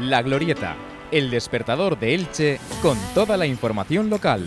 La Glorieta, el despertador de Elche con toda la información local.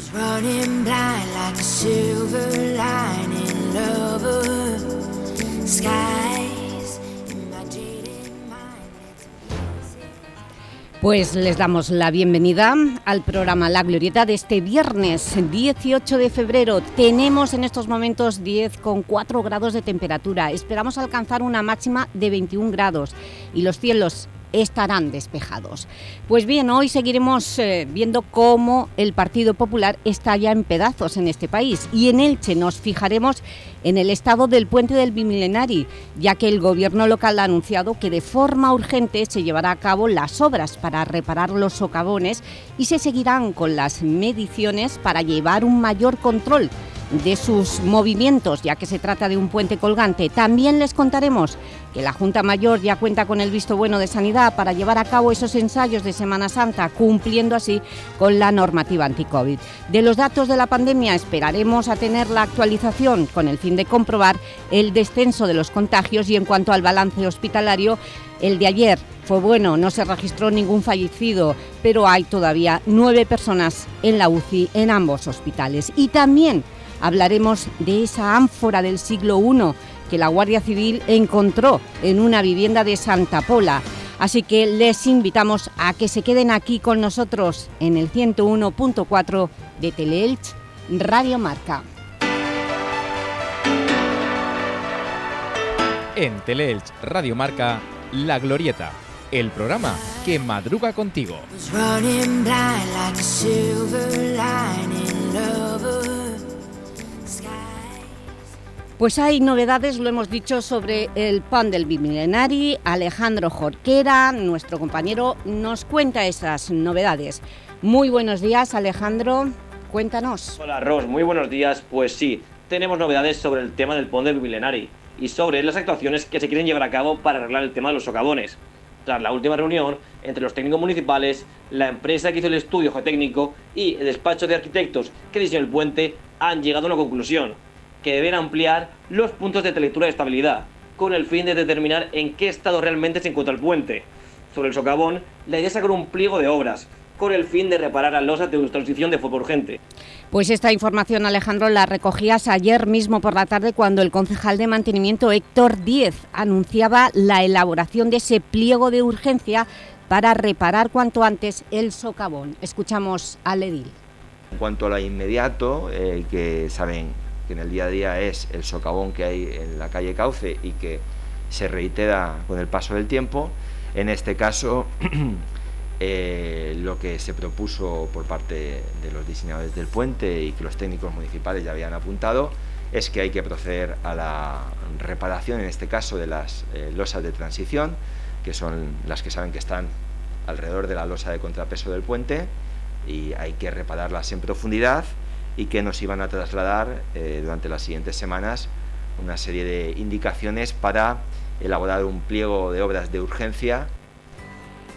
Pues les damos la bienvenida al programa La Glorieta de este viernes 18 de febrero. Tenemos en estos momentos 10,4 grados de temperatura. Esperamos alcanzar una máxima de 21 grados y los cielos estarán despejados. Pues bien, hoy seguiremos eh, viendo cómo el Partido Popular está ya en pedazos en este país y en Elche nos fijaremos en el estado del puente del Bimilenari, ya que el gobierno local ha anunciado que de forma urgente se llevará a cabo las obras para reparar los socavones y se seguirán con las mediciones para llevar un mayor control de sus movimientos, ya que se trata de un puente colgante. También les contaremos que la Junta Mayor ya cuenta con el visto bueno de Sanidad para llevar a cabo esos ensayos de Semana Santa, cumpliendo así con la normativa anti-COVID. De los datos de la pandemia esperaremos a tener la actualización con el fin de comprobar el descenso de los contagios y en cuanto al balance hospitalario, el de ayer fue bueno, no se registró ningún fallecido, pero hay todavía nueve personas en la UCI en ambos hospitales. Y también hablaremos de esa ánfora del siglo I que la Guardia Civil encontró en una vivienda de Santa Pola. Así que les invitamos a que se queden aquí con nosotros en el 101.4 de Teleelch Radio Marca. En Teleelch Radio Marca, La Glorieta, el programa que madruga contigo. Pues hay novedades, lo hemos dicho, sobre el pan del Bimilenari. Alejandro Jorquera, nuestro compañero, nos cuenta esas novedades. Muy buenos días, Alejandro. Cuéntanos. Hola, Ros. Muy buenos días. Pues sí, tenemos novedades sobre el tema del pan del Bimilenari y sobre las actuaciones que se quieren llevar a cabo para arreglar el tema de los socavones. Tras la última reunión entre los técnicos municipales, la empresa que hizo el estudio geotécnico y el despacho de arquitectos que diseñó el puente han llegado a una conclusión que deben ampliar los puntos de lectura de estabilidad, con el fin de determinar en qué estado realmente se encuentra el puente. Sobre el socavón, la idea es sacar un pliego de obras, con el fin de reparar a losas de transición de forma urgente. Pues esta información, Alejandro, la recogías ayer mismo por la tarde cuando el concejal de mantenimiento Héctor Díez anunciaba la elaboración de ese pliego de urgencia para reparar cuanto antes el socavón. Escuchamos al edil. En cuanto a lo inmediato, eh, que saben que en el día a día es el socavón que hay en la calle Cauce y que se reitera con el paso del tiempo. En este caso, eh, lo que se propuso por parte de los diseñadores del puente y que los técnicos municipales ya habían apuntado es que hay que proceder a la reparación, en este caso, de las eh, losas de transición, que son las que saben que están alrededor de la losa de contrapeso del puente, y hay que repararlas en profundidad y que nos iban a trasladar eh, durante las siguientes semanas una serie de indicaciones para elaborar un pliego de obras de urgencia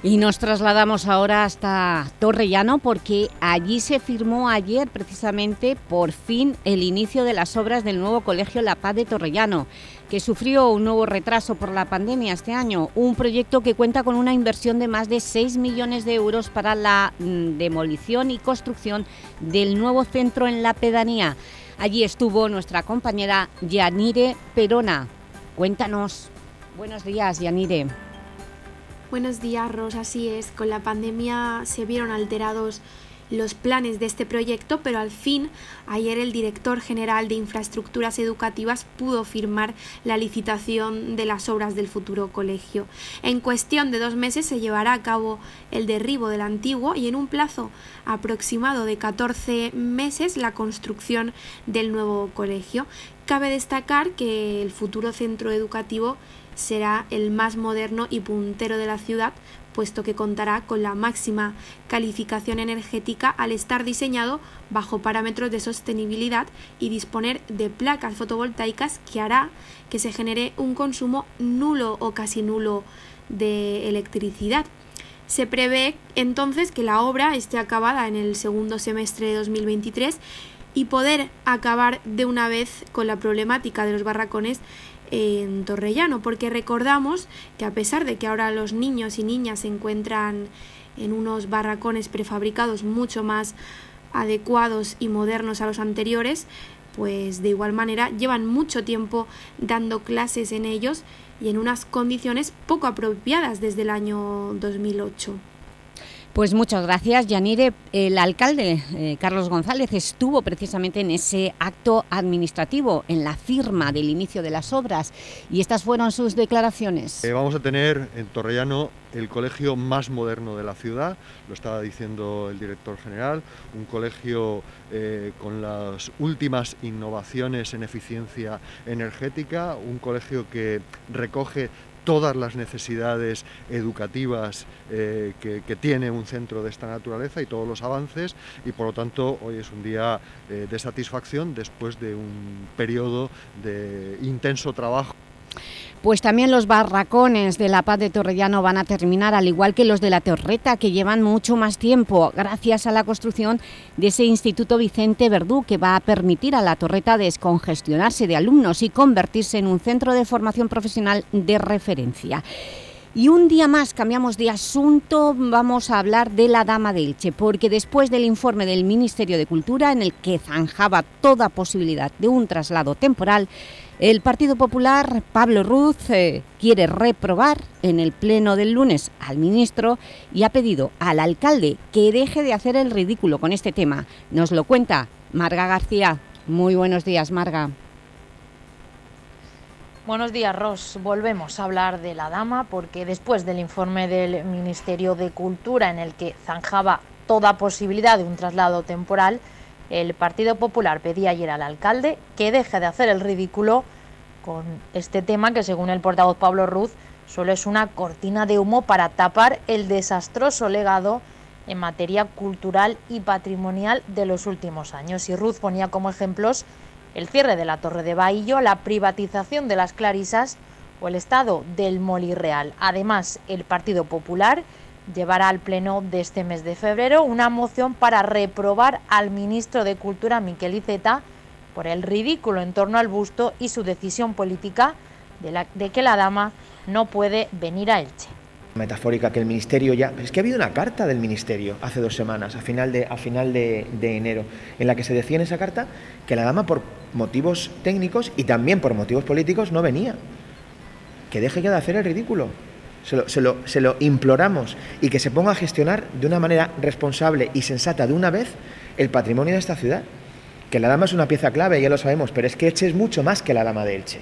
y nos trasladamos ahora hasta Torrellano porque allí se firmó ayer precisamente por fin el inicio de las obras del nuevo Colegio La Paz de Torrellano, que sufrió un nuevo retraso por la pandemia este año, un proyecto que cuenta con una inversión de más de 6 millones de euros para la mm, demolición y construcción del nuevo centro en la pedanía. Allí estuvo nuestra compañera Yanire Perona. Cuéntanos. Buenos días, Yanire. Buenos días, Rosa. Así es, con la pandemia se vieron alterados los planes de este proyecto, pero al fin ayer el director general de infraestructuras educativas pudo firmar la licitación de las obras del futuro colegio. En cuestión de dos meses se llevará a cabo el derribo del antiguo y en un plazo aproximado de 14 meses la construcción del nuevo colegio. Cabe destacar que el futuro centro educativo será el más moderno y puntero de la ciudad, puesto que contará con la máxima calificación energética al estar diseñado bajo parámetros de sostenibilidad y disponer de placas fotovoltaicas que hará que se genere un consumo nulo o casi nulo de electricidad. Se prevé entonces que la obra esté acabada en el segundo semestre de 2023 y poder acabar de una vez con la problemática de los barracones en Torrellano, porque recordamos que a pesar de que ahora los niños y niñas se encuentran en unos barracones prefabricados mucho más adecuados y modernos a los anteriores, pues de igual manera llevan mucho tiempo dando clases en ellos y en unas condiciones poco apropiadas desde el año 2008. Pues muchas gracias, Yanire. El alcalde, eh, Carlos González, estuvo precisamente en ese acto administrativo, en la firma del inicio de las obras, y estas fueron sus declaraciones. Eh, vamos a tener en Torrellano el colegio más moderno de la ciudad, lo estaba diciendo el director general, un colegio eh, con las últimas innovaciones en eficiencia energética, un colegio que recoge todas las necesidades educativas eh, que, tiene un centro de esta naturaleza y todos los avances y por lo tanto hoy es un día eh, de satisfacción después de un periodo de intenso trabajo. Pues también los barracones de La Paz de Torrellano van a terminar, al igual que los de La Torreta, que llevan mucho más tiempo, gracias a la construcción de ese Instituto Vicente Verdú, que va a permitir a La Torreta descongestionarse de alumnos y convertirse en un centro de formación profesional de referencia. Y un día más cambiamos de asunto, vamos a hablar de la Dama de Elche, porque después del informe del Ministerio de Cultura, en el que zanjaba toda posibilidad de un traslado temporal, el Partido Popular, Pablo Ruz, eh, quiere reprobar en el pleno del lunes al ministro y ha pedido al alcalde que deje de hacer el ridículo con este tema. Nos lo cuenta Marga García. Muy buenos días, Marga. Buenos días, Ros. Volvemos a hablar de la dama porque después del informe del Ministerio de Cultura en el que zanjaba toda posibilidad de un traslado temporal, el Partido Popular pedía ayer al alcalde que deje de hacer el ridículo con este tema que, según el portavoz Pablo Ruz, solo es una cortina de humo para tapar el desastroso legado en materia cultural y patrimonial de los últimos años. Y Ruz ponía como ejemplos el cierre de la Torre de Bahillo, la privatización de las Clarisas o el estado del Molirreal. Además, el Partido Popular llevará al Pleno de este mes de febrero una moción para reprobar al ministro de Cultura, Miquel Iceta, por el ridículo en torno al busto y su decisión política de, que la dama no puede venir a Elche. Metafórica que el ministerio ya es que ha habido una carta del ministerio hace dos semanas a final de a final de, de, enero en la que se decía en esa carta que la dama por motivos técnicos y también por motivos políticos no venía. Que deje ya de hacer el ridículo se lo, imploramos y que se ponga a gestionar de una manera responsable y sensata de una vez el patrimonio de esta ciudad. Que la dama es una pieza clave, ya lo sabemos, pero es que Elche es mucho más que la dama de Elche.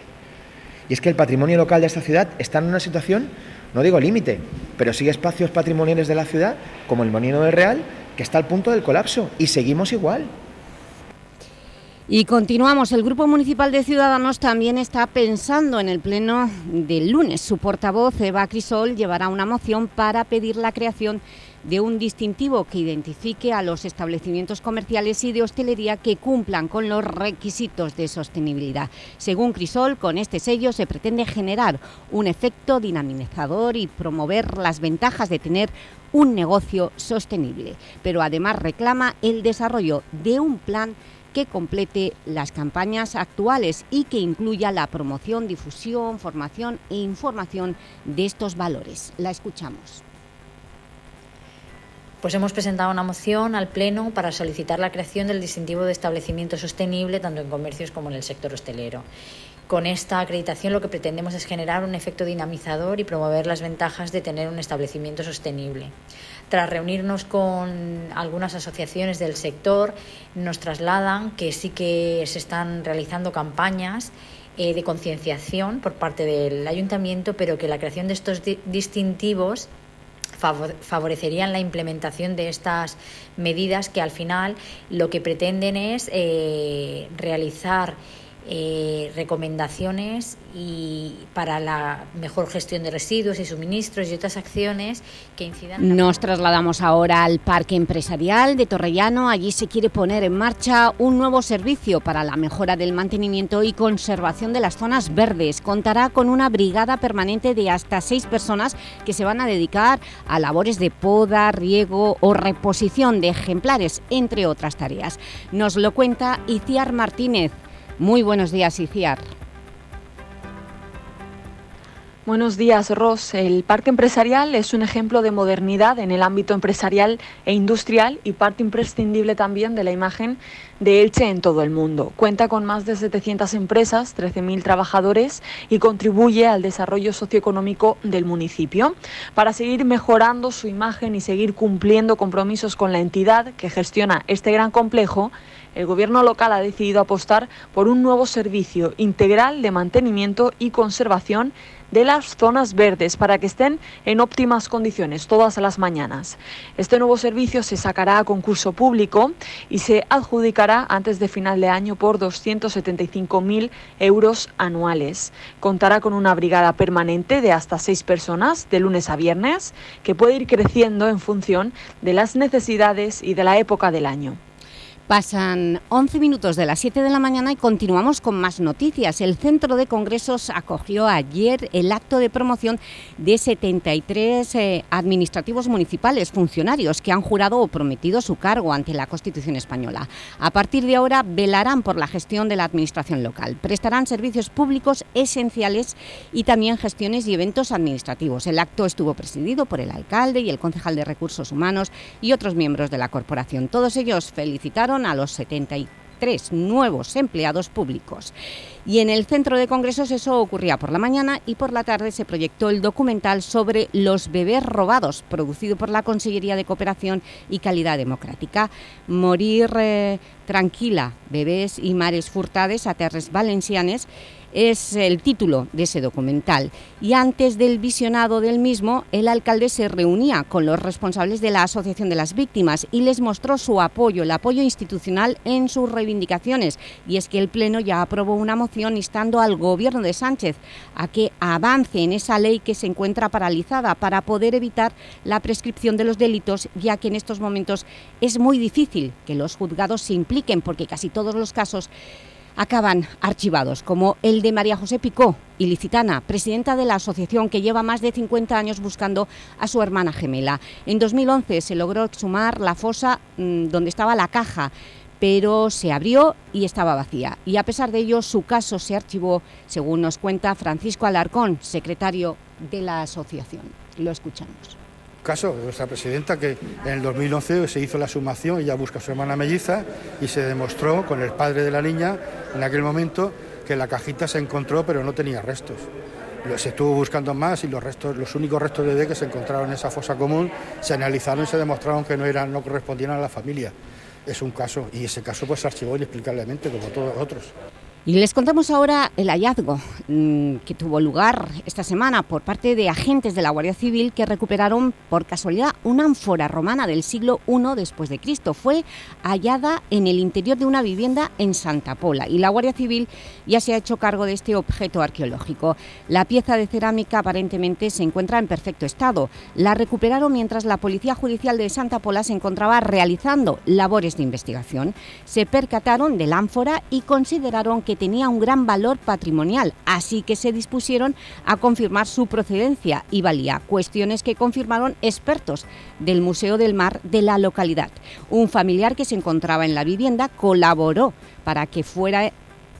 Y es que el patrimonio local de esta ciudad está en una situación, no digo límite, pero sigue espacios patrimoniales de la ciudad, como el Molino del Real, que está al punto del colapso, y seguimos igual. Y continuamos. El Grupo Municipal de Ciudadanos también está pensando en el pleno del lunes. Su portavoz, Eva Crisol, llevará una moción para pedir la creación de un distintivo que identifique a los establecimientos comerciales y de hostelería que cumplan con los requisitos de sostenibilidad. Según Crisol, con este sello se pretende generar un efecto dinamizador y promover las ventajas de tener un negocio sostenible. Pero además reclama el desarrollo de un plan que complete las campañas actuales y que incluya la promoción, difusión, formación e información de estos valores. La escuchamos. Pues hemos presentado una moción al Pleno para solicitar la creación del distintivo de establecimiento sostenible tanto en comercios como en el sector hostelero. Con esta acreditación lo que pretendemos es generar un efecto dinamizador y promover las ventajas de tener un establecimiento sostenible. Tras reunirnos con algunas asociaciones del sector, nos trasladan que sí que se están realizando campañas eh, de concienciación por parte del ayuntamiento, pero que la creación de estos distintivos favorecerían la implementación de estas medidas que al final lo que pretenden es eh, realizar eh, recomendaciones y para la mejor gestión de residuos y suministros y otras acciones que incidan... Nos trasladamos ahora al Parque Empresarial de Torrellano. Allí se quiere poner en marcha un nuevo servicio para la mejora del mantenimiento y conservación de las zonas verdes. Contará con una brigada permanente de hasta seis personas que se van a dedicar a labores de poda, riego o reposición de ejemplares, entre otras tareas. Nos lo cuenta Iciar Martínez, muy buenos días, Iciar. Buenos días, Ross. El parque empresarial es un ejemplo de modernidad en el ámbito empresarial e industrial y parte imprescindible también de la imagen de Elche en todo el mundo. Cuenta con más de 700 empresas, 13.000 trabajadores y contribuye al desarrollo socioeconómico del municipio. Para seguir mejorando su imagen y seguir cumpliendo compromisos con la entidad que gestiona este gran complejo, el gobierno local ha decidido apostar por un nuevo servicio integral de mantenimiento y conservación de las zonas verdes para que estén en óptimas condiciones todas las mañanas. Este nuevo servicio se sacará a concurso público y se adjudicará antes de final de año por 275.000 euros anuales. Contará con una brigada permanente de hasta seis personas de lunes a viernes que puede ir creciendo en función de las necesidades y de la época del año. Pasan 11 minutos de las 7 de la mañana y continuamos con más noticias. El Centro de Congresos acogió ayer el acto de promoción de 73 eh, administrativos municipales, funcionarios que han jurado o prometido su cargo ante la Constitución Española. A partir de ahora velarán por la gestión de la administración local, prestarán servicios públicos esenciales y también gestiones y eventos administrativos. El acto estuvo presidido por el alcalde y el concejal de Recursos Humanos y otros miembros de la corporación. Todos ellos felicitaron a los 73 nuevos empleados públicos. Y en el centro de congresos eso ocurría por la mañana y por la tarde se proyectó el documental sobre los bebés robados, producido por la Consellería de Cooperación y Calidad Democrática. Morir eh, tranquila, bebés y mares furtades a terres valencianes es el título de ese documental. Y antes del visionado del mismo, el alcalde se reunía con los responsables de la Asociación de las Víctimas y les mostró su apoyo, el apoyo institucional en sus reivindicaciones. Y es que el Pleno ya aprobó una moción instando al Gobierno de Sánchez a que avance en esa ley que se encuentra paralizada para poder evitar la prescripción de los delitos, ya que en estos momentos es muy difícil que los juzgados se impliquen, porque casi todos los casos acaban archivados, como el de María José Picó, ilicitana, presidenta de la asociación que lleva más de 50 años buscando a su hermana gemela. En 2011 se logró exhumar la fosa mm, donde estaba la caja, pero se abrió y estaba vacía. Y a pesar de ello, su caso se archivó, según nos cuenta Francisco Alarcón, secretario de la asociación. Lo escuchamos caso de nuestra presidenta que en el 2011 se hizo la sumación, ella busca a su hermana melliza y se demostró con el padre de la niña en aquel momento que la cajita se encontró pero no tenía restos. Se estuvo buscando más y los restos, los únicos restos de bebé que se encontraron en esa fosa común se analizaron y se demostraron que no eran, no correspondían a la familia. Es un caso y ese caso pues se archivó inexplicablemente como todos los otros. Y les contamos ahora el hallazgo mm, que tuvo lugar esta semana por parte de agentes de la Guardia Civil que recuperaron por casualidad una ánfora romana del siglo I después de Cristo. Fue hallada en el interior de una vivienda en Santa Pola y la Guardia Civil ya se ha hecho cargo de este objeto arqueológico. La pieza de cerámica aparentemente se encuentra en perfecto estado. La recuperaron mientras la Policía Judicial de Santa Pola se encontraba realizando labores de investigación. Se percataron del ánfora y consideraron que tenía un gran valor patrimonial, así que se dispusieron a confirmar su procedencia y valía, cuestiones que confirmaron expertos del Museo del Mar de la localidad. Un familiar que se encontraba en la vivienda colaboró para que fuera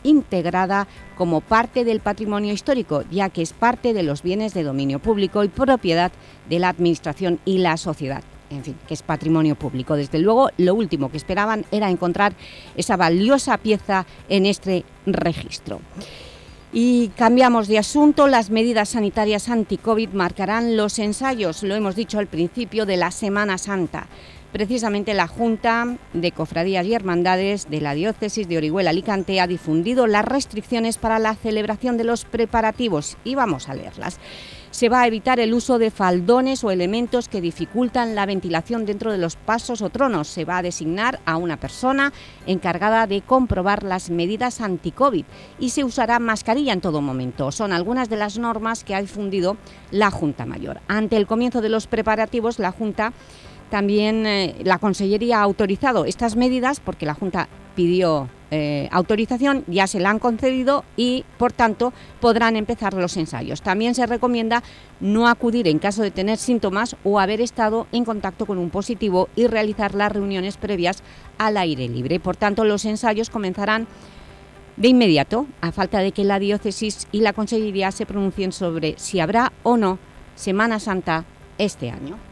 integrada como parte del patrimonio histórico, ya que es parte de los bienes de dominio público y propiedad de la Administración y la sociedad en fin, que es patrimonio público. Desde luego, lo último que esperaban era encontrar esa valiosa pieza en este registro. Y cambiamos de asunto, las medidas sanitarias anti-COVID marcarán los ensayos, lo hemos dicho al principio, de la Semana Santa. Precisamente la Junta de Cofradías y Hermandades de la Diócesis de Orihuela-Alicante ha difundido las restricciones para la celebración de los preparativos y vamos a leerlas se va a evitar el uso de faldones o elementos que dificultan la ventilación dentro de los pasos o tronos. Se va a designar a una persona encargada de comprobar las medidas anti-COVID y se usará mascarilla en todo momento. Son algunas de las normas que ha difundido la Junta Mayor. Ante el comienzo de los preparativos, la Junta también, eh, la Consellería ha autorizado estas medidas porque la Junta pidió eh, autorización, ya se la han concedido y, por tanto, podrán empezar los ensayos. También se recomienda no acudir en caso de tener síntomas o haber estado en contacto con un positivo y realizar las reuniones previas al aire libre. Por tanto, los ensayos comenzarán De inmediato, a falta de que la diócesis y la consejería se pronuncien sobre si habrá o no Semana Santa este año.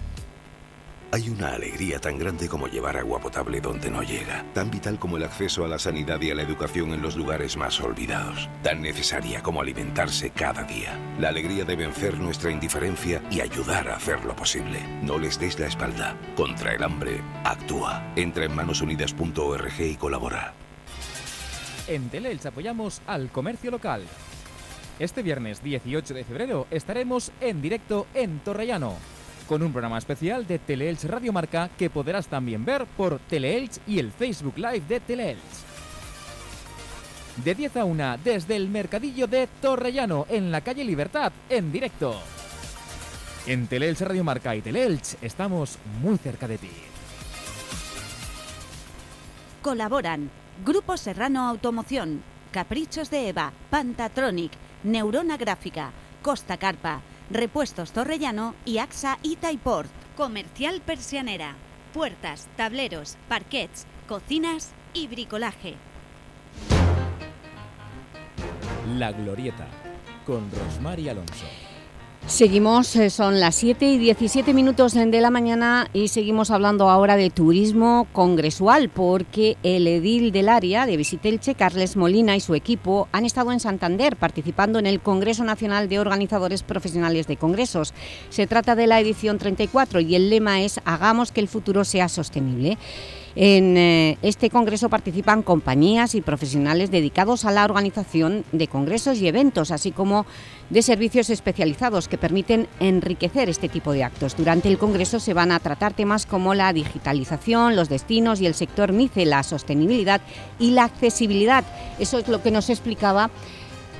Hay una alegría tan grande como llevar agua potable donde no llega, tan vital como el acceso a la sanidad y a la educación en los lugares más olvidados, tan necesaria como alimentarse cada día. La alegría de vencer nuestra indiferencia y ayudar a hacerlo posible. No les des la espalda. Contra el hambre, actúa. Entra en manosunidas.org y colabora. En Teleelch apoyamos al comercio local. Este viernes 18 de febrero estaremos en directo en Torrellano con un programa especial de Teleelch Radio Marca que podrás también ver por Teleelch y el Facebook Live de Teleelch. De 10 a 1 desde el Mercadillo de Torrellano en la calle Libertad en directo. En Teleelch Radio Marca y Teleelch estamos muy cerca de ti. Colaboran Grupo Serrano Automoción, Caprichos de Eva, Pantatronic, Neurona Gráfica, Costa Carpa, Repuestos Torrellano y AXA Itaiport. Comercial Persianera. Puertas, tableros, parquets, cocinas y bricolaje. La Glorieta con Rosmar y Alonso. Seguimos, eh, son las 7 y 17 minutos de la mañana y seguimos hablando ahora de turismo congresual porque el edil del área de Visitelche, Carles Molina y su equipo han estado en Santander participando en el Congreso Nacional de Organizadores Profesionales de Congresos. Se trata de la edición 34 y el lema es «Hagamos que el futuro sea sostenible». En eh, este congreso participan compañías y profesionales dedicados a la organización de congresos y eventos, así como de servicios especializados que permiten enriquecer este tipo de actos. Durante el congreso se van a tratar temas como la digitalización, los destinos y el sector MICE, la sostenibilidad y la accesibilidad. Eso es lo que nos explicaba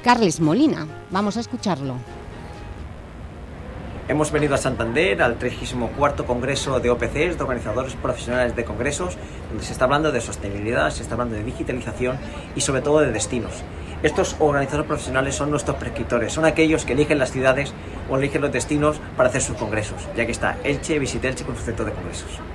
Carles Molina. Vamos a escucharlo. Hemos venido a Santander al 34 Congreso de OPCs, de Organizadores Profesionales de Congresos, donde se está hablando de sostenibilidad, se está hablando de digitalización y sobre todo de destinos. Estos organizadores profesionales son nuestros prescriptores, son aquellos que eligen las ciudades o eligen los destinos para hacer sus congresos, ya que está Elche, Visita Elche con su centro de congresos.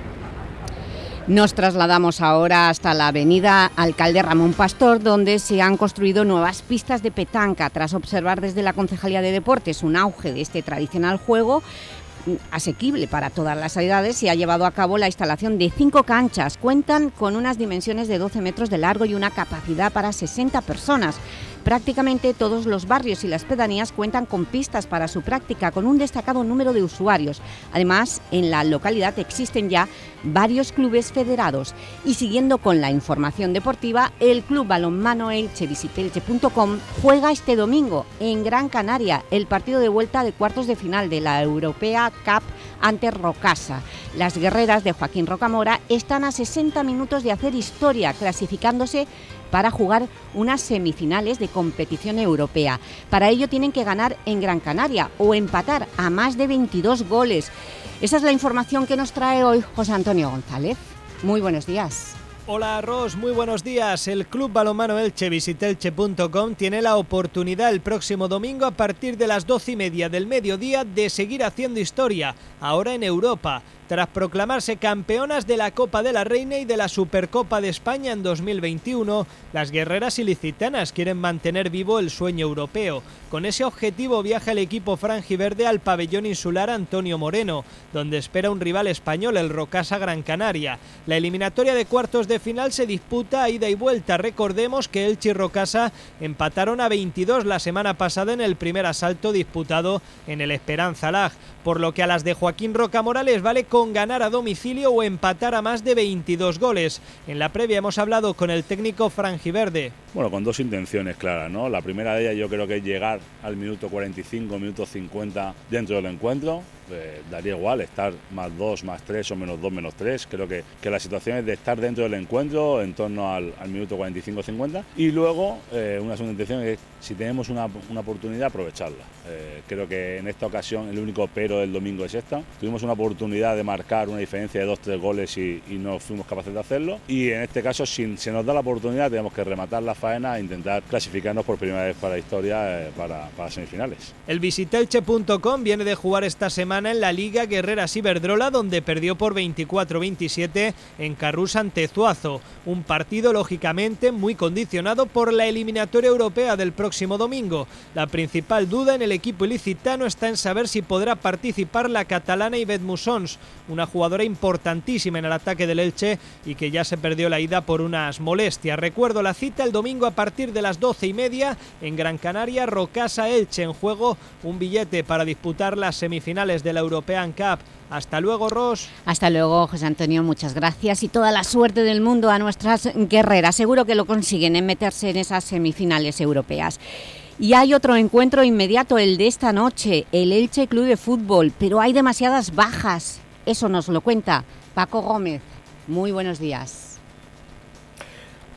Nos trasladamos ahora hasta la avenida Alcalde Ramón Pastor, donde se han construido nuevas pistas de petanca tras observar desde la Concejalía de Deportes un auge de este tradicional juego mm, asequible para todas las edades se ha llevado a cabo la instalación de cinco canchas. Cuentan con unas dimensiones de 12 metros de largo y una capacidad para 60 personas. Prácticamente todos los barrios y las pedanías cuentan con pistas para su práctica, con un destacado número de usuarios. Además, en la localidad existen ya varios clubes federados. Y siguiendo con la información deportiva, el Club Balonmano Elche Visitelche.com juega este domingo en Gran Canaria el partido de vuelta de cuartos de final de la Europea Cup ante Rocasa. Las guerreras de Joaquín Rocamora están a 60 minutos de hacer historia, clasificándose para jugar unas semifinales de competición europea. Para ello tienen que ganar en Gran Canaria o empatar a más de 22 goles. Esa es la información que nos trae hoy José Antonio González. Muy buenos días. Hola Ros, muy buenos días. El Club Balomano Elche visitelche.com tiene la oportunidad el próximo domingo a partir de las 12 y media del mediodía de seguir haciendo historia, ahora en Europa tras proclamarse campeonas de la Copa de la Reina y de la Supercopa de España en 2021, las guerreras ilicitanas quieren mantener vivo el sueño europeo. Con ese objetivo viaja el equipo franjiverde al pabellón insular Antonio Moreno, donde espera un rival español, el Rocasa Gran Canaria. La eliminatoria de cuartos de final se disputa a ida y vuelta. Recordemos que Elche y Rocasa empataron a 22 la semana pasada en el primer asalto disputado en el Esperanza Lag, por lo que a las de Joaquín Roca Morales vale ganar a domicilio o empatar a más de 22 goles. En la previa hemos hablado con el técnico Frangiverde. Bueno, con dos intenciones claras, La primera de ellas yo creo que es llegar al minuto 45, minuto 50 dentro del encuentro, eh, daría igual estar más 2, más 3 o menos 2, menos 3. Creo que, que la situación es de estar dentro del encuentro en torno al, minuto 45-50 y luego eh, una segunda intención es si tenemos una, una oportunidad aprovecharla. Eh, creo que en esta ocasión el único pero del domingo es esta. Tuvimos una oportunidad de marcar una diferencia de 2-3 goles y, no fuimos capaces de hacerlo y en este caso si se nos da la oportunidad tenemos que rematar la faena e intentar clasificarnos por primera vez para la historia para, para semifinales. El visitelche.com viene de jugar esta semana en la Liga Guerrera Ciberdrola, donde perdió por 24-27 en Carrús ante Zuazo. Un partido, lógicamente, muy condicionado por la eliminatoria europea del próximo domingo. La principal duda en el equipo ilicitano está en saber si podrá participar la catalana Yvette Musons, una jugadora importantísima en el ataque del Elche y que ya se perdió la ida por unas molestias. Recuerdo la cita el domingo a partir de las 12 y media en Gran Canaria, Rocasa Elche en juego un billete para disputar las semifinales de la European Cup. Hasta luego, Ros. Hasta luego, José Antonio. Muchas gracias y toda la suerte del mundo a nuestras guerreras. Seguro que lo consiguen en meterse en esas semifinales europeas. Y hay otro encuentro inmediato, el de esta noche, el Elche Club de Fútbol, pero hay demasiadas bajas. Eso nos lo cuenta Paco Gómez. Muy buenos días.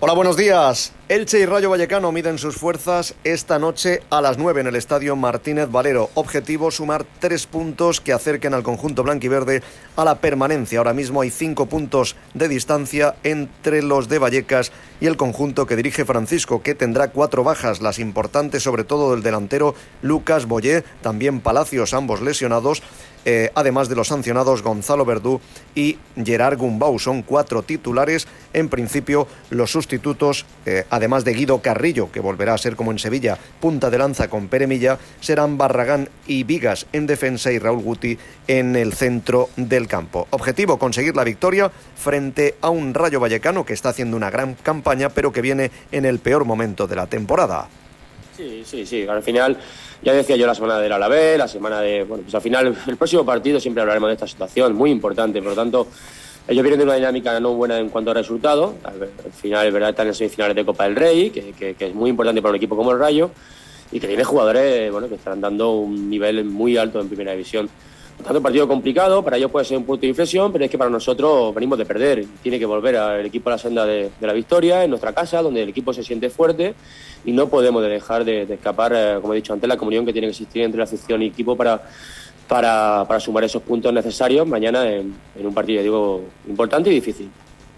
Hola, buenos días. Elche y Rayo Vallecano miden sus fuerzas esta noche a las 9 en el Estadio Martínez Valero. Objetivo, sumar tres puntos que acerquen al conjunto blanquiverde a la permanencia. Ahora mismo hay cinco puntos de distancia entre los de Vallecas y el conjunto que dirige Francisco, que tendrá cuatro bajas, las importantes sobre todo del delantero Lucas Boyé, también Palacios, ambos lesionados, eh, además de los sancionados Gonzalo Verdú y Gerard Gumbau. Son cuatro titulares, en principio los sustitutos, eh, además de Guido Carrillo, que volverá a ser como en Sevilla, punta de lanza con Peremilla, serán Barragán y Vigas en defensa y Raúl Guti en el centro del campo. Objetivo, conseguir la victoria frente a un Rayo Vallecano que está haciendo una gran campaña, pero que viene en el peor momento de la temporada. Sí, sí, sí. Al final, ya decía yo la semana del Alavés, la semana de. Bueno, pues al final, el próximo partido siempre hablaremos de esta situación, muy importante. Por lo tanto, ellos vienen de una dinámica no buena en cuanto a resultados. Al final, es verdad, están en semifinales de Copa del Rey, que, que, es muy importante para un equipo como el Rayo, y que tiene jugadores bueno, que están dando un nivel muy alto en primera división. Tanto, un partido complicado, para ellos puede ser un punto de inflexión, pero es que para nosotros venimos de perder. Tiene que volver al equipo a la senda de, la victoria, en nuestra casa, donde el equipo se siente fuerte y no podemos dejar de, escapar, eh, como he dicho antes, la comunión que tiene que existir entre la afición y equipo para, para, sumar esos puntos necesarios mañana en, en un partido, digo, importante y difícil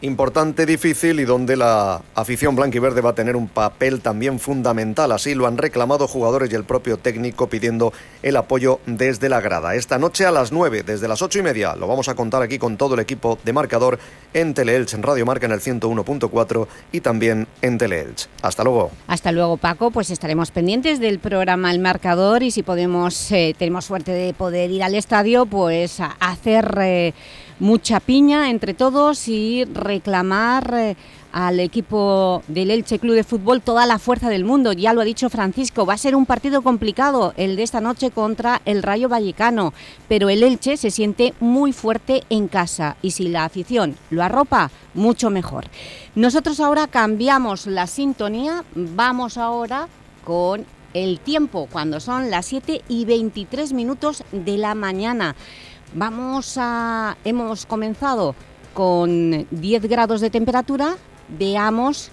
importante, difícil y donde la afición blanquiverde va a tener un papel también fundamental. Así lo han reclamado jugadores y el propio técnico pidiendo el apoyo desde la grada. Esta noche a las 9, desde las 8 y media, lo vamos a contar aquí con todo el equipo de marcador en Teleelch, en Radio Marca en el 101.4 y también en Teleelch. Hasta luego. Hasta luego, Paco. Pues estaremos pendientes del programa El Marcador y si podemos, eh, tenemos suerte de poder ir al estadio, pues hacer... Eh, mucha piña entre todos y reclamar eh, al equipo del Elche Club de Fútbol toda la fuerza del mundo. Ya lo ha dicho Francisco, va a ser un partido complicado el de esta noche contra el Rayo Vallecano, pero el Elche se siente muy fuerte en casa y si la afición lo arropa, mucho mejor. Nosotros ahora cambiamos la sintonía, vamos ahora con el tiempo, cuando son las 7 y 23 minutos de la mañana. Vamos a... hemos comenzado con 10 grados de temperatura, veamos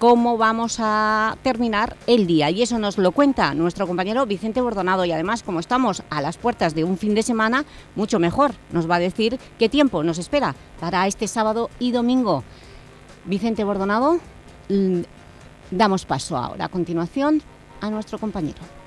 cómo vamos a terminar el día. Y eso nos lo cuenta nuestro compañero Vicente Bordonado. Y además, como estamos a las puertas de un fin de semana, mucho mejor. Nos va a decir qué tiempo nos espera para este sábado y domingo. Vicente Bordonado, mm, damos paso ahora a continuación a nuestro compañero.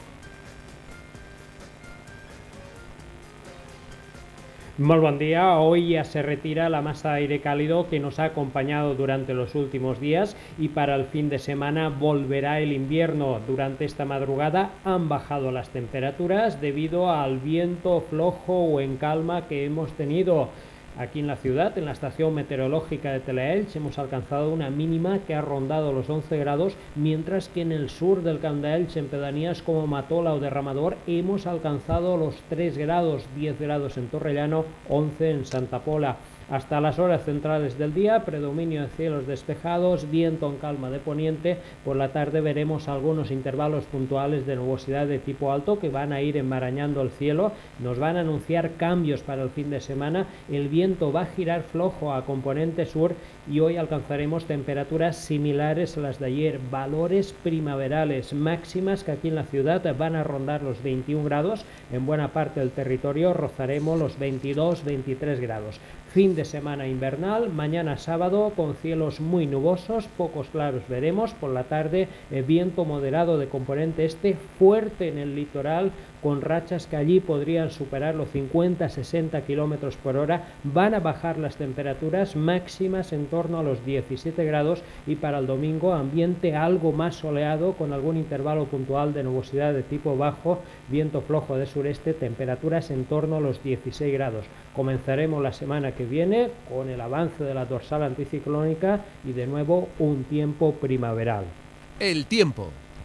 Muy buen día. Hoy ya se retira la masa de aire cálido que nos ha acompañado durante los últimos días y para el fin de semana volverá el invierno. Durante esta madrugada han bajado las temperaturas debido al viento flojo o en calma que hemos tenido. Aquí en la ciudad, en la estación meteorológica de Telaelch, hemos alcanzado una mínima que ha rondado los 11 grados, mientras que en el sur del Camp en pedanías como Matola o Derramador, hemos alcanzado los 3 grados, 10 grados en Torrellano, 11 en Santa Pola. Hasta las horas centrales del día, predominio de cielos despejados, viento en calma de poniente. Por la tarde veremos algunos intervalos puntuales de nubosidad de tipo alto que van a ir enmarañando el cielo. Nos van a anunciar cambios para el fin de semana. El viento va a girar flojo a componente sur y hoy alcanzaremos temperaturas similares a las de ayer. Valores primaverales máximas que aquí en la ciudad van a rondar los 21 grados. En buena parte del territorio rozaremos los 22-23 grados. Fin de semana invernal, mañana sábado con cielos muy nubosos, pocos claros veremos, por la tarde eh, viento moderado de componente este fuerte en el litoral, con rachas que allí podrían superar los 50-60 kilómetros por hora. Van a bajar las temperaturas máximas en torno a los 17 grados y para el domingo ambiente algo más soleado con algún intervalo puntual de nubosidad de tipo bajo, viento flojo de sureste, temperaturas en torno a los 16 grados. Comenzaremos la semana que viene con el avance de la dorsal anticiclónica y de nuevo un tiempo primaveral. El tiempo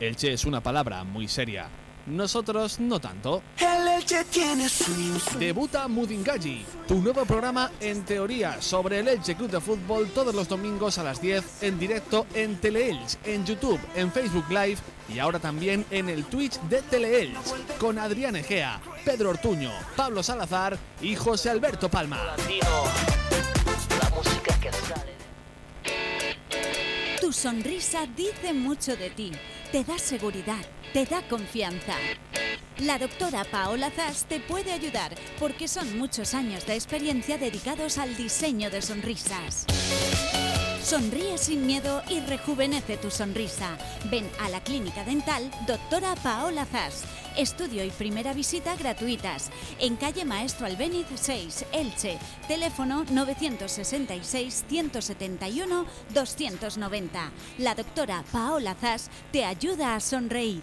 Elche es una palabra muy seria. Nosotros no tanto. El Elche tiene swing, swing. Debuta Mudingaji, tu nuevo programa en teoría sobre el Elche Club de Fútbol todos los domingos a las 10 en directo en Teleelch, en YouTube, en Facebook Live y ahora también en el Twitch de Teleelch con Adrián Egea, Pedro Ortuño, Pablo Salazar y José Alberto Palma. Tu sonrisa dice mucho de ti, te da seguridad, te da confianza. La doctora Paola Zas te puede ayudar porque son muchos años de experiencia dedicados al diseño de sonrisas. Sonríe sin miedo y rejuvenece tu sonrisa. Ven a la clínica dental Doctora Paola Zas. Estudio y primera visita gratuitas. En calle Maestro Albéniz 6, Elche. Teléfono 961-171-290. La doctora Paola Zas te ayuda a sonreír.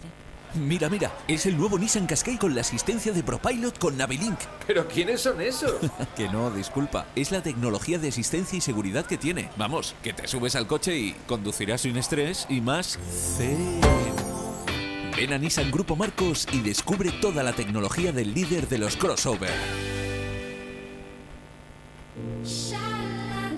Mira, mira, es el nuevo Nissan Qashqai con la asistencia de ProPilot con Navilink. ¿Pero quiénes son esos? que no, disculpa. Es la tecnología de asistencia y seguridad que tiene. Vamos, que te subes al coche y conducirás sin estrés y más zen. Ven a Nissan Grupo Marcos y descubre toda la tecnología del líder de los crossover.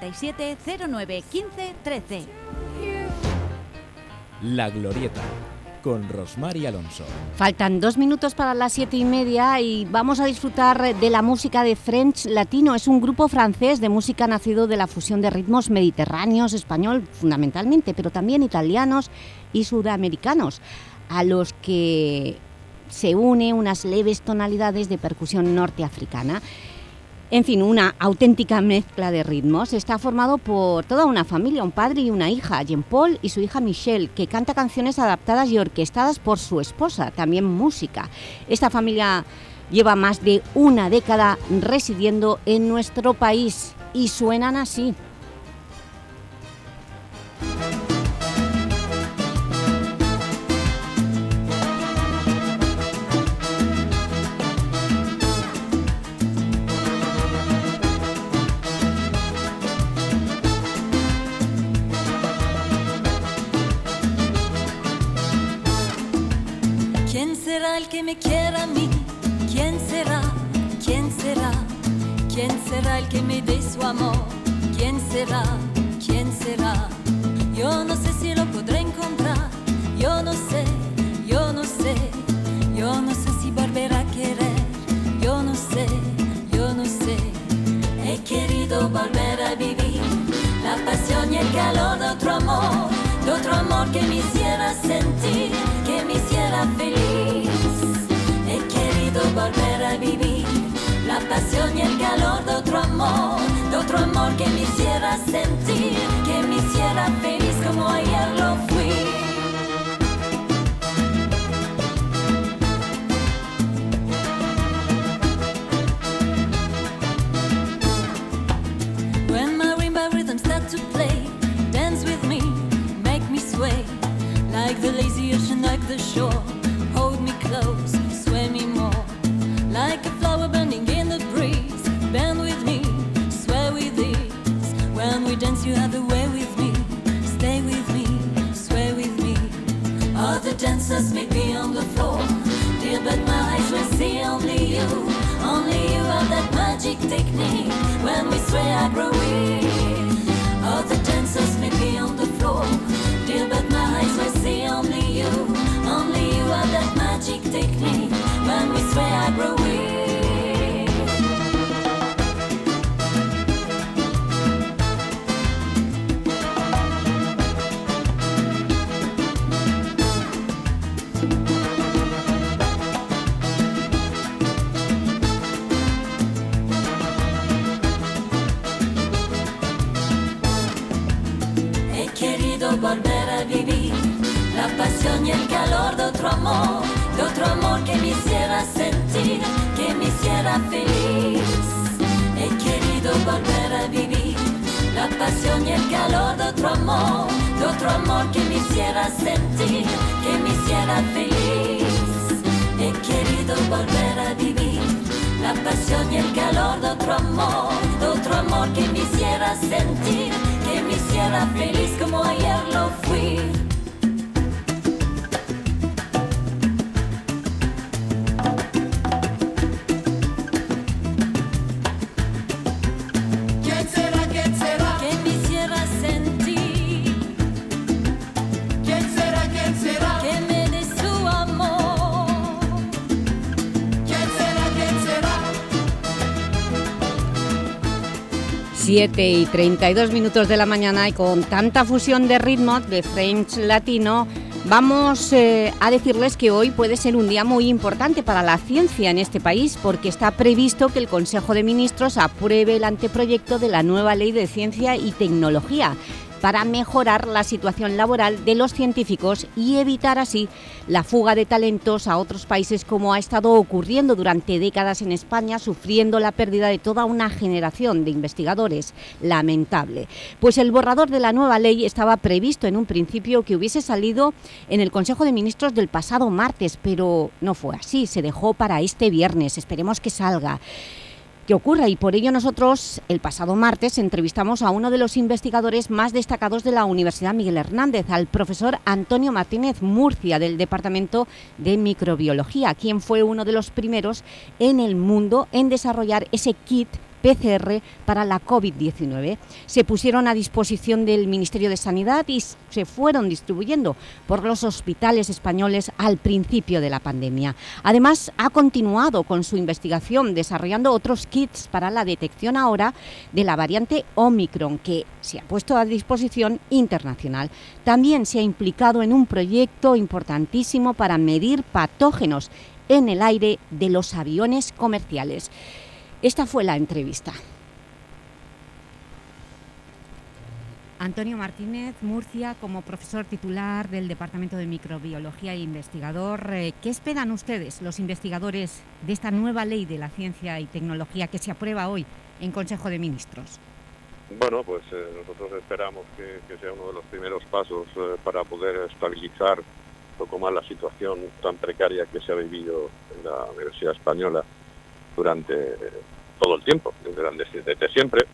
637 09 15 13. La Glorieta, con Rosmar y Alonso. Faltan dos minutos para las siete y media y vamos a disfrutar de la música de French Latino. Es un grupo francés de música nacido de la fusión de ritmos mediterráneos, español fundamentalmente, pero también italianos y sudamericanos, a los que se une unas leves tonalidades de percusión norteafricana. En fin, una auténtica mezcla de ritmos. Está formado por toda una familia, un padre y una hija, Jean-Paul y su hija Michelle, que canta canciones adaptadas y orquestadas por su esposa, también música. Esta familia lleva más de una década residiendo en nuestro país y suenan así. El que me quiera a mí? ¿Quién será? ¿Quién será? ¿Quién será el que me dé su amor? ¿Quién será? ¿Quién será? Yo no sé si lo podré encontrar. Yo no sé, yo no sé. Yo no sé si volver a querer. Yo no sé, yo no sé. He querido volver a vivir la pasión y el calor de otro amor, de otro amor que me hiciera sentir, que me hiciera feliz. Volver a vivir la pasión y el calor de otro amor, de otro amor que me hiciera sentir, que me hiciera feliz como ayer lo fui. To play, dance with me, make me sway. Like the lazy ocean, like the shore. Hold me close, dancers may be on the floor. Dear, but my eyes will see only you. Only you have that magic technique. When we sway, I grow weak. All the dancers may be on the floor. Dear, but my eyes will see only you. Only you have that magic technique. When we sway, I grow weak. Y el calor de otro amor, de otro amor que me hiciera sentir, que me hiciera feliz. He querido volver a vivir la pasión y el calor de otro amor, de otro amor que me hiciera sentir, que me hiciera feliz. He querido volver a vivir la pasión y el calor de otro amor, de otro amor que me hiciera sentir, que me hiciera feliz como ayer lo fui. 7 y 32 minutos de la mañana y con tanta fusión de ritmos de French latino, vamos eh, a decirles que hoy puede ser un día muy importante para la ciencia en este país porque está previsto que el Consejo de Ministros apruebe el anteproyecto de la nueva Ley de Ciencia y Tecnología para mejorar la situación laboral de los científicos y evitar así la fuga de talentos a otros países como ha estado ocurriendo durante décadas en España, sufriendo la pérdida de toda una generación de investigadores. Lamentable. Pues el borrador de la nueva ley estaba previsto en un principio que hubiese salido en el Consejo de Ministros del pasado martes, pero no fue así, se dejó para este viernes. Esperemos que salga que ocurra y por ello nosotros el pasado martes entrevistamos a uno de los investigadores más destacados de la Universidad Miguel Hernández, al profesor Antonio Martínez Murcia del Departamento de Microbiología, quien fue uno de los primeros en el mundo en desarrollar ese kit PCR para la COVID-19. Se pusieron a disposición del Ministerio de Sanidad y se fueron distribuyendo por los hospitales españoles al principio de la pandemia. Además, ha continuado con su investigación desarrollando otros kits para la detección ahora de la variante Omicron, que se ha puesto a disposición internacional. También se ha implicado en un proyecto importantísimo para medir patógenos en el aire de los aviones comerciales. Esta fue la entrevista. Antonio Martínez, Murcia, como profesor titular del Departamento de Microbiología e investigador, eh, ¿qué esperan ustedes, los investigadores, de esta nueva ley de la ciencia y tecnología que se aprueba hoy en Consejo de Ministros? Bueno, pues eh, nosotros esperamos que, que sea uno de los primeros pasos eh, para poder estabilizar un poco más la situación tan precaria que se ha vivido en la Universidad Española durante todo el tiempo, desde, siempre.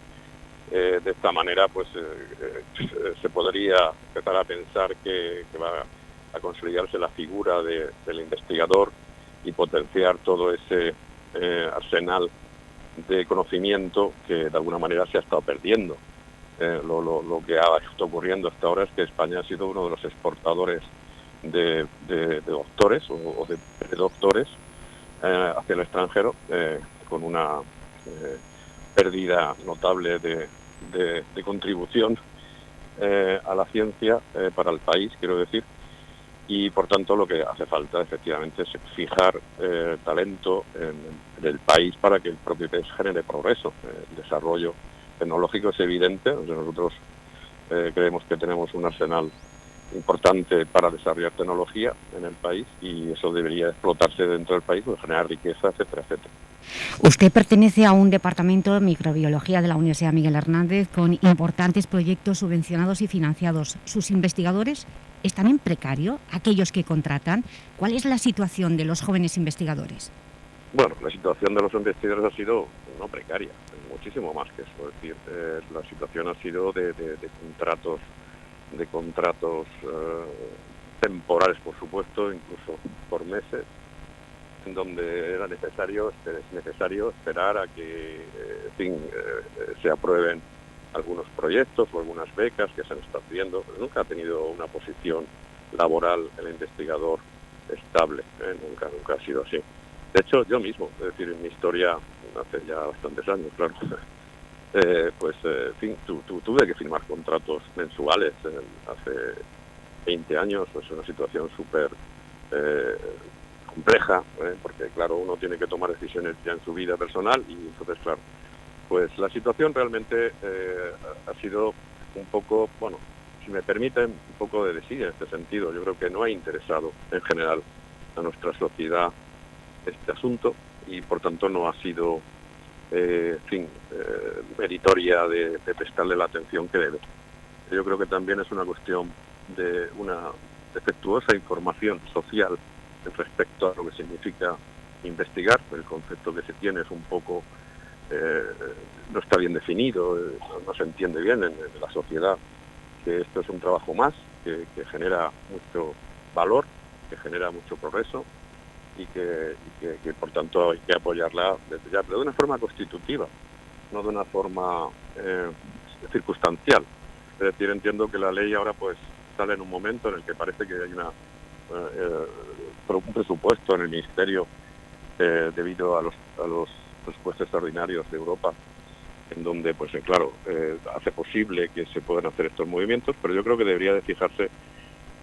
Eh, de esta manera, pues eh, eh, se podría empezar a pensar que, va a consolidarse la figura de- del investigador y potenciar todo ese arsenal de conocimiento que de alguna manera se ha estado perdiendo. lo, que ha estado ocurriendo hasta ahora es que España ha sido uno de los exportadores de, doctores o, o de doctores eh, hacia el extranjero eh, con una eh, pérdida notable de, de- contribución a la ciencia para el país, quiero decir, y por tanto lo que hace falta efectivamente es fijar talento en, en el país para que el propio país genere progreso. El desarrollo tecnológico es evidente, nosotros creemos que tenemos un arsenal importante para desarrollar tecnología en el país y eso debería explotarse dentro del país, pues, generar riqueza, etcétera, etcétera. Usted pertenece a un departamento de microbiología de la Universidad Miguel Hernández con importantes proyectos subvencionados y financiados. ¿Sus investigadores están en precario? ¿Aquellos que contratan? ¿Cuál es la situación de los jóvenes investigadores? Bueno, la situación de los investigadores ha sido no precaria, muchísimo más que eso. Es decir, eh, la situación ha sido de, de- de contratos, de contratos eh, temporales, por supuesto, incluso por meses, en donde era necesario, es necesario esperar a que, eh, eh, se aprueben algunos proyectos o algunas becas que se han estado pidiendo. Nunca ha tenido una posición laboral el investigador estable, nunca, nunca ha sido así. De hecho, yo mismo, es decir, en mi historia, hace ya bastantes años, claro, eh, pues, eh, tuve que firmar contratos mensuales hace 20 años, pues una situación súper eh, compleja, porque, claro, uno tiene que tomar decisiones ya en su vida personal y entonces, claro, pues la situación realmente ha sido un poco, bueno, si me permiten, un poco de decir en este sentido. Yo creo que no ha interesado en general a nuestra sociedad este asunto y por tanto no ha sido, eh, en fin, eh, meritoria de, prestarle la atención que debe. Yo creo que también es una cuestión de una defectuosa información social respecto a lo que significa investigar. El concepto que se tiene es un poco, eh, no está bien definido, no, se entiende bien en, la sociedad que esto es un trabajo más, que genera mucho valor, que genera mucho progreso y que, que- por tanto hay que apoyarla desde ya, pero de una forma constitutiva, no de una forma eh, circunstancial. Es decir, entiendo que la ley ahora pues sale en un momento en el que parece que hay una eh, eh, un presupuesto en el Ministerio eh, debido a los, a los presupuestos extraordinarios de Europa en donde, pues claro, hace posible que se puedan hacer estos movimientos, pero yo creo que debería de fijarse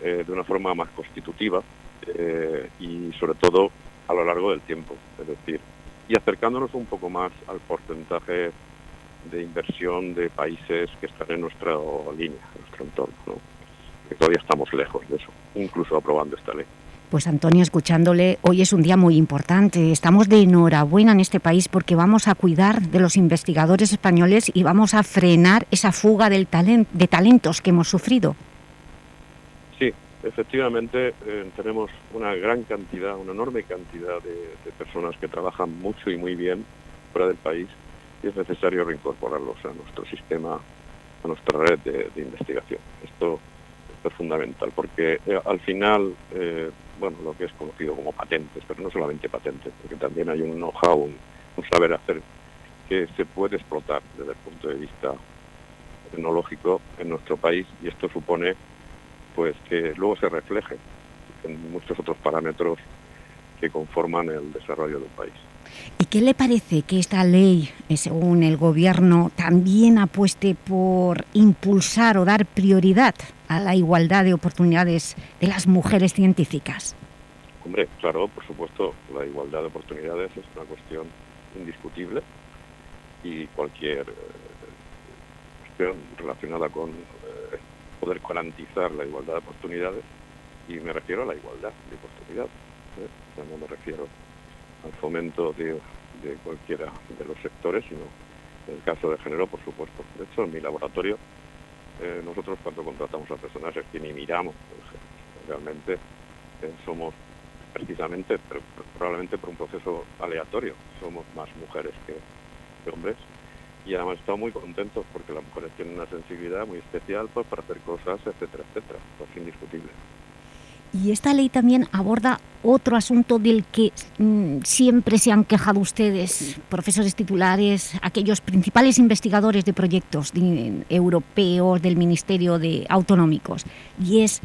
eh, de una forma más constitutiva eh, y sobre todo a lo largo del tiempo, es decir, y acercándonos un poco más al porcentaje de inversión de países que están en nuestra línea, en nuestro entorno, ¿no? que todavía estamos lejos de eso, incluso aprobando esta ley. Pues Antonio, escuchándole, hoy es un día muy importante. Estamos de enhorabuena en este país porque vamos a cuidar de los investigadores españoles y vamos a frenar esa fuga del talen- de talentos que hemos sufrido. Efectivamente eh, tenemos una gran cantidad, una enorme cantidad de, personas que trabajan mucho y muy bien fuera del país y es necesario reincorporarlos a nuestro sistema, a nuestra red de, investigación. Esto, es fundamental porque eh, al final, eh, bueno, lo que es conocido como patentes, pero no solamente patentes, porque también hay un know-how, un saber hacer que se puede explotar desde el punto de vista tecnológico en nuestro país y esto supone pues que luego se refleje en muchos otros parámetros que conforman el desarrollo del país. ¿Y qué le parece que esta ley, eh, según el Gobierno, también apueste por impulsar o dar prioridad a la igualdad de oportunidades de las mujeres científicas? Hombre, claro, por supuesto, la igualdad de oportunidades es una cuestión indiscutible y cualquier eh, cuestión relacionada con poder garantizar la igualdad de oportunidades, y me refiero a la igualdad de oportunidades, ¿eh? No me refiero al fomento de, cualquiera de los sectores, sino en el caso de género, por supuesto. De hecho, en mi laboratorio, eh, nosotros cuando contratamos a personas es que ni miramos, realmente eh, somos precisamente, pero probablemente por un proceso aleatorio, somos más mujeres que hombres y además estamos muy contentos porque las mujeres tienen una sensibilidad muy especial pues, para hacer cosas, etcétera, etcétera, pues indiscutible. Y esta ley también aborda otro asunto del que mm, siempre se han quejado ustedes, profesores titulares, aquellos principales investigadores de proyectos de- europeos del Ministerio de Autonómicos, y es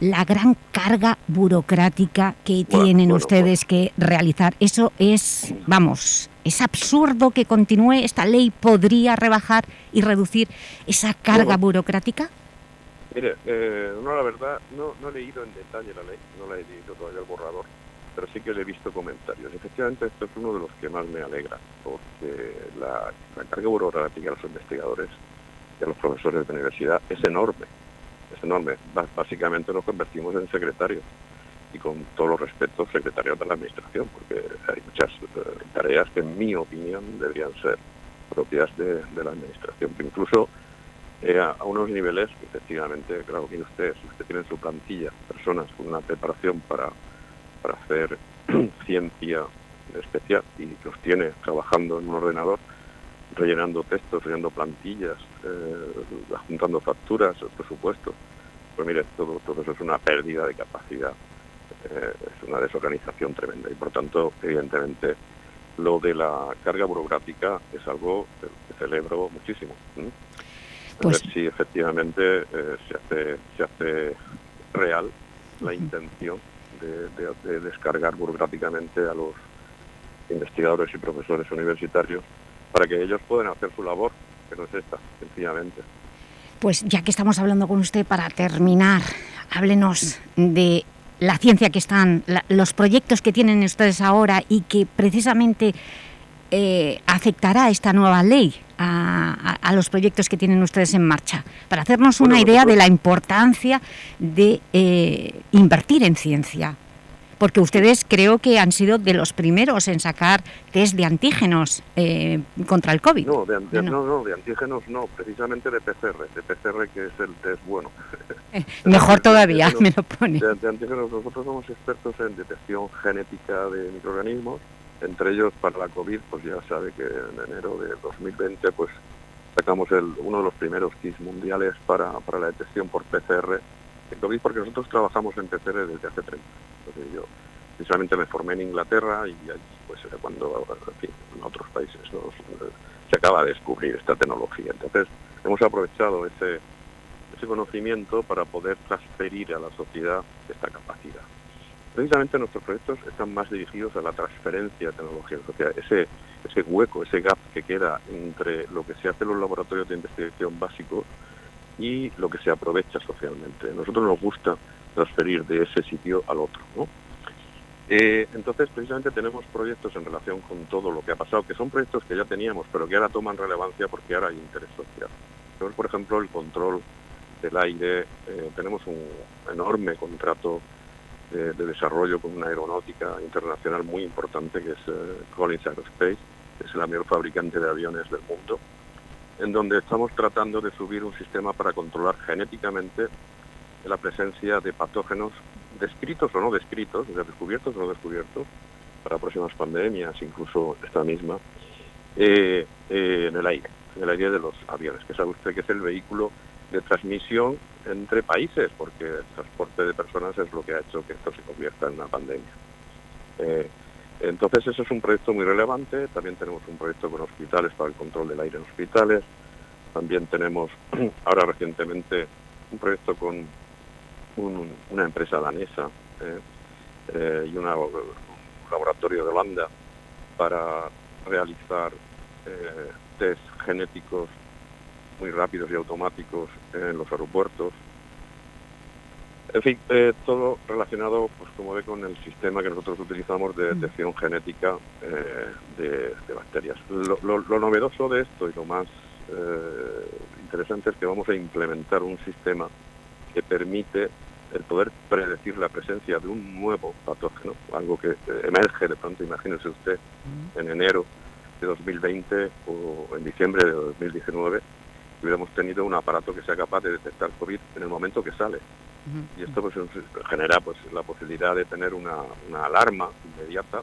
la gran carga burocrática que Bueno, tienen bueno, ustedes que realizar. Eso es, vamos, es absurdo que continúe. Esta ley podría rebajar y reducir esa carga burocrática. Mire, eh, no, la verdad, no, no he leído en detalle la ley, no la he leído todavía el borrador, pero sí que le he visto comentarios. Efectivamente, esto es uno de los que más me alegra, porque la, la carga burocrática a los investigadores y a los profesores de universidad es enorme, es enorme. Básicamente nos convertimos en secretarios y con todos los respetos, secretarios de la administración, porque hay muchas eh, tareas que, en mi opinión, deberían ser propias de, la administración. Incluso eh, a, unos niveles, que efectivamente, claro, miren ustedes, usted tiene en su plantilla personas con una preparación para, para hacer ciencia especial y los tiene trabajando en un ordenador, rellenando textos, rellenando plantillas, eh, juntando facturas, presupuestos. Pues mire, todo, todo eso es una pérdida de capacidad, eh, es una desorganización tremenda y por tanto, evidentemente, lo de la carga burocrática es algo que celebro muchísimo. ¿m? A Pues- ver si efectivamente eh, se, hace, se hace real la intención de, de- de descargar burocráticamente a los investigadores y profesores universitarios para que ellos puedan hacer su labor, que no es esta, sencillamente. Pues ya que estamos hablando con usted, para terminar, háblenos de la ciencia que están, la- los proyectos que tienen ustedes ahora y que precisamente eh, afectará esta nueva ley a, a- a los proyectos que tienen ustedes en marcha, para hacernos Bueno, una idea de la importancia de eh, invertir en ciencia. Porque ustedes creo que han sido de los primeros en sacar test de antígenos eh, contra el COVID. No, de, an- de- No, no, no, de antígenos no, precisamente de PCR, de PCR que es el test bueno. Mejor todavía, me lo pone. De, de antígenos, nosotros somos expertos en detección genética de microorganismos, entre ellos para la COVID, pues ya sabe que en enero de 2020 pues sacamos el, uno de los primeros kits mundiales para, para la detección por PCR porque nosotros trabajamos en PCR desde hace 30 Entonces yo precisamente me formé en Inglaterra y allí pues era cuando en, fin, en otros países se acaba de descubrir esta tecnología. Entonces hemos aprovechado ese, conocimiento para poder transferir a la sociedad esta capacidad. Precisamente nuestros proyectos están más dirigidos a la transferencia de tecnología sociedad, ese, ese hueco, ese gap que queda entre lo que se hace en los laboratorios de investigación básicos y lo que se aprovecha socialmente. A nosotros nos gusta transferir de ese sitio al otro. ¿no? Eh, entonces, precisamente tenemos proyectos en relación con todo lo que ha pasado, que son proyectos que ya teníamos, pero que ahora toman relevancia porque ahora hay interés social. Por ejemplo, el control del aire, eh, tenemos un enorme contrato eh, de desarrollo con una aeronáutica internacional muy importante que es eh, Collins Aerospace, que es la mayor fabricante de aviones del mundo, en donde estamos tratando de subir un sistema para controlar genéticamente la presencia de patógenos descritos o no descritos, sea, descubiertos o no descubiertos, para próximas pandemias, incluso esta misma, eh, eh, en el aire, en el aire de los aviones, que sabe usted que es el vehículo de transmisión entre países, porque el transporte de personas es lo que ha hecho que esto se convierta en una pandemia. Eh, entonces eso es un proyecto muy relevante, también tenemos un proyecto con hospitales para el control del aire en hospitales, también tenemos ahora recientemente un proyecto con un- una empresa danesa eh, eh, y un laboratorio de Holanda para realizar eh, test genéticos muy rápidos y automáticos en los aeropuertos. En fin, eh, todo relacionado, pues como ve, con el sistema que nosotros utilizamos de detección genética eh, de, de bacterias. Lo, lo- lo novedoso de esto y lo más eh, interesante es que vamos a implementar un sistema que permite el poder predecir la presencia de un nuevo patógeno, algo que emerge de pronto, imagínese usted, en enero de 2020 o en diciembre de 2019, hubiéramos tenido un aparato que sea capaz de detectar COVID en el momento que sale. Y esto pues, es- genera pues, la posibilidad de tener una, una alarma inmediata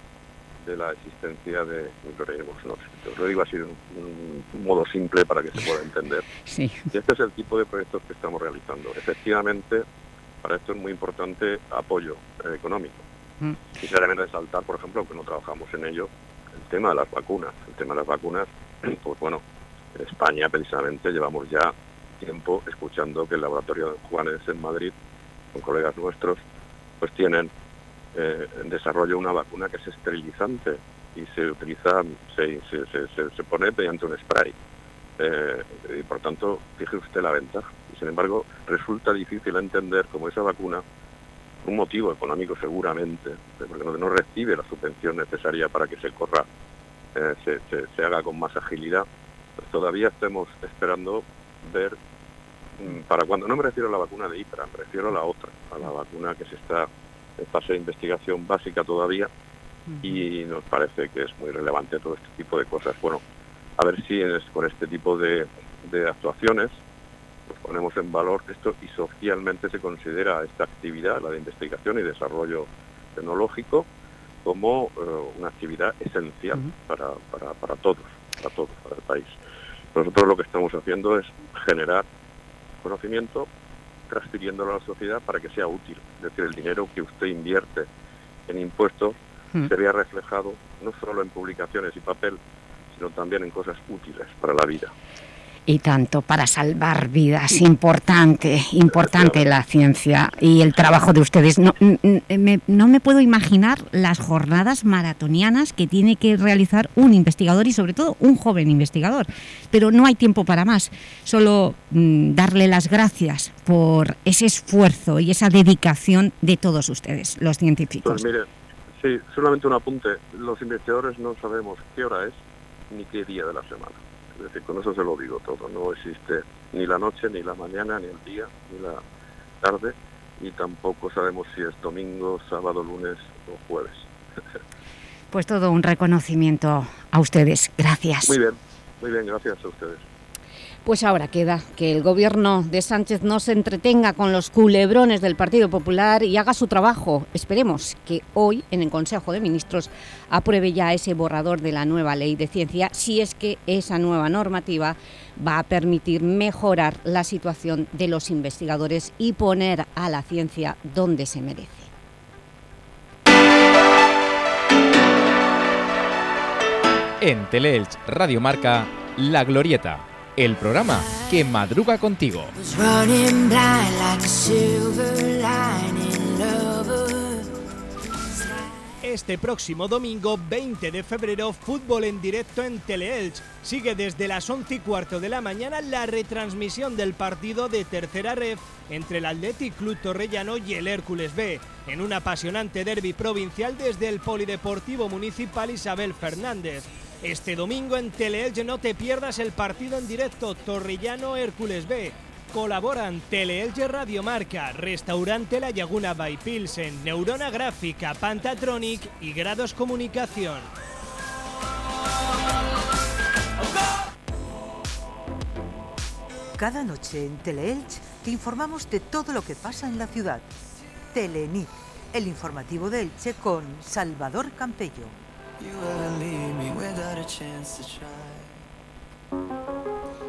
de la existencia de microorganismos nóxicos. Lo digo así de un, un modo simple para que se pueda entender. Sí. Y este es el tipo de proyectos que estamos realizando. Efectivamente, para esto es muy importante apoyo eh, económico. Mm. Quisiera resaltar, por ejemplo, que no trabajamos en ello, el tema de las vacunas. El tema de las vacunas, pues bueno, en España precisamente llevamos ya tiempo escuchando que el laboratorio de Juanes en Madrid, con colegas nuestros, pues tienen eh, en desarrollo una vacuna que es esterilizante y se utiliza, se, se, se, pone mediante un spray. Eh, y por tanto, fije usted la ventaja. Y sin embargo, resulta difícil entender cómo esa vacuna, un motivo económico seguramente, porque no, no recibe la subvención necesaria para que se corra, eh, se- se haga con más agilidad, pues todavía estemos esperando ver mm, para cuando no me refiero a la vacuna de IPRA, me refiero a la otra, a la vacuna que se está en fase de investigación básica todavía y nos parece que es muy relevante todo este tipo de cosas. Bueno, a ver si es- con este tipo de, de actuaciones pues ponemos en valor esto y socialmente se considera esta actividad, la de investigación y desarrollo tecnológico, como eh, una actividad esencial para, para, para todos, para todos, para el país. Nosotros lo que estamos haciendo es generar conocimiento, transfiriéndolo a la sociedad para que sea útil. Es decir, el dinero que usted invierte en impuestos Mm. se vea reflejado no solo en publicaciones y papel, sino también en cosas útiles para la vida. Y tanto para salvar vidas, importante, importante la ciencia y el trabajo de ustedes. No, me, no me puedo imaginar las jornadas maratonianas que tiene que realizar un investigador y sobre todo un joven investigador. Pero no hay tiempo para más, solo mm, darle las gracias por ese esfuerzo y esa dedicación de todos ustedes, los científicos. Pues mire, sí, solamente un apunte. Los investigadores no sabemos qué hora es ni qué día de la semana. Es decir, con eso se lo digo todo. No existe ni la noche, ni la mañana, ni el día, ni la tarde, y tampoco sabemos si es domingo, sábado, lunes o jueves. Pues todo un reconocimiento a ustedes. Gracias. Muy bien, muy bien, gracias a ustedes. Pues ahora queda que el gobierno de Sánchez no se entretenga con los culebrones del Partido Popular y haga su trabajo. Esperemos que hoy, en el Consejo de Ministros, apruebe ya ese borrador de la nueva Ley de Ciencia, si es que esa nueva normativa va a permitir mejorar la situación de los investigadores y poner a la ciencia donde se merece. En Teleelch Radio Marca, La Glorieta, el programa que madruga contigo. Este próximo domingo 20 de febrero, fútbol en directo en Teleelch. Sigue desde las 11 y cuarto de la mañana la retransmisión del partido de tercera ref entre el Athletic Club Torrellano y el Hércules B, en un apasionante derby provincial desde el Polideportivo Municipal Isabel Fernández. Este domingo en Teleelch no te pierdas el partido en directo Torrellano-Hércules B. Colaboran Teleelche Radio Marca, Restaurante La Laguna by Pilsen, Neurona Gráfica, Pantatronic y Grados Comunicación. Cada noche en Teleelch te informamos de todo lo que pasa en la ciudad. Telenit, el informativo de Elche con Salvador Campello. You wouldn't leave me without a chance to try.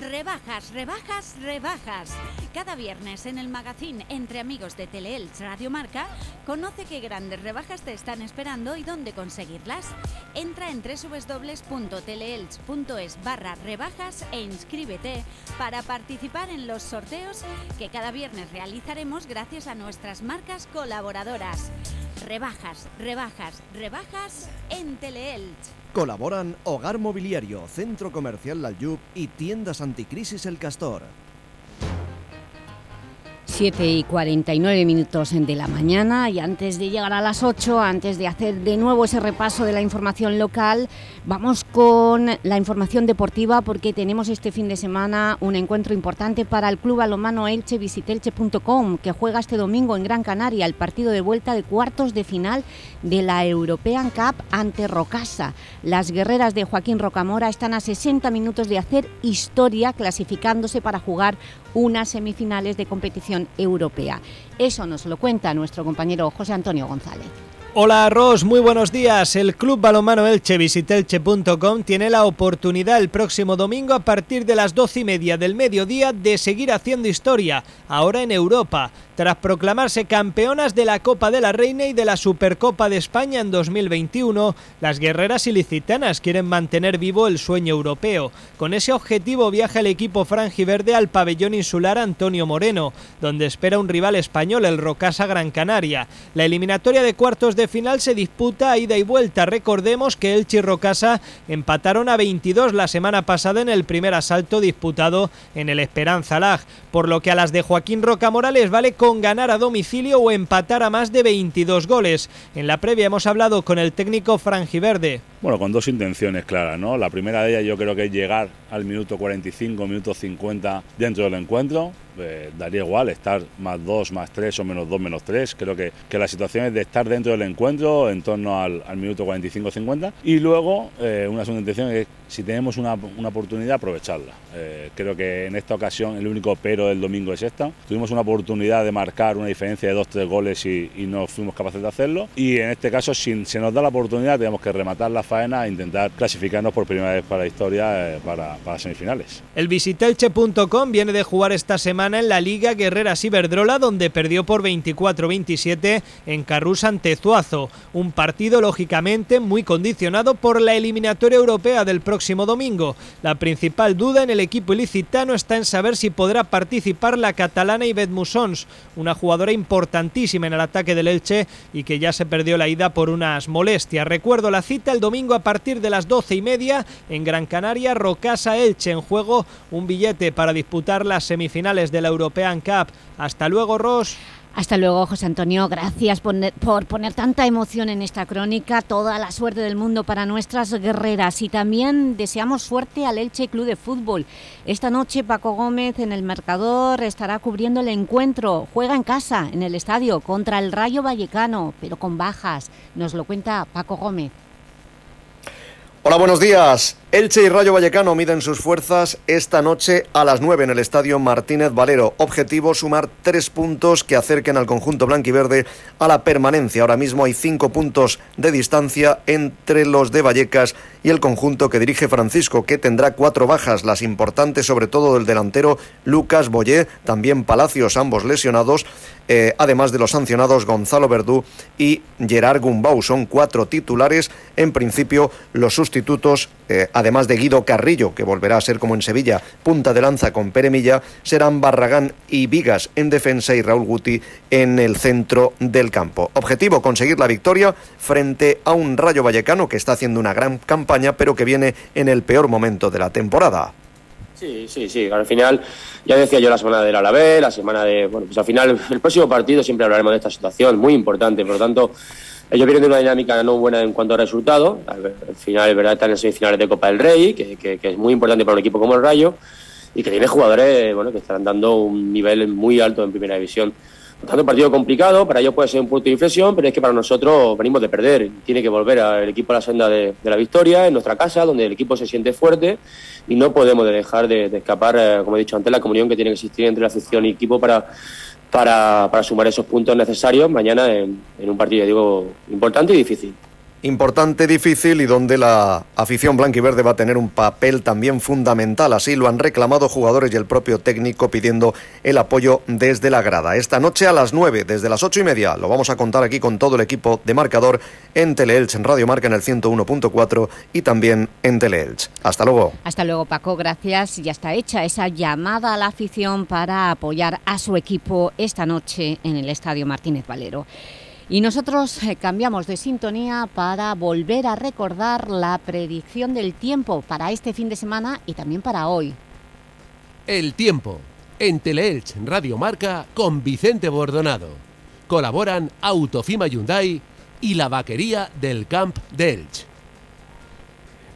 Rebajas, rebajas, rebajas. Cada viernes en el magazine Entre Amigos de Teleelch Radio Marca, conoce qué grandes rebajas te están esperando y dónde conseguirlas. Entra en www.teleelch.es barra rebajas e inscríbete para participar en los sorteos que cada viernes realizaremos gracias a nuestras marcas colaboradoras. Rebajas, rebajas, rebajas en Teleelch. Colaboran Hogar Mobiliario, Centro Comercial Lalyub y Tiendas Anticrisis El Castor. 7 y 49 minutos de la mañana y antes de llegar a las 8, antes de hacer de nuevo ese repaso de la información local, vamos con la información deportiva porque tenemos este fin de semana un encuentro importante para el Club Balonmano Elche, visitelche.com, que juega este domingo en Gran Canaria el partido de vuelta de cuartos de final de la European Cup ante Rocasa. Las guerreras de Joaquín Rocamora están a 60 minutos de hacer historia clasificándose para jugar unas semifinales de competición europea. Eso nos lo cuenta nuestro compañero José Antonio González. Hola Ros, muy buenos días. El Club Balomano Elche visitelche.com tiene la oportunidad el próximo domingo a partir de las doce y media del mediodía de seguir haciendo historia, ahora en Europa tras proclamarse campeonas de la Copa de la Reina y de la Supercopa de España en 2021, las guerreras ilicitanas quieren mantener vivo el sueño europeo. Con ese objetivo viaja el equipo franjiverde al pabellón insular Antonio Moreno, donde espera un rival español, el Rocasa Gran Canaria. La eliminatoria de cuartos de final se disputa a ida y vuelta. Recordemos que Elche y Rocasa empataron a 22 la semana pasada en el primer asalto disputado en el Esperanza Lag, por lo que a las de Joaquín Roca Morales vale con ganar a domicilio o empatar a más de 22 goles. En la previa hemos hablado con el técnico Frangiverde. Bueno, con dos intenciones claras, ¿no? La primera de ellas yo creo que es llegar al minuto 45, minuto 50 dentro del encuentro, eh, daría igual estar más 2, más 3 o menos 2, menos 3. Creo que, que, la situación es de estar dentro del encuentro en torno al, minuto 45-50. Y luego, eh, una segunda intención es si tenemos una, oportunidad, aprovecharla. Eh, creo que en esta ocasión el único pero del domingo es esta. Tuvimos una oportunidad de marcar una diferencia de 2-3 goles y, no fuimos capaces de hacerlo. Y en este caso, si se nos da la oportunidad, tenemos que rematar la faena e intentar clasificarnos por primera vez para la historia para, para semifinales. El visitelche.com viene de jugar esta semana en la Liga Guerreras Iberdrola, donde perdió por 24-27 en Carrús ante Zuazo. Un partido, lógicamente, muy condicionado por la eliminatoria europea del próximo domingo. La principal duda en el equipo ilicitano está en saber si podrá participar la catalana Yvette Musons, una jugadora importantísima en el ataque del Elche y que ya se perdió la ida por unas molestias. Recuerdo la cita el domingo a partir de las 12 y media en Gran Canaria, Rocasa Elche en juego, un billete para disputar las semifinales de la European Cup. Hasta luego, Ross. Hasta luego, José Antonio. Gracias por, poner tanta emoción en esta crónica. Toda la suerte del mundo para nuestras guerreras. Y también deseamos suerte al Elche Club de Fútbol. Esta noche Paco Gómez en el marcador estará cubriendo el encuentro. Juega en casa, en el estadio, contra el Rayo Vallecano, pero con bajas. Nos lo cuenta Paco Gómez. Hola, buenos días. Elche y Rayo Vallecano miden sus fuerzas esta noche a las 9 en el Estadio Martínez Valero. Objetivo sumar tres puntos que acerquen al conjunto blanquiverde a la permanencia. Ahora mismo hay cinco puntos de distancia entre los de Vallecas y el conjunto que dirige Francisco, que tendrá cuatro bajas, las importantes sobre todo del delantero Lucas Boyé, también Palacios, ambos lesionados, eh, además de los sancionados Gonzalo Verdú y Gerard Gumbau. Son cuatro titulares, en principio los sustitutos eh, además de Guido Carrillo, que volverá a ser como en Sevilla, punta de lanza con Pere Milla, serán Barragán y Vigas en defensa y Raúl Guti en el centro del campo. Objetivo, conseguir la victoria frente a un Rayo Vallecano que está haciendo una gran campaña, pero que viene en el peor momento de la temporada. Sí, sí, sí. Al final, ya decía yo la semana del Alavés, la semana de. Bueno, pues al final, el próximo partido siempre hablaremos de esta situación, muy importante. Por lo tanto, ellos vienen de una dinámica no buena en cuanto a resultados. Al final, verdad, están en semifinales de Copa del Rey, que, es muy importante para un equipo como el Rayo, y que tiene jugadores bueno, que están dando un nivel muy alto en primera división. Por tanto, partido complicado, para ellos puede ser un punto de inflexión, pero es que para nosotros venimos de perder. Tiene que volver el equipo a la senda de, la victoria, en nuestra casa, donde el equipo se siente fuerte, y no podemos dejar de, escapar, eh, como he dicho antes, la comunión que tiene que existir entre la afición y equipo para para, para sumar esos puntos necesarios mañana en, un partido, digo, importante y difícil importante, difícil y donde la afición blanquiverde va a tener un papel también fundamental. Así lo han reclamado jugadores y el propio técnico pidiendo el apoyo desde la grada. Esta noche a las 9, desde las ocho y media, lo vamos a contar aquí con todo el equipo de marcador en Teleelch, en Radio Marca en el 101.4 y también en Teleelch. Hasta luego. Hasta luego, Paco. Gracias. Ya está hecha esa llamada a la afición para apoyar a su equipo esta noche en el Estadio Martínez Valero. Y nosotros eh, cambiamos de sintonía para volver a recordar la predicción del tiempo para este fin de semana y también para hoy. El tiempo En Teleelch Radio Marca con Vicente Bordonado. Colaboran Autofima Hyundai y la vaquería del Camp de Elch.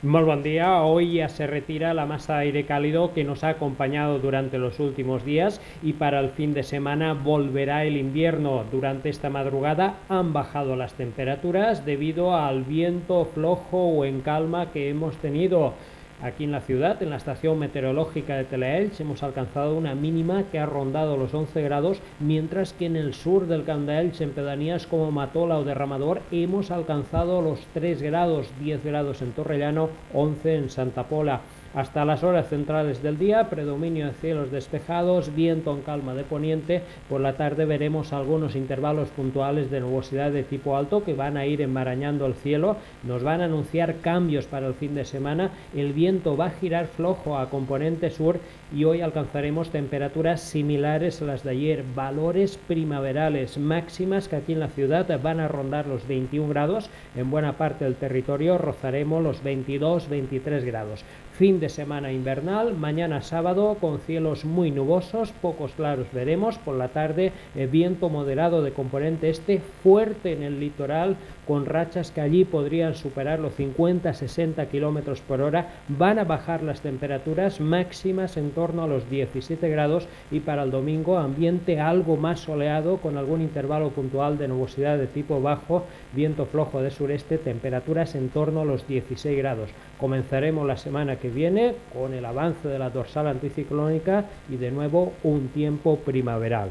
Muy buen día. Hoy ya se retira la masa de aire cálido que nos ha acompañado durante los últimos días y para el fin de semana volverá el invierno. Durante esta madrugada han bajado las temperaturas debido al viento flojo o en calma que hemos tenido. Aquí en la ciudad, en la estación meteorológica de Teleelch, hemos alcanzado una mínima que ha rondado los 11 grados, mientras que en el sur del Camp de Elche, en pedanías como Matola o Derramador, hemos alcanzado los 3 grados, 10 grados en Torrellano, 11 en Santa Pola. Hasta las horas centrales del día, predominio de cielos despejados, viento en calma de poniente. Por la tarde veremos algunos intervalos puntuales de nubosidad de tipo alto que van a ir enmarañando el cielo. Nos van a anunciar cambios para el fin de semana. El viento va a girar flojo a componente sur y hoy alcanzaremos temperaturas similares a las de ayer. Valores primaverales máximas que aquí en la ciudad van a rondar los 21 grados. En buena parte del territorio rozaremos los 22-23 grados. Fin de semana invernal, mañana sábado con cielos muy nubosos, pocos claros veremos, por la tarde eh, viento moderado de componente este, fuerte en el litoral, con rachas que allí podrían superar los 50-60 kilómetros por hora, van a bajar las temperaturas máximas en torno a los 17 grados y para el domingo ambiente algo más soleado con algún intervalo puntual de nubosidad de tipo bajo, viento flojo de sureste, temperaturas en torno a los 16 grados. Comenzaremos la semana que viene con el avance de la dorsal anticiclónica y de nuevo un tiempo primaveral.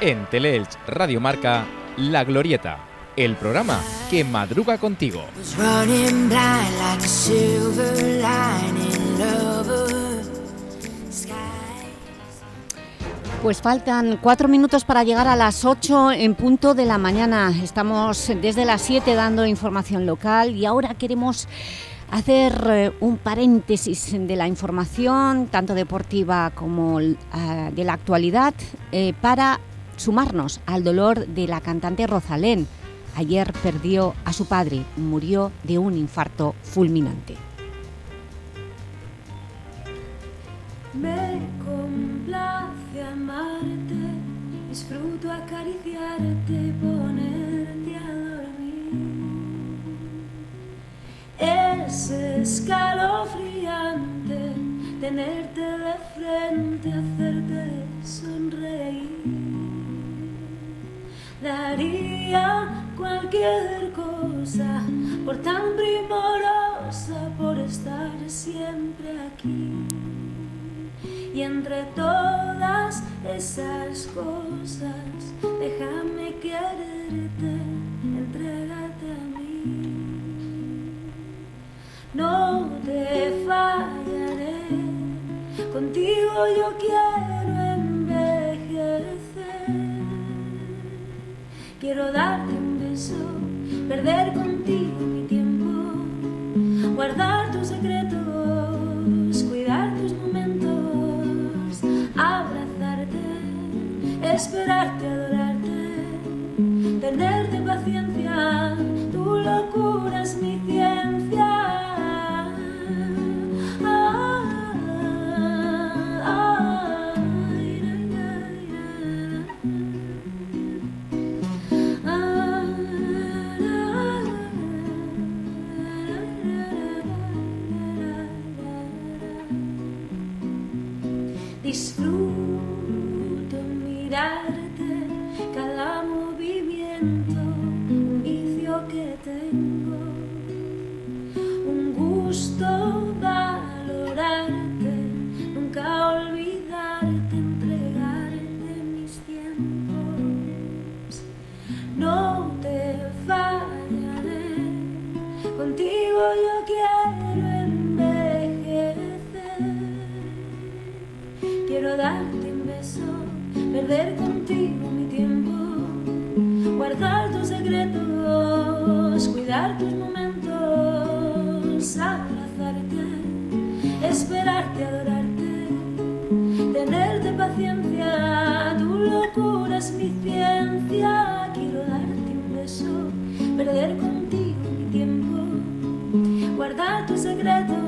En Teleelch Radio Marca, La Glorieta, el programa que madruga contigo. Pues faltan cuatro minutos para llegar a las 8 en punto de la mañana. Estamos desde las 7 dando información local y ahora queremos hacer eh, un paréntesis de la información, tanto deportiva como eh, de la actualidad, eh, para sumarnos al dolor de la cantante Rosalén. Ayer perdió a su padre, murió de un infarto fulminante. Me complace amarte, disfruto acariciarte, ponerte a dormir. Es escalofriante tenerte de frente, hacerte sonreír. Daría cualquier cosa por tan primorosa, por estar siempre aquí. Y entre todas esas cosas, déjame quererte, entrégate a mí. No te fallaré, contigo yo quiero envejecer. Quiero darte un beso, perder contigo mi tiempo, guardar tus secretos, cuidar tus momentos, abrazarte, esperarte, adorarte, tenerte paciencia, tu locura es mi ciencia. Quiero darte un beso, perder contigo mi tiempo, guardar tus secretos, cuidar tus momentos, abrazarte, esperarte, adorarte, tenerte paciencia, tu locura es mi ciencia, quiero darte un beso, perder contigo mi tiempo, guardar tus secretos,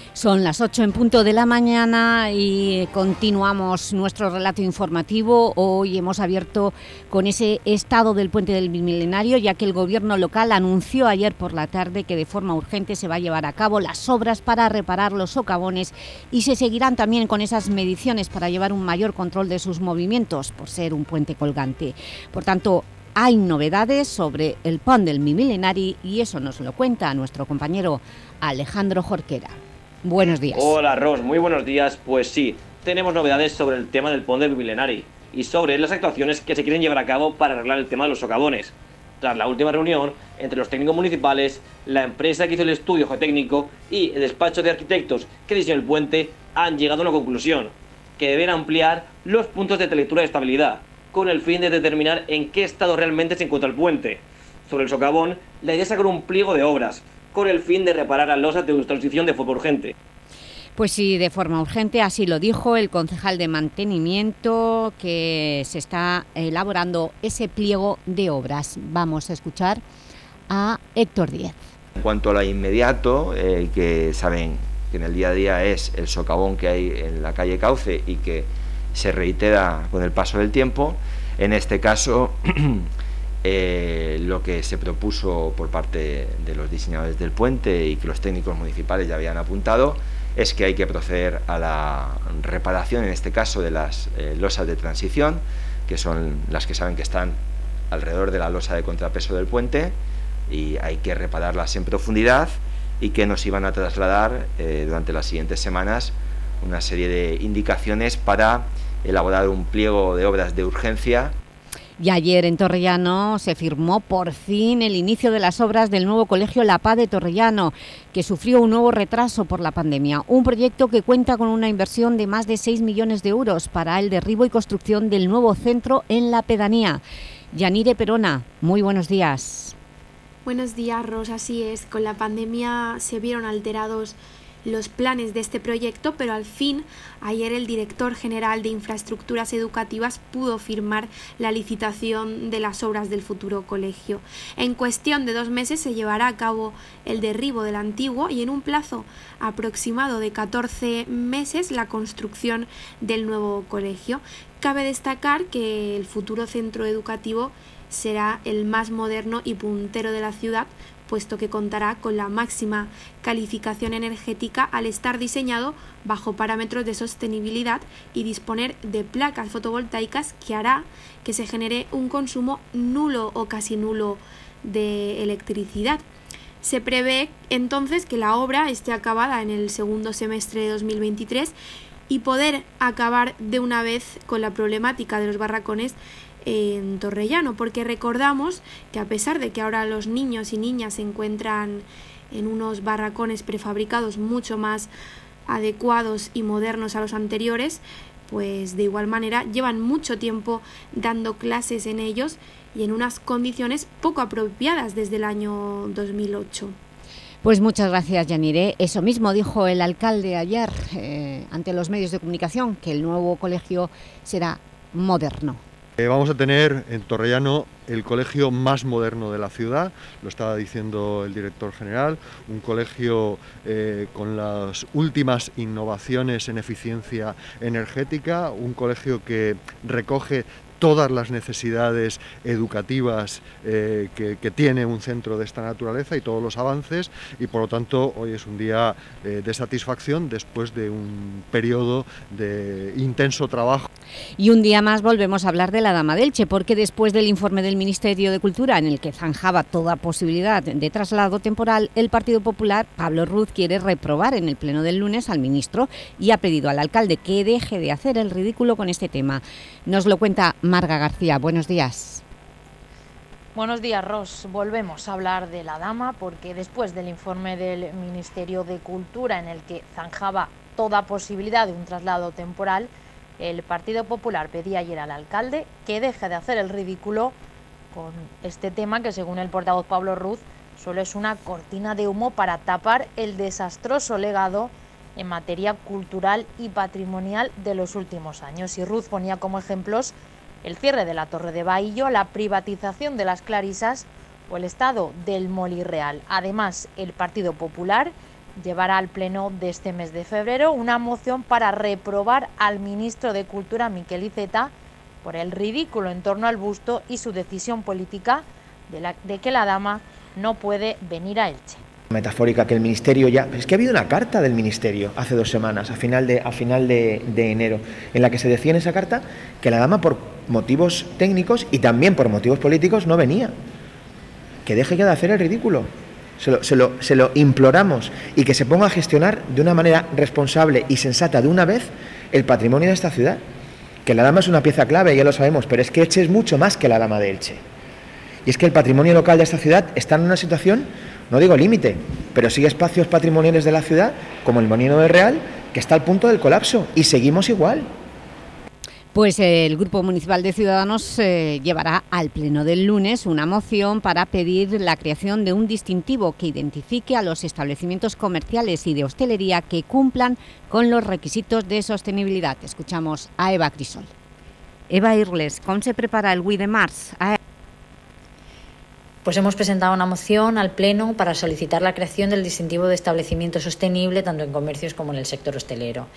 Son las 8 en punto de la mañana y continuamos nuestro relato informativo. Hoy hemos abierto con ese estado del puente del milenario, ya que el gobierno local anunció ayer por la tarde que de forma urgente se va a llevar a cabo las obras para reparar los socavones y se seguirán también con esas mediciones para llevar un mayor control de sus movimientos, por ser un puente colgante. Por tanto, hay novedades sobre el pont del milenari y eso nos lo cuenta nuestro compañero Alejandro Jorquera. Buenos días. Hola Ros, muy buenos días. Pues sí, tenemos novedades sobre el tema del pont del Milenari y sobre las actuaciones que se quieren llevar a cabo para arreglar el tema de los socavones. Tras la última reunión entre los técnicos municipales, la empresa que hizo el estudio geotécnico y el despacho de arquitectos que diseñó el puente han llegado a una conclusión, que deben ampliar los puntos de lectura de estabilidad, con el fin de determinar en qué estado realmente se encuentra el puente. Sobre el socavón, la idea es sacar un pliego de obras, con el fin de reparar las losas de transición de forma urgente. Pues sí, de forma urgente, así lo dijo el concejal de mantenimiento que se está elaborando ese pliego de obras. Vamos a escuchar a Héctor Díez. En cuanto a lo inmediato, eh, que saben que en el día a día es el socavón que hay en la calle Cauce y que se reitera con el paso del tiempo, en este caso eh, lo que se propuso por parte de los diseñadores del puente y que los técnicos municipales ya habían apuntado es que hay que proceder a la reparación, en este caso, de las eh, losas de transición, que son las que saben que están alrededor de la losa de contrapeso del puente, y hay que repararlas en profundidad y que nos iban a trasladar eh, durante las siguientes semanas una serie de indicaciones para elaborar un pliego de obras de urgencia Y ayer en Torrellano se firmó por fin el inicio de las obras del nuevo Colegio La Paz de Torrellano, que sufrió un nuevo retraso por la pandemia. Un proyecto que cuenta con una inversión de más de 6 millones de euros para el derribo y construcción del nuevo centro en la pedanía. Yanire Perona, muy buenos días. Buenos días, Rosa. Así es, con la pandemia se vieron alterados los planes de este proyecto, pero al fin ayer el director general de infraestructuras educativas pudo firmar la licitación de las obras del futuro colegio. En cuestión de dos meses se llevará a cabo el derribo del antiguo y en un plazo aproximado de 14 meses la construcción del nuevo colegio. Cabe destacar que el futuro centro educativo será el más moderno y puntero de la ciudad, puesto que contará con la máxima calificación energética al estar diseñado bajo parámetros de sostenibilidad y disponer de placas fotovoltaicas que hará que se genere un consumo nulo o casi nulo de electricidad. Se prevé entonces que la obra esté acabada en el segundo semestre de 2023 y poder acabar de una vez con la problemática de los barracones en Torrellano, porque recordamos que a pesar de que ahora los niños y niñas se encuentran en unos barracones prefabricados mucho más adecuados y modernos a los anteriores, pues de igual manera llevan mucho tiempo dando clases en ellos y en unas condiciones poco apropiadas desde el año 2008. Pues muchas gracias, Yanire. Eso mismo dijo el alcalde ayer eh, ante los medios de comunicación, que el nuevo colegio será moderno. Eh, vamos a tener en Torrellano el colegio más moderno de la ciudad, lo estaba diciendo el director general, un colegio eh, con las últimas innovaciones en eficiencia energética, un colegio que recoge todas las necesidades educativas eh, que, tiene un centro de esta naturaleza y todos los avances y por lo tanto hoy es un día eh, de satisfacción después de un periodo de intenso trabajo. Y un día más volvemos a hablar de la Dama delche porque después del informe del Ministerio de Cultura en el que zanjaba toda posibilidad de traslado temporal, el Partido Popular, Pablo Ruz, quiere reprobar en el pleno del lunes al ministro y ha pedido al alcalde que deje de hacer el ridículo con este tema. Nos lo cuenta Marga García. Buenos días. Buenos días, Ros. Volvemos a hablar de la dama porque después del informe del Ministerio de Cultura en el que zanjaba toda posibilidad de un traslado temporal, el Partido Popular pedía ayer al alcalde que deje de hacer el ridículo con este tema que, según el portavoz Pablo Ruz, solo es una cortina de humo para tapar el desastroso legado en materia cultural y patrimonial de los últimos años. Y Ruz ponía como ejemplos el cierre de la Torre de Bahillo, la privatización de las Clarisas o el estado del Molirreal. Además, el Partido Popular llevará al Pleno de este mes de febrero una moción para reprobar al ministro de Cultura, Miquel Iceta, por el ridículo en torno al busto y su decisión política de que la dama no puede venir a Elche metafórica que el ministerio ya es que ha habido una carta del ministerio hace dos semanas a final de a final de, enero en la que se decía en esa carta que la dama por motivos técnicos y también por motivos políticos no venía. Que deje ya de hacer el ridículo. Se lo, se, lo, se lo imploramos. Y que se ponga a gestionar de una manera responsable y sensata de una vez el patrimonio de esta ciudad. Que la dama es una pieza clave ya lo sabemos pero es que Elche es mucho más que la dama de Elche. Y es que el patrimonio local de esta ciudad está en una situación no digo límite, pero sigue espacios patrimoniales de la ciudad, como el Molino de Real, que está al punto del colapso, y seguimos igual. Pues el Grupo Municipal de Ciudadanos eh, llevará al Pleno del lunes una moción para pedir la creación de un distintivo que identifique a los establecimientos comerciales y de hostelería que cumplan con los requisitos de sostenibilidad. Escuchamos a Eva Crisol. Eva Irles, ¿cómo se prepara el Wii de Mars? Pues hemos presentado una moción al Pleno para solicitar la creación del distintivo de establecimiento sostenible tanto en comercios como en el sector hostelero.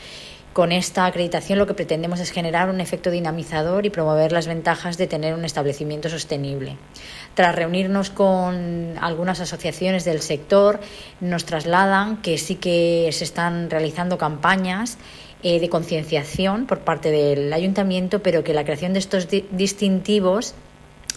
Con esta acreditación lo que pretendemos es generar un efecto dinamizador y promover las ventajas de tener un establecimiento sostenible. Tras reunirnos con algunas asociaciones del sector, nos trasladan que sí que se están realizando campañas eh, de concienciación por parte del ayuntamiento, pero que la creación de estos distintivos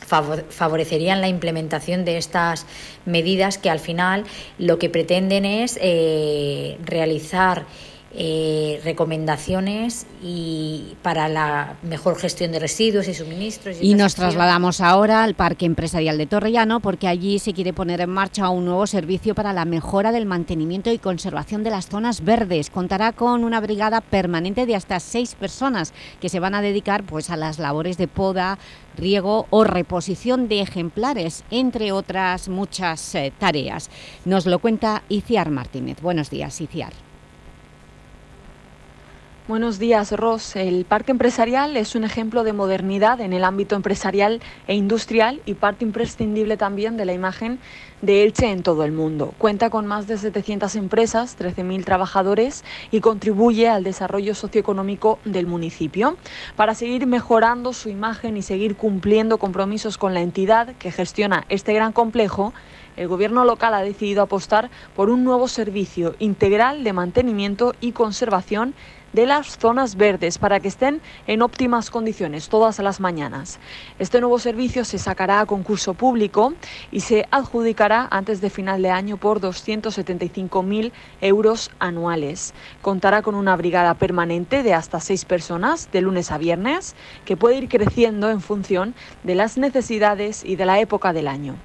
favorecerían la implementación de estas medidas que al final lo que pretenden es eh, realizar eh, recomendaciones y para la mejor gestión de residuos y suministros. Y, nos trasladamos ahora al Parque Empresarial de Torrellano porque allí se quiere poner en marcha un nuevo servicio para la mejora del mantenimiento y conservación de las zonas verdes. Contará con una brigada permanente de hasta seis personas que se van a dedicar pues, a las labores de poda, riego o reposición de ejemplares, entre otras muchas eh, tareas. Nos lo cuenta Iciar Martínez. Buenos días, Iciar. Buenos días, Ross. El Parque Empresarial es un ejemplo de modernidad en el ámbito empresarial e industrial y parte imprescindible también de la imagen de Elche en todo el mundo. Cuenta con más de 700 empresas, 13.000 trabajadores y contribuye al desarrollo socioeconómico del municipio. Para seguir mejorando su imagen y seguir cumpliendo compromisos con la entidad que gestiona este gran complejo, el Gobierno local ha decidido apostar por un nuevo servicio integral de mantenimiento y conservación de las zonas verdes para que estén en óptimas condiciones todas las mañanas. Este nuevo servicio se sacará a concurso público y se adjudicará antes de final de año por 275.000 euros anuales. Contará con una brigada permanente de hasta seis personas de lunes a viernes que puede ir creciendo en función de las necesidades y de la época del año.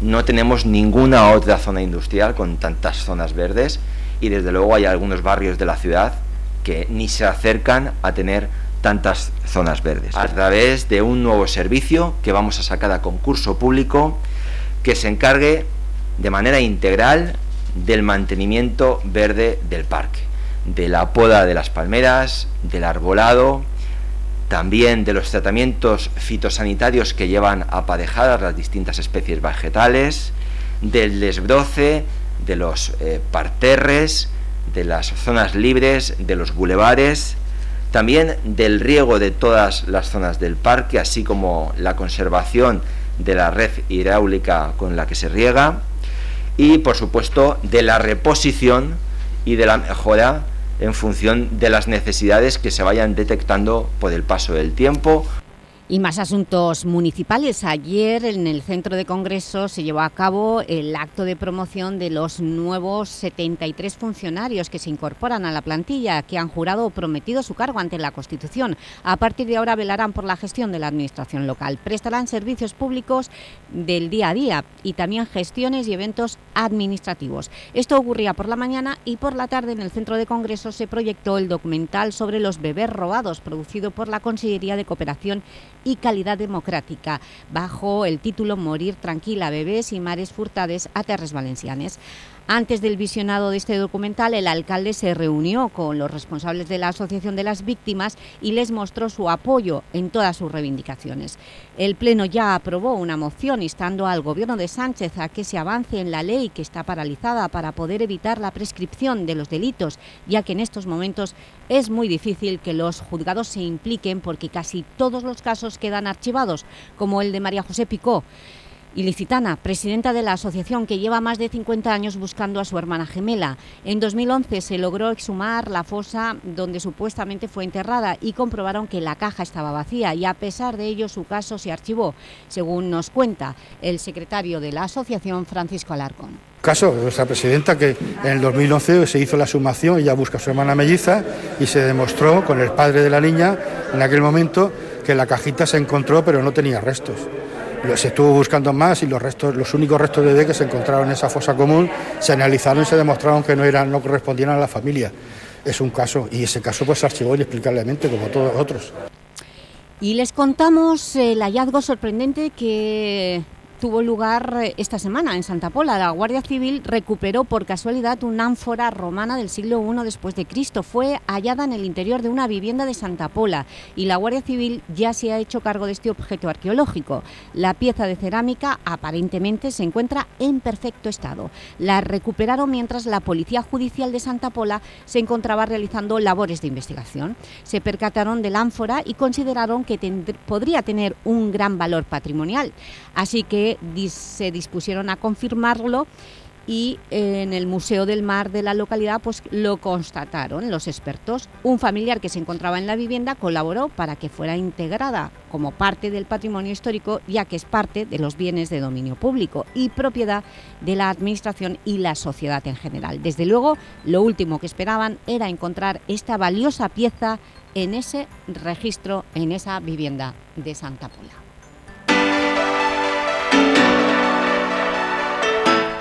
No tenemos ninguna otra zona industrial con tantas zonas verdes y desde luego hay algunos barrios de la ciudad que ni se acercan a tener tantas zonas verdes. A través de un nuevo servicio que vamos a sacar a concurso público que se encargue de manera integral del mantenimiento verde del parque, de la poda de las palmeras, del arbolado, también de los tratamientos fitosanitarios que llevan aparejadas las distintas especies vegetales, del desbroce, de los eh, parterres, de las zonas libres, de los bulevares, también del riego de todas las zonas del parque, así como la conservación de la red hidráulica con la que se riega y por supuesto de la reposición y de la mejora en función de las necesidades que se vayan detectando por el paso del tiempo y más asuntos municipales. Ayer en el Centro de Congresos se llevó a cabo el acto de promoción de los nuevos 73 funcionarios que se incorporan a la plantilla, que han jurado o prometido su cargo ante la Constitución. A partir de ahora velarán por la gestión de la Administración local. Prestarán servicios públicos del día a día y también gestiones y eventos administrativos. Esto ocurría por la mañana y por la tarde en el Centro de Congresos se proyectó el documental sobre los bebés robados, producido por la Consellería de Cooperación y calidad democrática, bajo el título Morir tranquila, bebés y mares furtades a terres valencianes. Antes del visionado de este documental, el alcalde se reunió con los responsables de la Asociación de las Víctimas y les mostró su apoyo en todas sus reivindicaciones. El Pleno ya aprobó una moción instando al Gobierno de Sánchez a que se avance en la ley que está paralizada para poder evitar la prescripción de los delitos, ya que en estos momentos es muy difícil que los juzgados se impliquen porque casi todos los casos quedan archivados, como el de María José Picó ilicitana, presidenta de la asociación que lleva más de 50 años buscando a su hermana gemela. En 2011 se logró exhumar la fosa donde supuestamente fue enterrada y comprobaron que la caja estaba vacía y a pesar de ello su caso se archivó, según nos cuenta el secretario de la asociación Francisco Alarcón. Caso de nuestra presidenta que en el 2011 se hizo la sumación, ella busca a su hermana melliza y se demostró con el padre de la niña en aquel momento que la cajita se encontró pero no tenía restos se estuvo buscando más y los restos, los únicos restos de bebé que se encontraron en esa fosa común se analizaron y se demostraron que no eran, no correspondían a la familia. Es un caso y ese caso pues se archivó inexplicablemente como todos otros. Y les contamos el hallazgo sorprendente que tuvo lugar eh, esta semana en Santa Pola. La Guardia Civil recuperó por casualidad una ánfora romana del siglo I después de Cristo. Fue hallada en el interior de una vivienda de Santa Pola y la Guardia Civil ya se ha hecho cargo de este objeto arqueológico. La pieza de cerámica aparentemente se encuentra en perfecto estado. La recuperaron mientras la Policía Judicial de Santa Pola se encontraba realizando labores de investigación. Se percataron del ánfora y consideraron que podría tener un gran valor patrimonial. Así que se dispusieron a confirmarlo y en el Museo del Mar de la localidad pues lo constataron los expertos. Un familiar que se encontraba en la vivienda colaboró para que fuera integrada como parte del patrimonio histórico, ya que es parte de los bienes de dominio público y propiedad de la Administración y la sociedad en general. Desde luego, lo último que esperaban era encontrar esta valiosa pieza en ese registro, en esa vivienda de Santa Pola.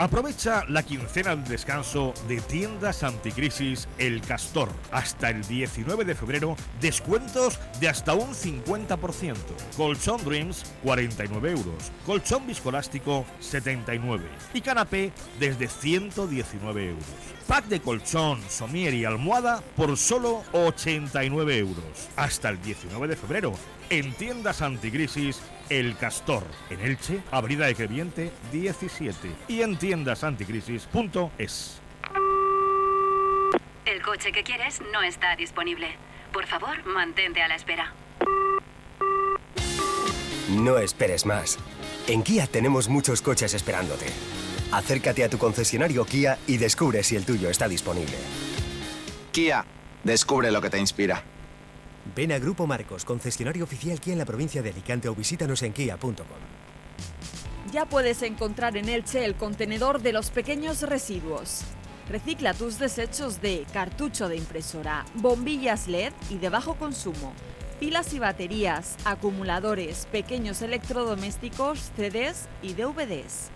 Aprovecha la quincena de descanso de tiendas anticrisis El Castor. Hasta el 19 de febrero, descuentos de hasta un 50%. Colchón Dreams, 49 euros. Colchón viscolástico, 79. Y canapé desde 119 euros. Pack de colchón, somier y almohada por solo 89 euros. Hasta el 19 de febrero, en tiendas anticrisis el Castor, en Elche, Avenida de Creviente 17 y en tiendasanticrisis.es. El coche que quieres no está disponible. Por favor, mantente a la espera. No esperes más. En Kia tenemos muchos coches esperándote. Acércate a tu concesionario Kia y descubre si el tuyo está disponible. Kia, descubre lo que te inspira. Ven a Grupo Marcos, concesionario oficial Kia en la provincia de Alicante o visítanos en kia.com. Ya puedes encontrar en Elche el contenedor de los pequeños residuos. Recicla tus desechos de cartucho de impresora, bombillas LED y de bajo consumo, pilas y baterías, acumuladores, pequeños electrodomésticos, CDs y DVDs.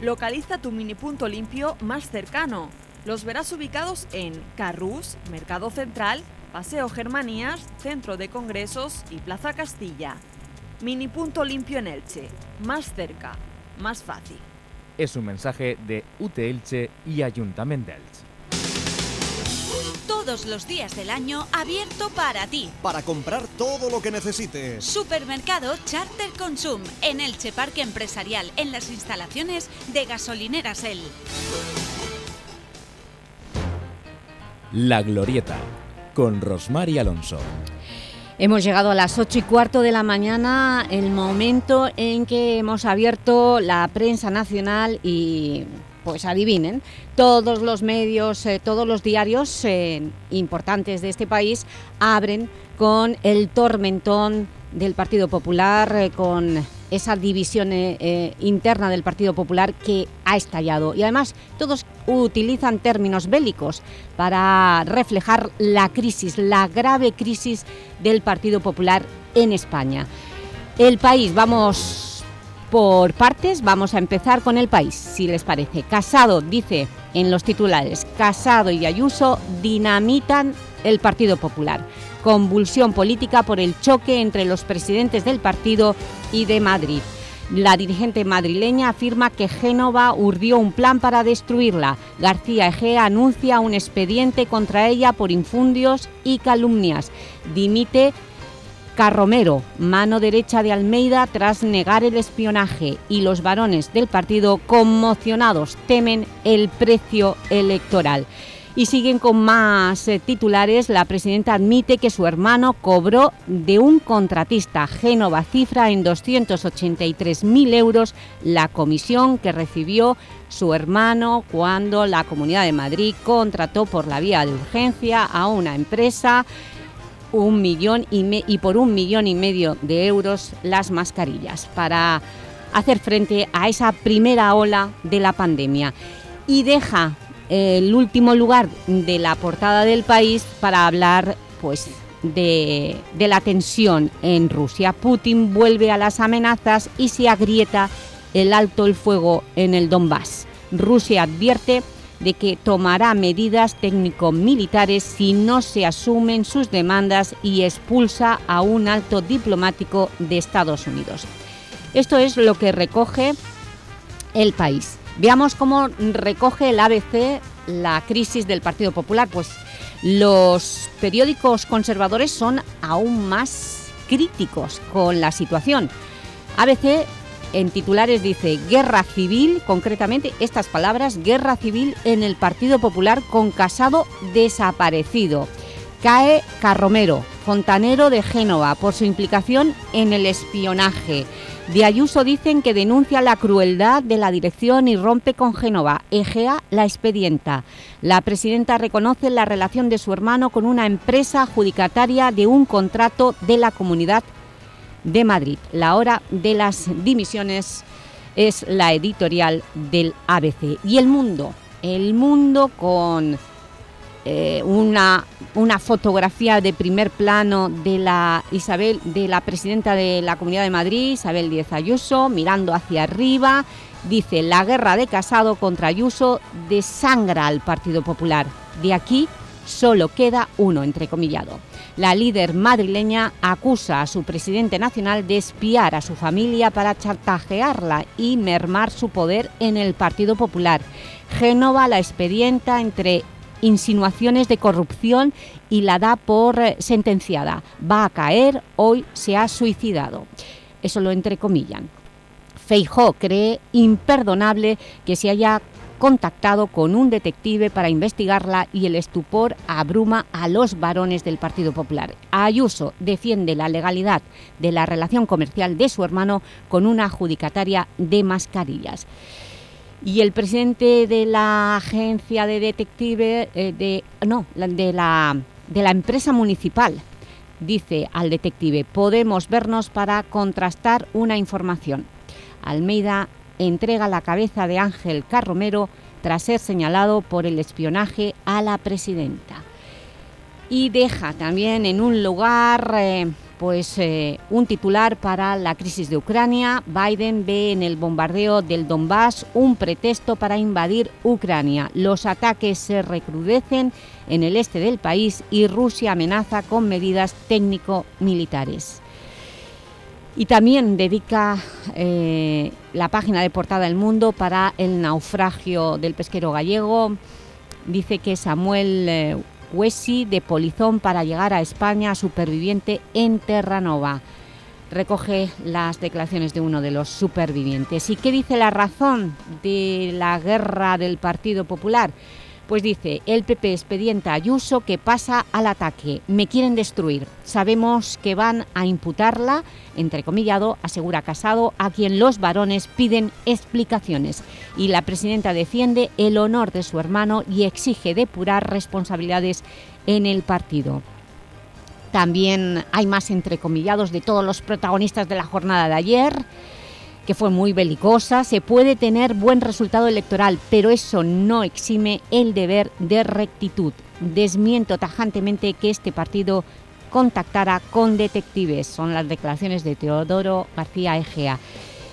Localiza tu mini punto limpio más cercano. Los verás ubicados en Carrús, Mercado Central, Paseo Germanías, Centro de Congresos y Plaza Castilla. Mini punto limpio en Elche. Más cerca, más fácil. Es un mensaje de UT Elche y Ayuntamiento de Elche. Todos los días del año abierto para ti. Para comprar todo lo que necesites. Supermercado Charter Consum en Elche Parque Empresarial en las instalaciones de Gasolineras El. La Glorieta con Rosmar y Alonso. Hemos llegado a las 8 y cuarto de la mañana, el momento en que hemos abierto la prensa nacional y, pues adivinen, todos los medios, eh, todos los diarios eh, importantes de este país abren con el tormentón del Partido Popular, eh, con esa división interna del Partido Popular que ha estallado. Y además todos utilizan términos bélicos para reflejar la crisis, la grave crisis del Partido Popular en España. El país, vamos por partes, vamos a empezar con el país, si les parece. Casado, dice en los titulares, Casado y Ayuso dinamitan el Partido Popular convulsión política por el choque entre los presidentes del partido y de Madrid. La dirigente madrileña afirma que Génova urdió un plan para destruirla. García Egea anuncia un expediente contra ella por infundios y calumnias. Dimite Carromero, mano derecha de Almeida tras negar el espionaje y los varones del partido conmocionados temen el precio electoral. Y siguen con más eh, titulares. La presidenta admite que su hermano cobró de un contratista. Génova cifra en 283.000 euros la comisión que recibió su hermano cuando la Comunidad de Madrid contrató por la vía de urgencia a una empresa un millón y, por un millón y medio de euros las mascarillas para hacer frente a esa primera ola de la pandemia. Y deja eh, el último lugar de la portada del país para hablar pues, de, de la tensión en Rusia. Putin vuelve a las amenazas y se agrieta el alto el fuego en el Donbass. Rusia advierte de que tomará medidas técnico-militares si no se asumen sus demandas y expulsa a un alto diplomático de Estados Unidos. Esto es lo que recoge el país. Veamos cómo recoge el ABC la crisis del Partido Popular. Pues los periódicos conservadores son aún más críticos con la situación. ABC en titulares dice Guerra civil, concretamente estas palabras, Guerra civil en el Partido Popular con Casado desaparecido. Cae Carromero, fontanero de Génova, por su implicación en el espionaje. De Ayuso dicen que denuncia la crueldad de la dirección y rompe con Génova. Egea la expedienta. La presidenta reconoce la relación de su hermano con una empresa adjudicataria de un contrato de la Comunidad de Madrid. La hora de las dimisiones es la editorial del ABC. Y El Mundo, El Mundo con eh, una, una fotografía de primer plano de la, Isabel, de la presidenta de la Comunidad de Madrid, Isabel Díaz Ayuso, mirando hacia arriba. Dice, la guerra de Casado contra Ayuso desangra al Partido Popular. De aquí solo queda uno, entrecomillado. La líder madrileña acusa a su presidente nacional de espiar a su familia para chantajearla y mermar su poder en el Partido Popular. Génova la expedienta entre insinuaciones de corrupción y la da por eh, sentenciada. Va a caer, hoy se ha suicidado. Eso lo entrecomillan. Feijó cree imperdonable que se haya contactado con un detective para investigarla y el estupor abruma a los varones del Partido Popular. Ayuso defiende la legalidad de la relación comercial de su hermano con una adjudicataria de mascarillas. Y el presidente de la agencia de detective, eh, de, no, de la, de la empresa municipal, dice al detective, podemos vernos para contrastar una información. Almeida entrega la cabeza de Ángel Carromero tras ser señalado por el espionaje a la presidenta. Y deja también en un lugar eh, pues, eh, un titular para la crisis de Ucrania. Biden ve en el bombardeo del Donbass un pretexto para invadir Ucrania. Los ataques se recrudecen en el este del país y Rusia amenaza con medidas técnico-militares. Y también dedica eh, la página de portada del Mundo para el naufragio del pesquero gallego. Dice que Samuel eh, Huesi de Polizón para llegar a España, superviviente en Terranova. Recoge las declaraciones de uno de los supervivientes. ¿Y qué dice la razón de la guerra del Partido Popular? Pues dice, el PP expedienta Ayuso que pasa al ataque. Me quieren destruir. Sabemos que van a imputarla, entrecomillado, asegura Casado, a quien los varones piden explicaciones. Y la presidenta defiende el honor de su hermano y exige depurar responsabilidades en el partido. También hay más entrecomillados de todos los protagonistas de la jornada de ayer que fue muy belicosa, se puede tener buen resultado electoral, pero eso no exime el deber de rectitud. Desmiento tajantemente que este partido contactara con detectives. Son las declaraciones de Teodoro García Egea.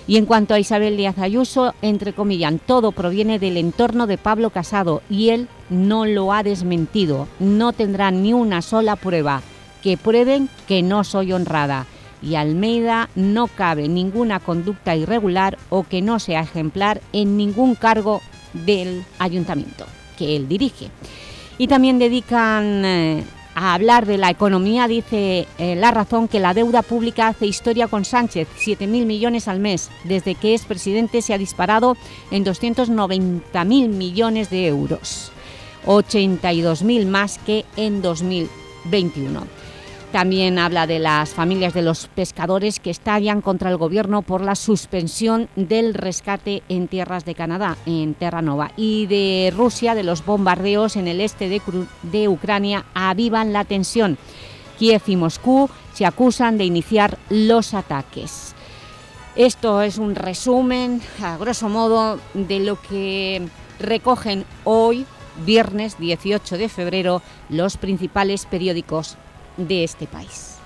Y en cuanto a Isabel Díaz Ayuso, entre comillas, todo proviene del entorno de Pablo Casado y él no lo ha desmentido. No tendrá ni una sola prueba. Que prueben que no soy honrada y Almeida no cabe ninguna conducta irregular o que no sea ejemplar en ningún cargo del ayuntamiento que él dirige. Y también dedican eh, a hablar de la economía, dice eh, La Razón, que la deuda pública hace historia con Sánchez, 7.000 millones al mes. Desde que es presidente se ha disparado en 290.000 millones de euros, 82.000 más que en 2021. También habla de las familias de los pescadores que estallan contra el Gobierno por la suspensión del rescate en tierras de Canadá, en Terranova, y de Rusia, de los bombardeos en el este de, de Ucrania, avivan la tensión. Kiev y Moscú se acusan de iniciar los ataques. Esto es un resumen, a grosso modo, de lo que recogen hoy, viernes 18 de febrero, los principales periódicos de este país.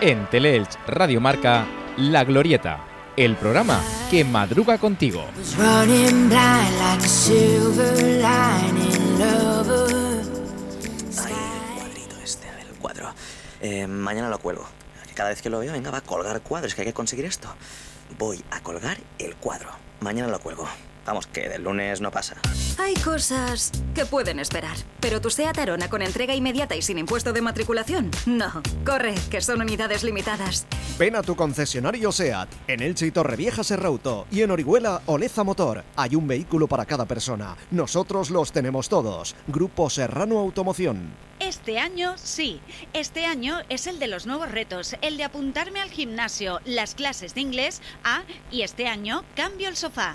En Teleelch Radio Marca, La Glorieta, el programa que madruga contigo. Ay, el cuadrito este, el cuadro. Eh, mañana lo cuelgo. Cada vez que lo veo, venga, va a colgar cuadros, que hay que conseguir esto. Voy a colgar el cuadro. Mañana lo cuelgo. Vamos, que del lunes no pasa. Hay cosas que pueden esperar. Pero tu SEAT Arona con entrega inmediata y sin impuesto de matriculación, no. Corre, que son unidades limitadas. Ven a tu concesionario SEAT. En Elche y Torrevieja Serrauto. Y en Orihuela, Oleza Motor. Hay un vehículo para cada persona. Nosotros los tenemos todos. Grupo Serrano Automoción. Este año sí. Este año es el de los nuevos retos, el de apuntarme al gimnasio, las clases de inglés, ah, y este año cambio el sofá.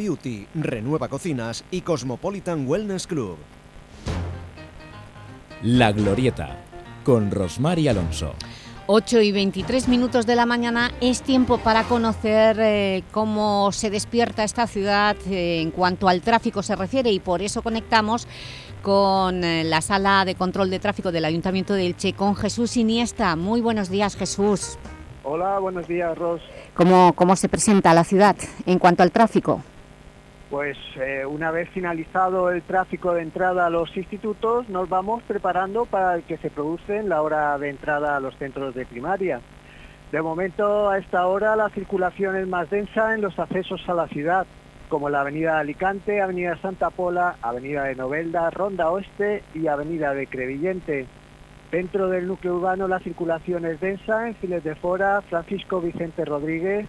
Beauty, Renueva Cocinas y Cosmopolitan Wellness Club. La Glorieta, con Rosmar y Alonso. 8 y 23 minutos de la mañana es tiempo para conocer eh, cómo se despierta esta ciudad eh, en cuanto al tráfico se refiere y por eso conectamos con eh, la sala de control de tráfico del Ayuntamiento de Elche con Jesús Iniesta. Muy buenos días, Jesús. Hola, buenos días, Ros. ¿Cómo, cómo se presenta la ciudad en cuanto al tráfico? Pues eh, una vez finalizado el tráfico de entrada a los institutos, nos vamos preparando para que se produce en la hora de entrada a los centros de primaria. De momento, a esta hora, la circulación es más densa en los accesos a la ciudad. como la Avenida Alicante, Avenida Santa Pola, Avenida de Novelda, Ronda Oeste y Avenida de Crevillente. Dentro del núcleo urbano la circulación es densa en Files de Fora, Francisco Vicente Rodríguez,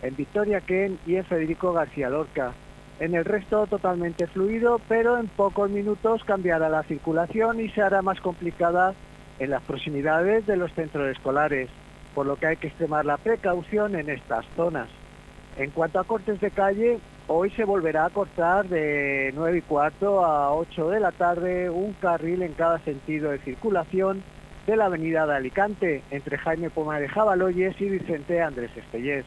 en Victoria Ken y en Federico García Lorca. En el resto totalmente fluido, pero en pocos minutos cambiará la circulación y se hará más complicada en las proximidades de los centros escolares, por lo que hay que extremar la precaución en estas zonas. En cuanto a cortes de calle, hoy se volverá a cortar de 9 y cuarto a 8 de la tarde un carril en cada sentido de circulación de la avenida de Alicante, entre Jaime Poma de Jabaloyes y Vicente Andrés Estellés.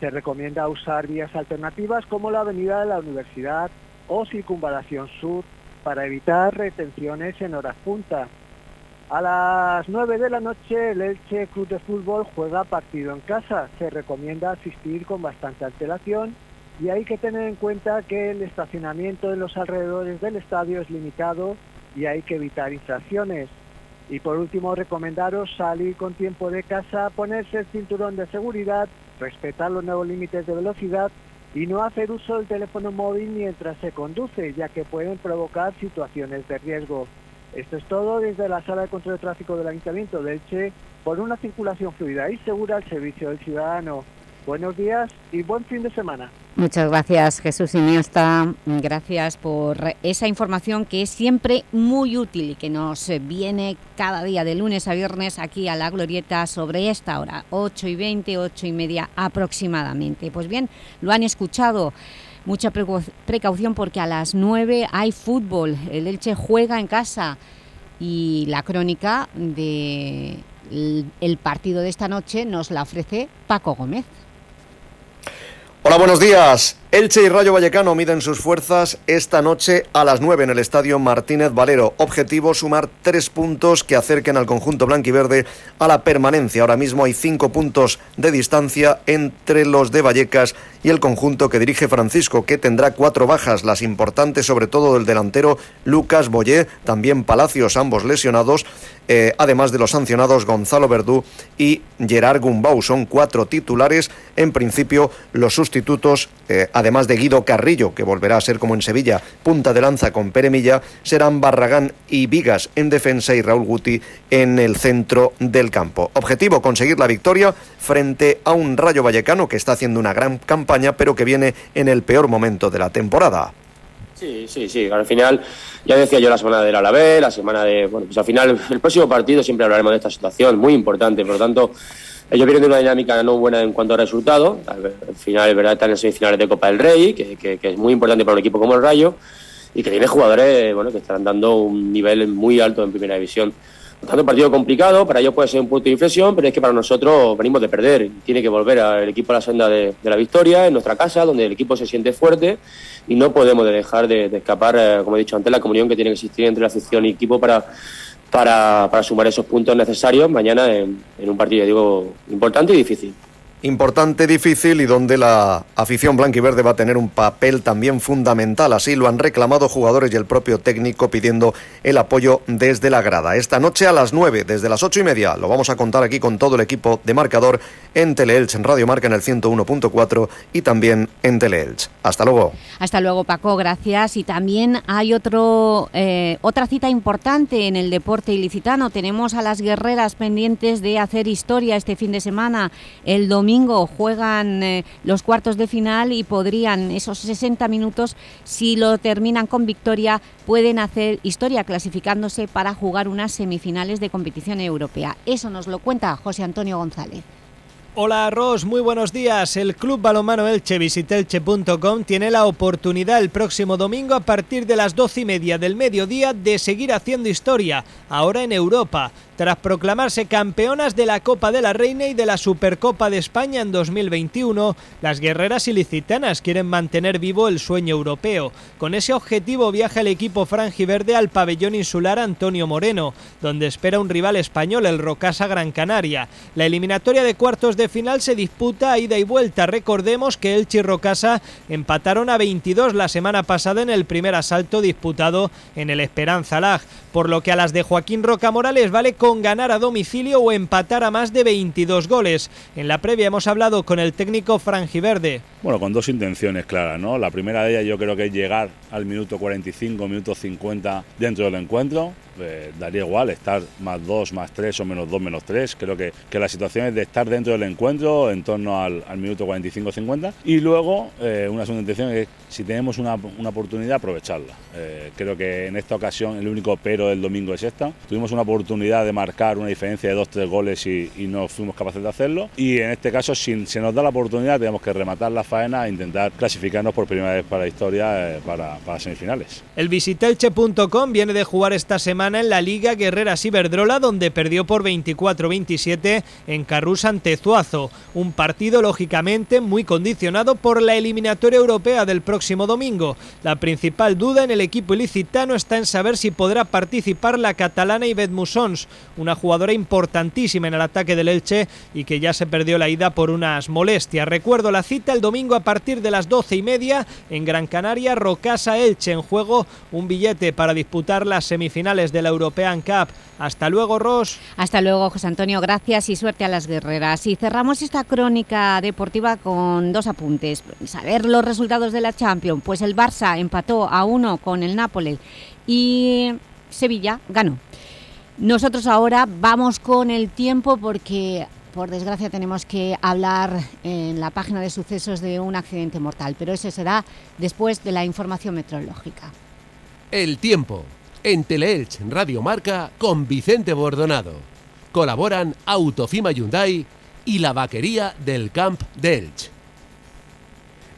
Se recomienda usar vías alternativas como la avenida de la Universidad o Circunvalación Sur para evitar retenciones en horas punta. A las 9 de la noche el Elche Club de Fútbol juega partido en casa. Se recomienda asistir con bastante antelación y hay que tener en cuenta que el estacionamiento en los alrededores del estadio es limitado y hay que evitar infracciones. Y por último, recomendaros salir con tiempo de casa, ponerse el cinturón de seguridad, respetar los nuevos límites de velocidad y no hacer uso del teléfono móvil mientras se conduce, ya que pueden provocar situaciones de riesgo. Esto es todo desde la Sala de Control de Tráfico del Ayuntamiento de Elche por una circulación fluida y segura al servicio del ciudadano. Buenos días y buen fin de semana. Muchas gracias Jesús Iniesta, gracias por esa información que es siempre muy útil y que nos viene cada día de lunes a viernes aquí a La Glorieta sobre esta hora, 8 y 20, 8 y media aproximadamente. Pues bien, lo han escuchado, mucha precaución porque a las 9 hay fútbol, el Elche juega en casa y la crónica del el partido de esta noche nos la ofrece Paco Gómez. Hola, buenos días. Elche y Rayo Vallecano miden sus fuerzas esta noche a las 9 en el Estadio Martínez Valero. Objetivo sumar tres puntos que acerquen al conjunto blanquiverde a la permanencia. Ahora mismo hay cinco puntos de distancia entre los de Vallecas y el conjunto que dirige Francisco, que tendrá cuatro bajas, las importantes sobre todo del delantero Lucas Boyé, también Palacios, ambos lesionados, eh, además de los sancionados Gonzalo Verdú y Gerard Gumbau. Son cuatro titulares, en principio los sustitutos, eh, además de Guido Carrillo, que volverá a ser como en Sevilla, punta de lanza con Pere Milla, serán Barragán y Vigas en defensa y Raúl Guti en el centro del campo. Objetivo, conseguir la victoria frente a un Rayo Vallecano que está haciendo una gran campaña, pero que viene en el peor momento de la temporada. Sí, sí, sí. Al final, ya decía yo la semana del Alavés, la semana de. Bueno, pues al final, el próximo partido siempre hablaremos de esta situación, muy importante. Por lo tanto, ellos vienen de una dinámica no buena en cuanto a resultados. Al final, es verdad, están en semifinales de Copa del Rey, que, que, que, es muy importante para un equipo como el Rayo, y que tiene jugadores bueno, que están dando un nivel muy alto en primera división. Por tanto, un partido complicado, para ellos puede ser un punto de inflexión, pero es que para nosotros venimos de perder. Tiene que volver el equipo a la senda de, de la victoria en nuestra casa, donde el equipo se siente fuerte y no podemos dejar de, de escapar, eh, como he dicho antes, la comunión que tiene que existir entre la afición y equipo para, para, para sumar esos puntos necesarios mañana en, en un partido, digo, importante y difícil importante, difícil y donde la afición blanquiverde va a tener un papel también fundamental. Así lo han reclamado jugadores y el propio técnico pidiendo el apoyo desde la grada. Esta noche a las 9, desde las 8 y media, lo vamos a contar aquí con todo el equipo de marcador en Teleelch, en Radio Marca en el 101.4 y también en Teleelch. Hasta luego. Hasta luego, Paco, gracias. Y también hay otro, eh, otra cita importante en el deporte ilicitano. Tenemos a las guerreras pendientes de hacer historia este fin de semana. El domingo juegan eh, los cuartos de final y podrían, esos 60 minutos, si lo terminan con victoria, pueden hacer historia clasificándose para jugar unas semifinales de competición europea. Eso nos lo cuenta José Antonio González. Hola Ros, muy buenos días. El Club Balomano Elche visitelche.com tiene la oportunidad el próximo domingo a partir de las 12 y media del mediodía de seguir haciendo historia, ahora en Europa tras proclamarse campeonas de la Copa de la Reina y de la Supercopa de España en 2021, las guerreras ilicitanas quieren mantener vivo el sueño europeo. Con ese objetivo viaja el equipo franjiverde al pabellón insular Antonio Moreno, donde espera un rival español, el Rocasa Gran Canaria. La eliminatoria de cuartos de final se disputa a ida y vuelta. Recordemos que Elche y Rocasa empataron a 22 la semana pasada en el primer asalto disputado en el Esperanza Lag, por lo que a las de Joaquín Roca Morales vale ganar a domicilio o empatar a más de 22 goles. En la previa hemos hablado con el técnico Frangiverde. Bueno, con dos intenciones claras, ¿no? La primera de ellas yo creo que es llegar al minuto 45, minuto 50 dentro del encuentro. Eh, daría igual estar más 2, más 3 o menos 2, menos 3. Creo que, que, la situación es de estar dentro del encuentro en torno al, minuto 45-50. Y luego, eh, una segunda intención es si tenemos una, una oportunidad, aprovecharla. Eh, creo que en esta ocasión el único pero del domingo es esta. Tuvimos una oportunidad de marcar una diferencia de 2-3 goles y, no fuimos capaces de hacerlo. Y en este caso, si se nos da la oportunidad, tenemos que rematar la faena e intentar clasificarnos por primera vez para la historia para, para semifinales. El visitelche.com viene de jugar esta semana en la Liga Guerrera Ciberdrola, donde perdió por 24-27 en Carrús ante Zuazo. Un partido, lógicamente, muy condicionado por la eliminatoria europea del próximo domingo. La principal duda en el equipo ilicitano está en saber si podrá participar la catalana Yvette Musons, una jugadora importantísima en el ataque del Elche y que ya se perdió la ida por unas molestias. Recuerdo la cita el domingo a partir de las 12 y media en Gran Canaria, Rocasa Elche en juego, un billete para disputar las semifinales de de la European Cup. Hasta luego, Ros. Hasta luego, José Antonio. Gracias y suerte a las guerreras. Y cerramos esta crónica deportiva con dos apuntes. Saber los resultados de la Champions. Pues el Barça empató a uno con el Nápoles y Sevilla ganó. Nosotros ahora vamos con el tiempo porque por desgracia tenemos que hablar en la página de sucesos de un accidente mortal, pero ese será después de la información meteorológica. El tiempo en Teleelch Radio Marca con Vicente Bordonado. Colaboran Autofima Hyundai y la vaquería del Camp de Elch.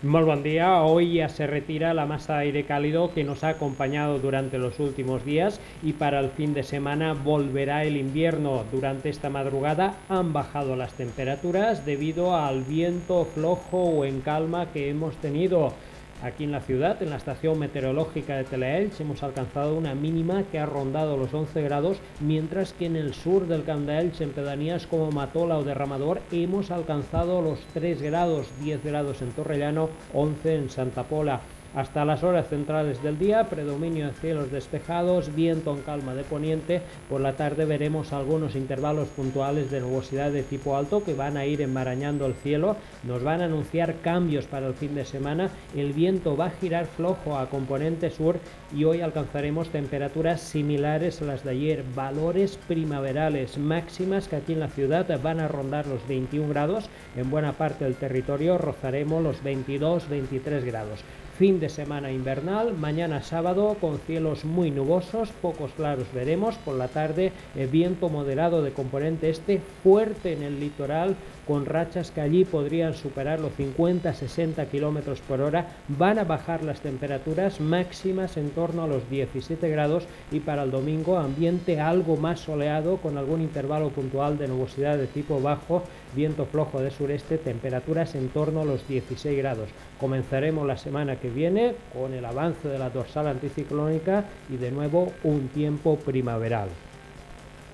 Muy buen día. Hoy ya se retira la masa de aire cálido que nos ha acompañado durante los últimos días y para el fin de semana volverá el invierno. Durante esta madrugada han bajado las temperaturas debido al viento flojo o en calma que hemos tenido. Aquí en la ciudad, en la estación meteorológica de Teleelch, hemos alcanzado una mínima que ha rondado los 11 grados, mientras que en el sur del Camp en pedanías como Matola o Derramador, hemos alcanzado los 3 grados, 10 grados en Torrellano, 11 en Santa Pola. Hasta las horas centrales del día, predominio de cielos despejados, viento en calma de poniente. Por la tarde veremos algunos intervalos puntuales de nubosidad de tipo alto que van a ir enmarañando el cielo. Nos van a anunciar cambios para el fin de semana. El viento va a girar flojo a componente sur y hoy alcanzaremos temperaturas similares a las de ayer. Valores primaverales máximas que aquí en la ciudad van a rondar los 21 grados. En buena parte del territorio rozaremos los 22-23 grados. Fin de semana invernal, mañana sábado con cielos muy nubosos, pocos claros veremos, por la tarde eh, viento moderado de componente este, fuerte en el litoral, con rachas que allí podrían superar los 50-60 kilómetros por hora. Van a bajar las temperaturas máximas en torno a los 17 grados y para el domingo ambiente algo más soleado con algún intervalo puntual de nubosidad de tipo bajo, viento flojo de sureste, temperaturas en torno a los 16 grados. Comenzaremos la semana que viene con el avance de la dorsal anticiclónica y de nuevo un tiempo primaveral.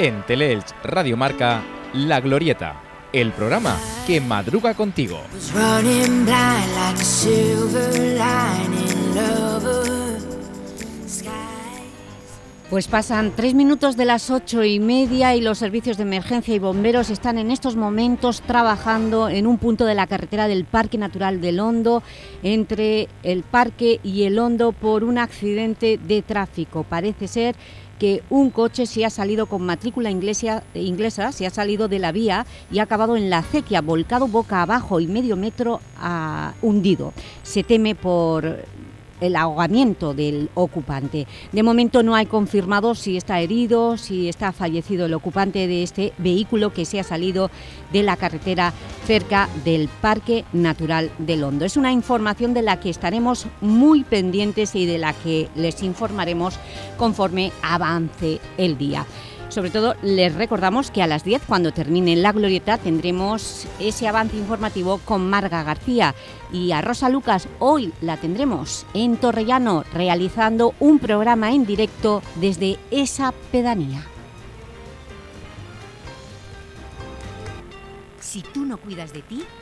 En Teleelch Radio Marca, La Glorieta, el programa que madruga contigo. Pues pasan tres minutos de las ocho y media y los servicios de emergencia y bomberos están en estos momentos trabajando en un punto de la carretera del Parque Natural del Hondo, entre el parque y el Hondo por un accidente de tráfico. Parece ser que un coche se ha salido con matrícula inglesa, inglesa, se ha salido de la vía y ha acabado en la acequia, volcado boca abajo y medio metro a, hundido. Se teme por el ahogamiento del ocupante. De momento no hay confirmado si está herido, si está fallecido el ocupante de este vehículo que se ha salido de la carretera cerca del Parque Natural del Hondo. Es una información de la que estaremos muy pendientes y de la que les informaremos conforme avance el día. Sobre todo, les recordamos que a las 10, cuando termine la glorieta, tendremos ese avance informativo con Marga García. Y a Rosa Lucas, hoy la tendremos en Torrellano, realizando un programa en directo desde esa pedanía. Si tú no cuidas de ti,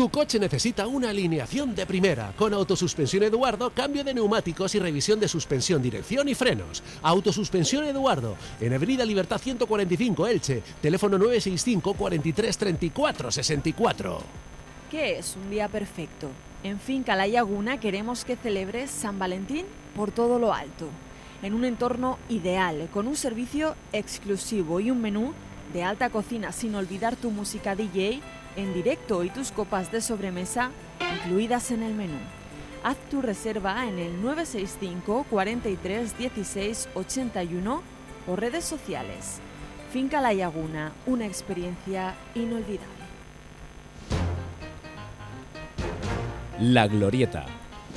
Tu coche necesita una alineación de primera, con Autosuspensión Eduardo, cambio de neumáticos y revisión de suspensión, dirección y frenos. Autosuspensión Eduardo, en Avenida Libertad 145, Elche, teléfono 965 43 34 64. ¿Qué es un día perfecto? En Finca La Laguna queremos que celebres San Valentín por todo lo alto, en un entorno ideal, con un servicio exclusivo y un menú de alta cocina, sin olvidar tu música DJ en directo y tus copas de sobremesa incluidas en el menú. Haz tu reserva en el 965 43 16 81 o redes sociales. Finca La Laguna, una experiencia inolvidable. La Glorieta,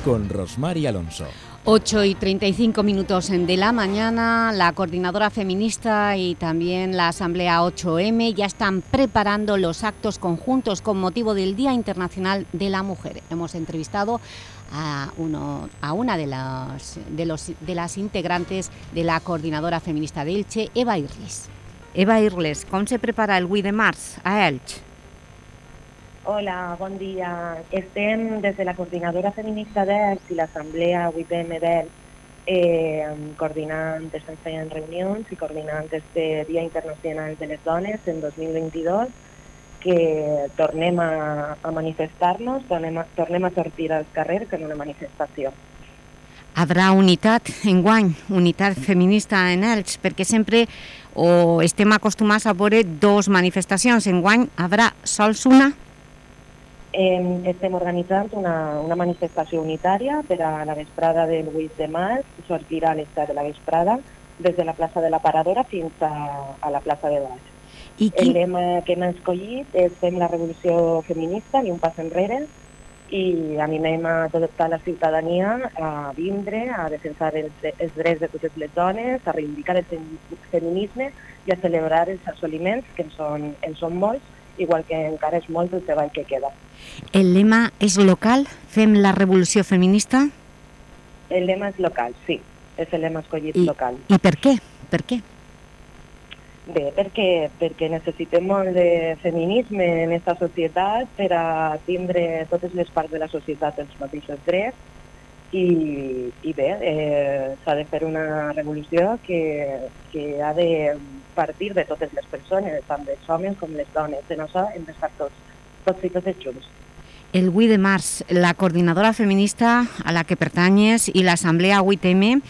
con Rosmar y Alonso. 8 y 35 minutos de la mañana, la Coordinadora Feminista y también la Asamblea 8M ya están preparando los actos conjuntos con motivo del Día Internacional de la Mujer. Hemos entrevistado a, una de las integrantes de la Coordinadora Feminista de Elche, Eva Irles. Eva Irles, ¿cómo se prepara el 8 de març a Elche? Hola, bon dia. Estem des de la Coordinadora Feminista d'ERS i l'Assemblea 8M d'ERS eh, coordinant, estem fent reunions i coordinant este Dia Internacional de les Dones en 2022 que tornem a, a manifestar-nos, tornem, tornem a sortir als carrers en una manifestació. Habrà unitat enguany, unitat feminista en Elx, perquè sempre o estem acostumats a veure dos manifestacions. Enguany habrà sols una? Eh, estem organitzant una, una manifestació unitària per a la vesprada del 8 de març, sortirà a l'estat de la vesprada des de la plaça de la Paradora fins a, a la plaça de baix. I qui... El lema que hem escollit és Fem la revolució feminista i un pas enrere i animem a tota la ciutadania a vindre, a defensar els, els drets de totes les dones, a reivindicar el feminisme i a celebrar els assoliments, que en són, en són molts, igual que encara és molt el treball que queda. El lema és local? Fem la revolució feminista? El lema és local, sí. És el lema escollit I, local. I per què? Per què? Bé, perquè, perquè necessitem molt de feminisme en aquesta societat per a tindre totes les parts de la societat els mateixos drets i, i bé, eh, s'ha de fer una revolució que, que ha de partir de totes les persones, tant dels homes com les dones. En això hem d'estar tots, tots i totes junts. El 8 de març, la coordinadora feminista a la que pertanyes i l'Assemblea 8M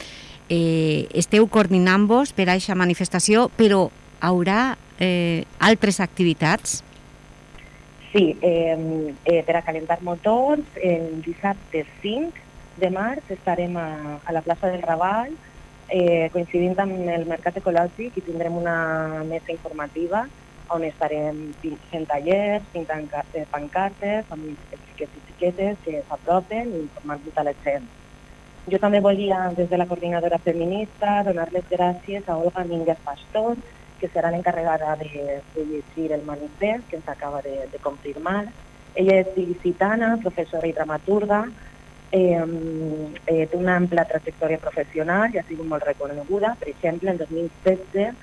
eh, esteu coordinant-vos per a aquesta manifestació, però haurà eh, altres activitats? Sí, eh, eh, per a calentar motors, el dissabte 5 de març estarem a, a la plaça del Raval, eh, coincidint amb el Mercat Ecològic i tindrem una mesa informativa on estarem fent tallers, pintant pancartes, amb etiquetes, que s'apropen i informant tota la gent. Jo també volia, des de la coordinadora feminista, donar les gràcies a Olga Mínguez Pastor, que serà l'encarregada de, de llegir el manifest que ens acaba de, de confirmar. Ella és il·licitana, professora i dramaturga, eh, eh, té una ampla trajectòria professional i ha sigut molt reconeguda. Per exemple, en 2016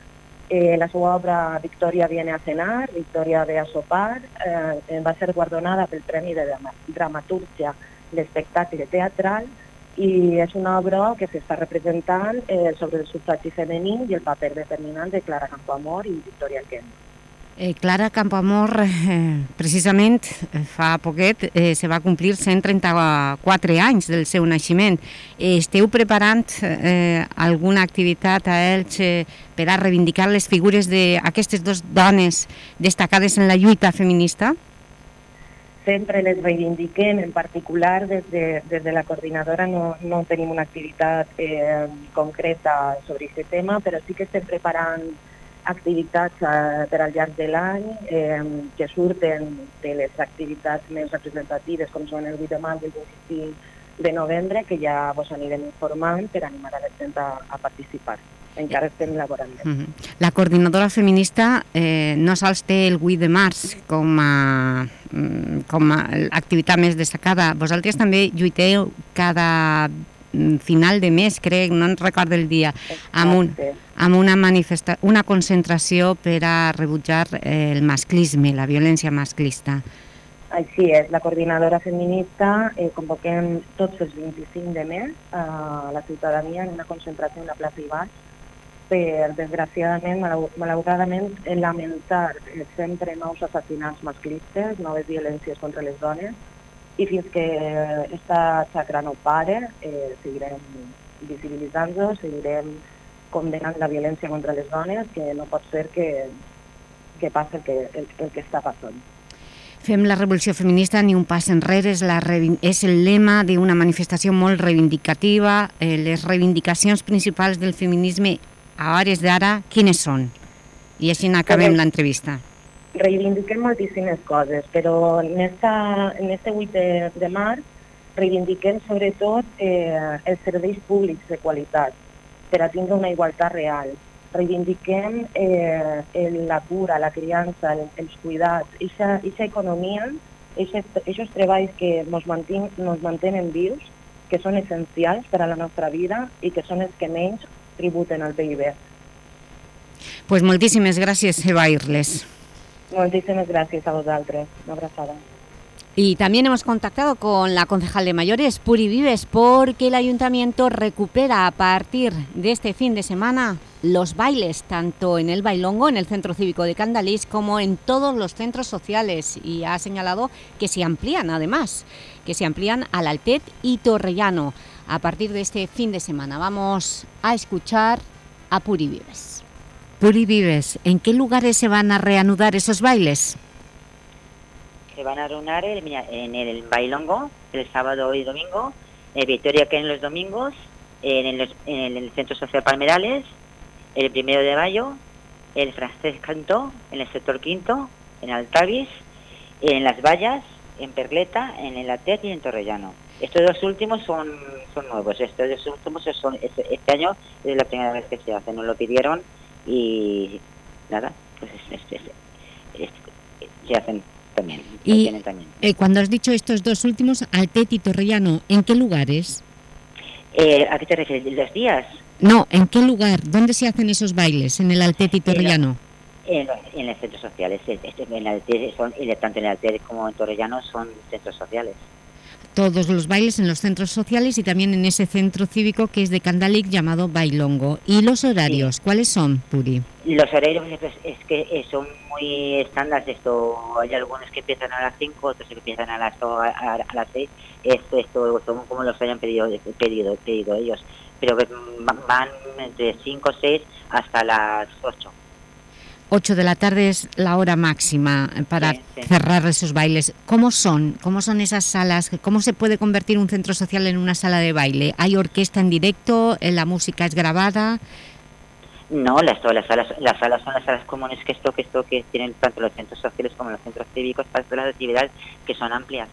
eh, la seva obra Victòria viene a cenar, Victòria ve a sopar, eh, va ser guardonada pel Premi de Dramatúrgia l'espectacle teatral i és una obra que s'està representant eh, sobre el sufragi femení i el paper determinant de Clara Campoamor i Victoria Kent. Eh, Clara Campoamor, eh, precisament eh, fa poquet eh, se va complir 134 anys del seu naixement. Eh, esteu preparant eh, alguna activitat a Elx per a reivindicar les figures d'aquestes dues dones destacades en la lluita feminista? Sempre les reivindiquem, en particular des de, des de la coordinadora no, no tenim una activitat eh, concreta sobre aquest tema, però sí que estem preparant activitats eh, per al llarg de l'any eh, que surten de les activitats més representatives com són el 8 de maig i el 25 de novembre que ja vos anirem informant per animar a la gent a, a participar. Encara estem elaborant. Mm -hmm. La coordinadora feminista eh, no sols té el 8 de març com a, mm, com a activitat més destacada, vosaltres també lluiteu cada final de mes, crec, no en recordo el dia, amb, un, amb una, manifesta una concentració per a rebutjar eh, el masclisme, la violència masclista. Així és, la coordinadora feminista eh, convoquem tots els 25 de mes a la ciutadania en una concentració en la plaça Ibaix per, desgraciadament, malauradament, lamentar sempre nous assassinats masclistes, noves violències contra les dones, i fins que aquesta xacra no pare, eh, seguirem visibilitzant-nos, seguirem condenant la violència contra les dones, que no pot ser que, que passi el que, el, el que està passant. Fem la revolució feminista, ni un pas enrere, és, la, és el lema d'una manifestació molt reivindicativa. Eh, les reivindicacions principals del feminisme a hores d'ara, quines són? I així acabem l'entrevista. Reivindiquem moltíssimes coses, però en aquest 8 de, de març reivindiquem sobretot eh, els serveis públics de qualitat per a tindre una igualtat real. Reivindiquem eh, el, la cura, la criança, el, els cuidats, aquesta economia, aquests treballs que ens mantin, nos mantenen vius, que són essencials per a la nostra vida i que són els que menys tributen al PIB. Pues moltíssimes gràcies, Eva Irles. Muchísimas gracias a vosotros. Una abrazada. Y también hemos contactado con la concejal de mayores, Puri Vives, porque el Ayuntamiento recupera a partir de este fin de semana los bailes, tanto en el Bailongo, en el Centro Cívico de Candalís, como en todos los centros sociales. Y ha señalado que se amplían, además, que se amplían al Altet y Torrellano a partir de este fin de semana. Vamos a escuchar a Puri Vives. Puri Vives, ¿en qué lugares se van a reanudar esos bailes? se van a reunir en el Bailongo el sábado y domingo, en Victoria que en los domingos, en el, Centro Social Palmerales, el primero de mayo, el francés Cantó, en el sector quinto, en Altavis, en Las Vallas, en Perleta, en el Atet y en Torrellano. Estos dos últimos son, son nuevos, estos dos últimos son, este, año es la primera vez que se hace, nos lo pidieron y nada, pues se hacen también. Y eh, cuando has dicho estos dos últimos, Altet y Torrellano, ¿en qué lugares? Eh, ¿A qué te refieres? ¿Los días? No, ¿en qué lugar? ¿Dónde se hacen esos bailes? ¿En el Altet y Torrellano? En, en, los centros sociales. En Altet son, tanto en el Altet como en Torrellano son centros sociales todos los bailes en los centros sociales y también en ese centro cívico que es de Candalic llamado Bailongo. ¿Y los horarios? ¿Cuáles son, Puri? Los horarios es, que eh, son muy estándar. Esto, hay algunos que empiezan a las 5, otros que empiezan a las, a, las 6. Esto, esto son como los hayan pedido, pedido, pedido ellos. Pero van de 5 o 6 hasta las 8. 8 de la tarde es la hora máxima para cerrar esos bailes. ¿Cómo son? ¿Cómo son esas salas? ¿Cómo se puede convertir un centro social en una sala de baile? ¿Hay orquesta en directo? ¿La música es grabada? No, las, las, salas, las salas son las salas comunes que esto, que esto que tienen tanto los centros sociales como los centros cívicos para todas las actividades que son amplias.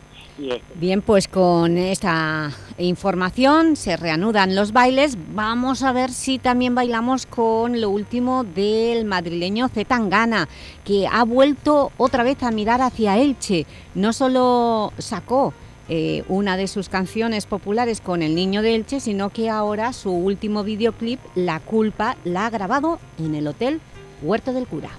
Bien, pues con esta información se reanudan los bailes. Vamos a ver si también bailamos con lo último del madrileño Zetangana, que ha vuelto otra vez a mirar hacia Elche. No solo sacó eh, una de sus canciones populares con el niño de Elche, sino que ahora su último videoclip, La Culpa, la ha grabado en el Hotel Huerto del Cura.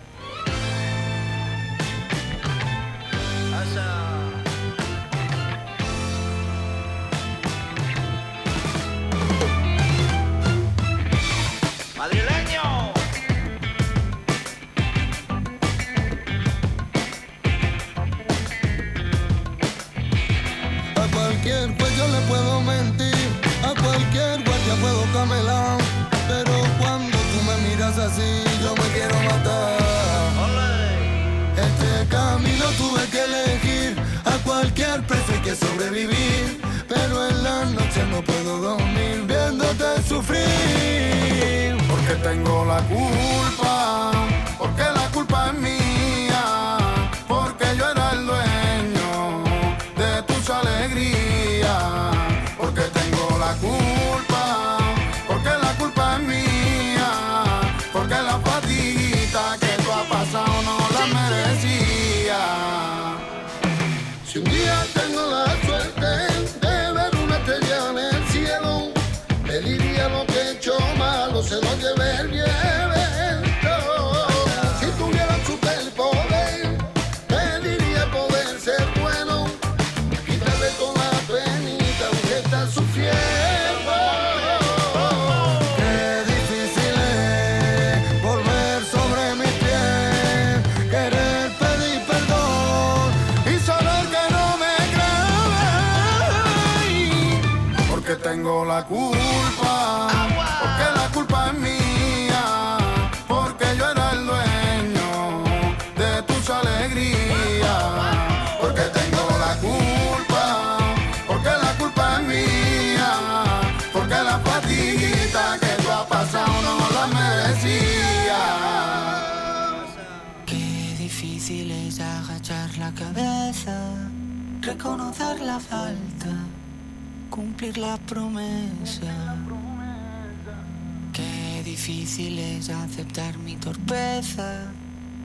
A cualquier pues yo le puedo mentir, a cualquier guardia puedo camelar. Pero cuando tú me miras así, yo me quiero matar. Este camino tuve que elegir, a cualquier precio hay que sobrevivir. Pero en la noche no puedo dormir viéndote sufrir, porque tengo la culpa reconocer la falta, cumplir la promesa. Qué difícil es aceptar mi torpeza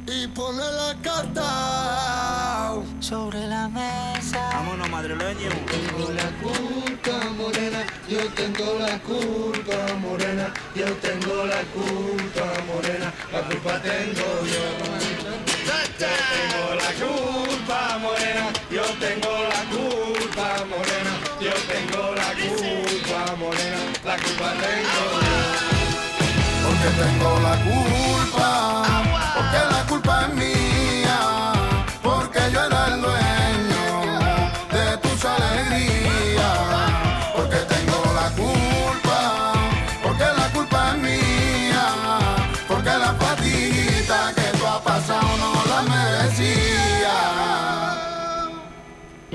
y poner la carta sobre la mesa. Vámonos, madrileño. Tengo la culpa, morena, yo tengo la culpa, morena, yo tengo la culpa, morena, la culpa tengo yo. Yo tengo la culpa, morena, yo tengo la culpa, morena, yo tengo la culpa, morena, la culpa tengo yo. Porque tengo la culpa, porque la culpa es mía,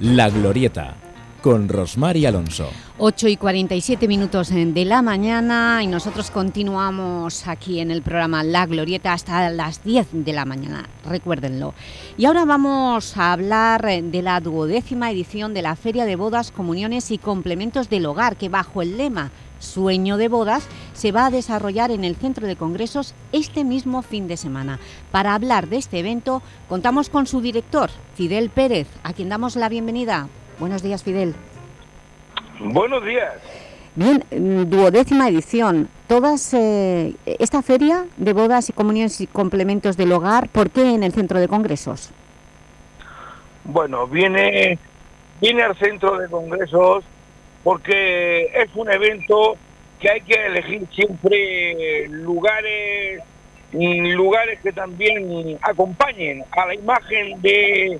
La Glorieta, con Rosmar y Alonso. 8 y 47 minutos de la mañana y nosotros continuamos aquí en el programa La Glorieta hasta las 10 de la mañana, recuérdenlo. Y ahora vamos a hablar de la duodécima edición de la Feria de Bodas, Comuniones y Complementos del Hogar, que bajo el lema Sueño de Bodas se va a desarrollar en el Centro de Congresos este mismo fin de semana. Para hablar de este evento contamos con su director, Fidel Pérez, a quien damos la bienvenida. Buenos días, Fidel. Buenos días. Bien, mm, duodécima edición. Todas eh, esta feria de bodas y comuniones y complementos del hogar, ¿por qué en el Centro de Congresos? Bueno, viene, viene al centro de congresos porque es un evento que hay que elegir siempre lugares, lugares que también acompañen a la imagen de,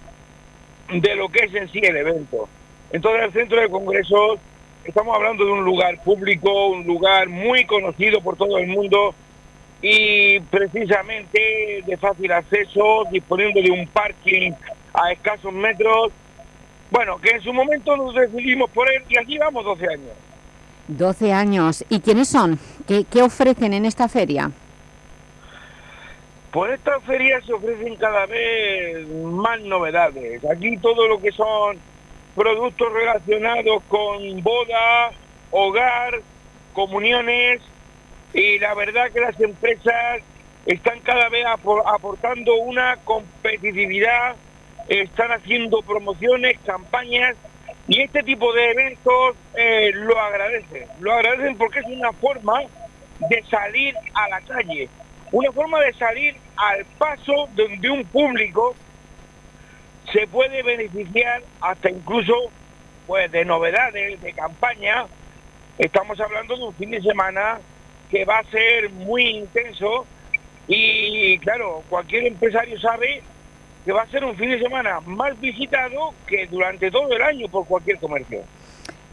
de lo que es en sí el evento. Entonces el centro de congresos, estamos hablando de un lugar público, un lugar muy conocido por todo el mundo y precisamente de fácil acceso, disponiendo de un parking a escasos metros. Bueno, que en su momento nos decidimos por él y aquí vamos 12 años. 12 años. ¿Y quiénes son? ¿Qué, qué ofrecen en esta feria? Por esta feria se ofrecen cada vez más novedades. Aquí todo lo que son productos relacionados con boda, hogar, comuniones y la verdad que las empresas están cada vez apor- aportando una competitividad, están haciendo promociones, campañas y este tipo de eventos eh, lo agradecen. Lo agradecen porque es una forma de salir a la calle, una forma de salir al paso de, de un público se puede beneficiar hasta incluso pues de novedades, de campaña. Estamos hablando de un fin de semana que va a ser muy intenso y claro, cualquier empresario sabe que va a ser un fin de semana más visitado que durante todo el año por cualquier comercio.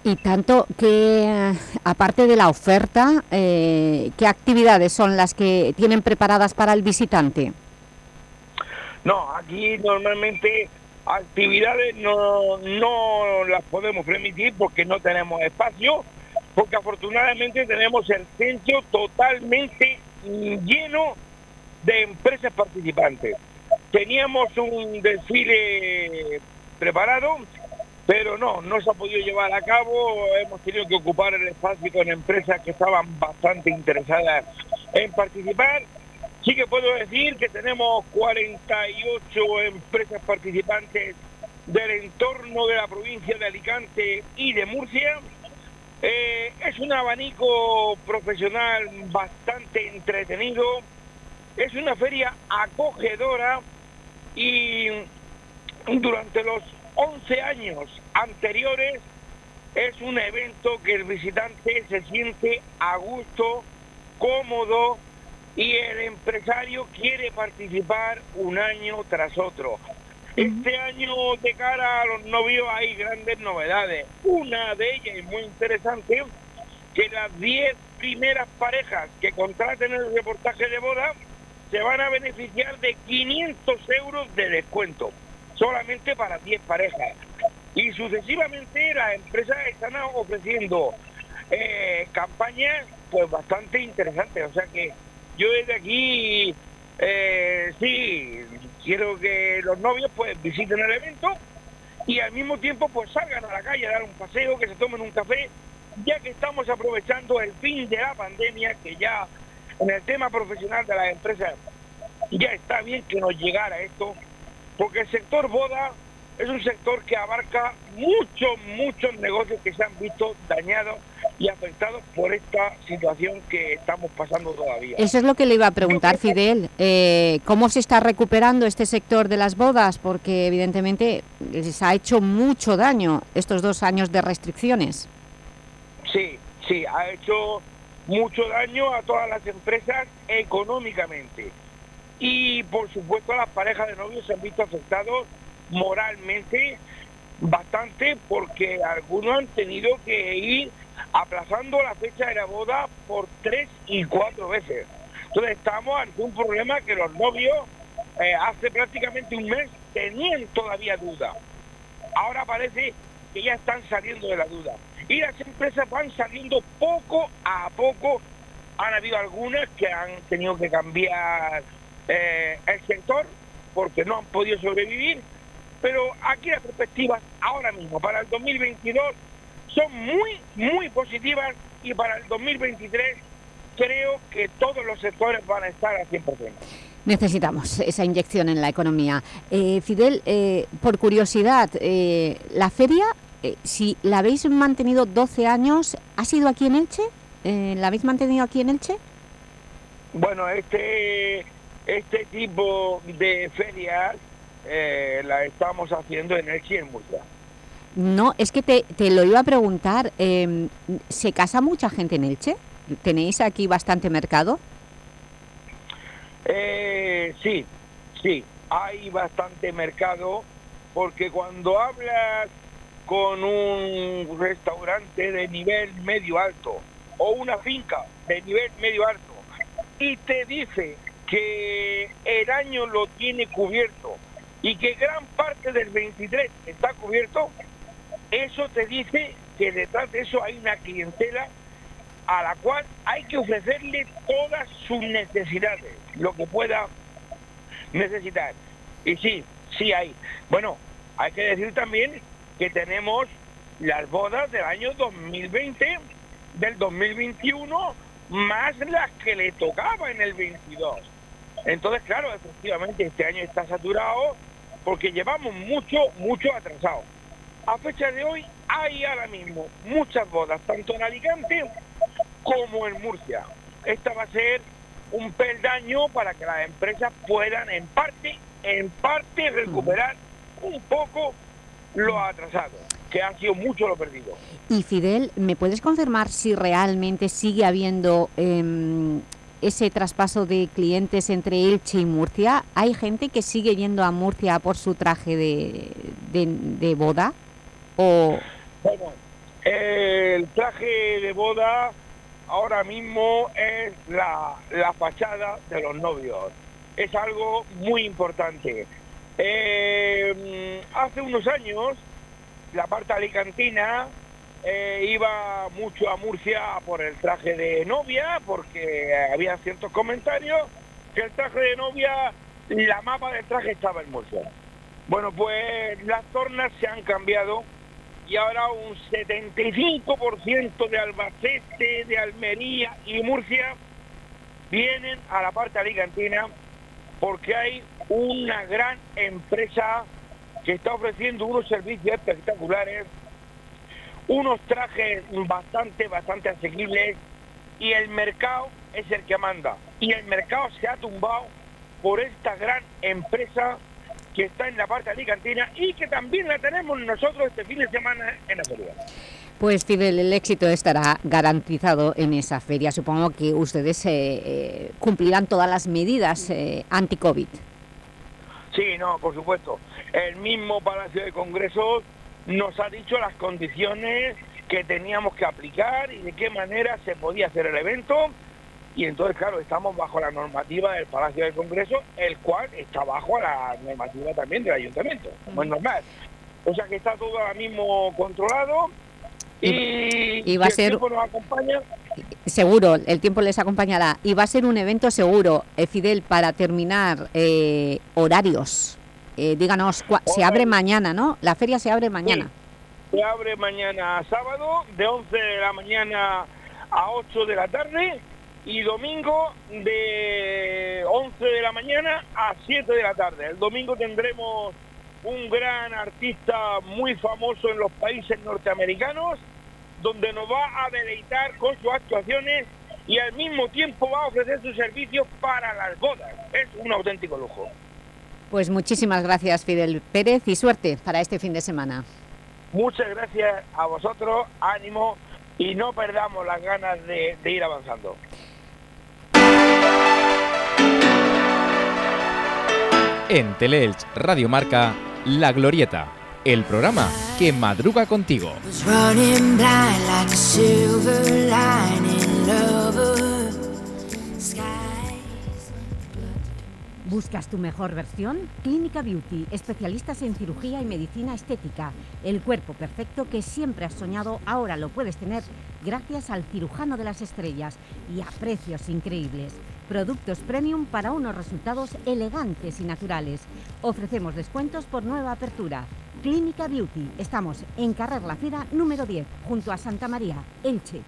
Y tanto que, eh, aparte de la oferta, eh, ¿qué actividades son las que tienen preparadas para el visitante? No, aquí normalmente actividades no, no las podemos permitir porque no tenemos espacio, porque afortunadamente tenemos el centro totalmente lleno de empresas participantes. Teníamos un desfile preparado, pero no, no se ha podido llevar a cabo. Hemos tenido que ocupar el espacio con empresas que estaban bastante interesadas en participar. Sí que puedo decir que tenemos 48 empresas participantes del entorno de la provincia de Alicante y de Murcia. Eh, es un abanico profesional bastante entretenido, es una feria acogedora y durante los 11 años anteriores es un evento que el visitante se siente a gusto, cómodo y el empresario quiere participar un año tras otro. Este año de cara a los novios hay grandes novedades. Una de ellas es muy interesante, que las 10 primeras parejas que contraten el reportaje de boda se van a beneficiar de 500 euros de descuento, solamente para 10 parejas. Y sucesivamente las empresas están ofreciendo eh, campañas pues bastante interesantes. O sea que yo desde aquí eh, sí quiero que los novios pues visiten el evento y al mismo tiempo pues salgan a la calle a dar un paseo, que se tomen un café, ya que estamos aprovechando el fin de la pandemia, que ya en el tema profesional de las empresas ya está bien que nos llegara esto, porque el sector boda es un sector que abarca muchos, muchos negocios que se han visto dañados y afectados por esta situación que estamos pasando todavía. Eso es lo que le iba a preguntar, Fidel. Eh, ¿Cómo se está recuperando este sector de las bodas? Porque evidentemente les ha hecho mucho daño estos dos años de restricciones. Sí, sí, ha hecho mucho daño a todas las empresas económicamente. Y por supuesto las parejas de novios se han visto afectados moralmente bastante porque algunos han tenido que ir aplazando la fecha de la boda por tres y cuatro veces. Entonces estamos ante un problema que los novios eh, hace prácticamente un mes tenían todavía duda. Ahora parece que ya están saliendo de la duda. Y las empresas van saliendo poco a poco. Han habido algunas que han tenido que cambiar eh, el sector porque no han podido sobrevivir. Pero aquí las perspectivas ahora mismo, para el 2022, son muy, muy positivas y para el 2023 creo que todos los sectores van a estar al 100%. Necesitamos esa inyección en la economía. Eh, Fidel, eh, por curiosidad, ¿la feria, si la habéis mantenido 12 años, ha sido aquí en Elche? ¿La habéis mantenido aquí en Elche? Bueno, este, este tipo de ferias la estamos haciendo en Elche y en Murcia. No, es que te, te lo iba a preguntar, em, ¿se casa mucha gente en Elche? ¿Tenéis aquí bastante mercado? Eh, sí, sí, hay bastante mercado porque cuando hablas con un restaurante de nivel medio alto o una finca de nivel medio alto y te dice que el año lo tiene cubierto y que gran parte del 23 está cubierto, eso te dice que detrás de eso hay una clientela a la cual hay que ofrecerle todas sus necesidades, lo que pueda necesitar. Y sí, sí hay. Bueno, hay que decir también que tenemos las bodas del año 2020, del 2021, más las que le tocaba en el 22. Entonces, claro, efectivamente este año está saturado porque llevamos mucho, mucho atrasado. A fecha de hoy hay ahora mismo muchas bodas, tanto en Alicante como en Murcia. Esta va a ser un peldaño para que las empresas puedan en parte, en parte recuperar un poco lo atrasado, que ha sido mucho lo perdido. Y Fidel, ¿me puedes confirmar si realmente sigue habiendo em, ese traspaso de clientes entre Elche y Murcia? ¿Hay gente que sigue yendo a Murcia por su traje de, de boda? Bueno, el traje de boda ahora mismo es la, fachada de los novios. Es algo muy importante. Eh, hace unos años, la parte alicantina eh, iba mucho a Murcia por el traje de novia, porque había ciertos comentarios que el traje de novia, la mapa del traje estaba en Murcia. Bueno, pues las tornas se han cambiado y ahora un 75% de Albacete, de Almería y Murcia vienen a la parte alicantina porque hay una gran empresa que está ofreciendo unos servicios espectaculares, unos trajes bastante, bastante asequibles y el mercado es el que manda. Y el mercado se ha tumbado por esta gran empresa que está en la parte alicantina y que también la tenemos nosotros este fin de semana en la feria. Pues Fidel, el éxito estará garantizado en esa feria. Supongo que ustedes eh, eh, cumplirán todas las medidas eh, anti-COVID. Sí, no, por supuesto. El mismo Palacio de Congresos nos ha dicho las condiciones que teníamos que aplicar y de qué manera se podía hacer el evento. Y entonces, claro, estamos bajo la normativa del Palacio de Congreso, el cual está bajo la normativa también del Ayuntamiento, como es normal. O sea que está todo ahora mismo controlado y, y va a ser- tiempo nos acompaña, Seguro, el tiempo les acompañará. Y va a ser un evento seguro. Eh, Fidel, para terminar, eh, horarios. Eh, díganos, cua- se abre mañana, ¿no? La feria se abre mañana. Se abre mañana sábado de 11 de la mañana a 8 de la tarde y domingo de 11 de la mañana a 7 de la tarde. El domingo tendremos un gran artista muy famoso en los países norteamericanos donde nos va a deleitar con sus actuaciones y al mismo tiempo va a ofrecer sus servicios para las bodas. Es un auténtico lujo. Pues muchísimas gracias, Fidel Pérez, y suerte para este fin de semana. Muchas gracias a vosotros, ánimo y no perdamos las ganas de, de ir avanzando. En Teleelch Radio Marca, La Glorieta, el programa que madruga contigo. ¿Buscas tu mejor versión? Clínica Beauty, especialistas en cirugía y medicina estética. El cuerpo perfecto que siempre has soñado, ahora lo puedes tener gracias al cirujano de las estrellas y a precios increíbles. Productos premium para unos resultados elegantes y naturales. Ofrecemos descuentos por nueva apertura. Clínica Beauty. Estamos en Carrer La Fera número 10, junto a Santa María, Elche.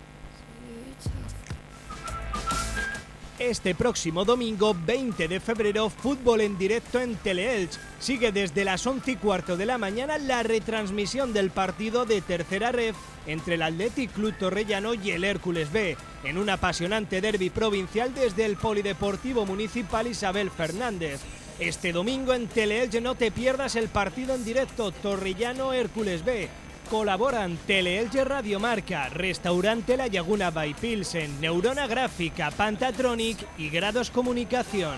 Este próximo domingo 20 de febrero, fútbol en directo en Teleelch. Sigue desde las 11 y cuarto de la mañana la retransmisión del partido de tercera ref entre el Athletic Club Torrellano y el Hércules B, en un apasionante derby provincial desde el Polideportivo Municipal Isabel Fernández. Este domingo en Teleelch no te pierdas el partido en directo Torrellano-Hércules B. Colaboran Teleelche Radio Marca, Restaurante La Laguna by Pilsen, Neurona Gráfica, Pantatronic y Grados Comunicación.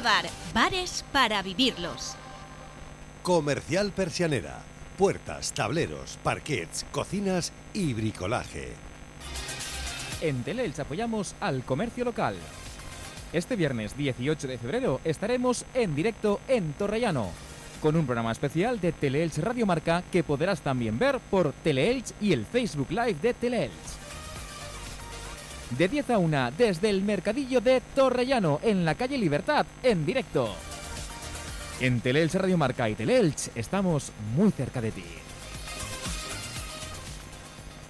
Bar, bares para vivirlos. Comercial Persianera. Puertas, tableros, parquets, cocinas y bricolaje. En Teleelch apoyamos al comercio local. Este viernes 18 de febrero estaremos en directo en Torrellano, con un programa especial de Teleelch Radio Marca que podrás también ver por Teleelch y el Facebook Live de Teleelch. De 10 a 1 desde el Mercadillo de Torrellano en la calle Libertad, en directo. En Teleelch Radio Marca y Teleelch estamos muy cerca de ti.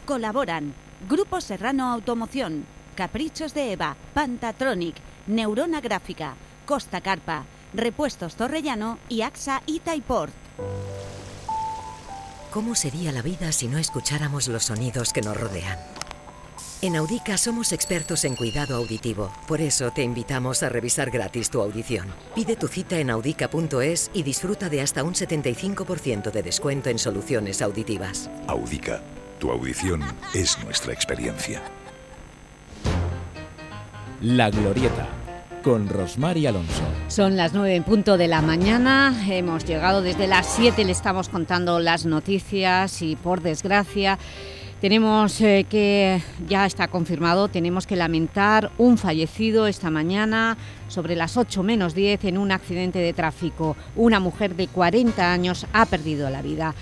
Colaboran Grupo Serrano Automoción, Caprichos de Eva, Pantatronic, Neurona Gráfica, Costa Carpa, Repuestos Torrellano y AXA Itaiport. ¿Cómo sería la vida si no escucháramos los sonidos que nos rodean? En Audica somos expertos en cuidado auditivo. Por eso te invitamos a revisar gratis tu audición. Pide tu cita en audica.es y disfruta de hasta un 75% de descuento en soluciones auditivas. Audica. Tu audición es nuestra experiencia. La Glorieta, con Rosmar y Alonso. Son las 9 en punto de la mañana, hemos llegado desde las 7, le estamos contando las noticias y por desgracia tenemos eh, que, ya está confirmado, tenemos que lamentar un fallecido esta mañana sobre las 8 menos 10 en un accidente de tráfico. Una mujer de 40 años ha perdido la vida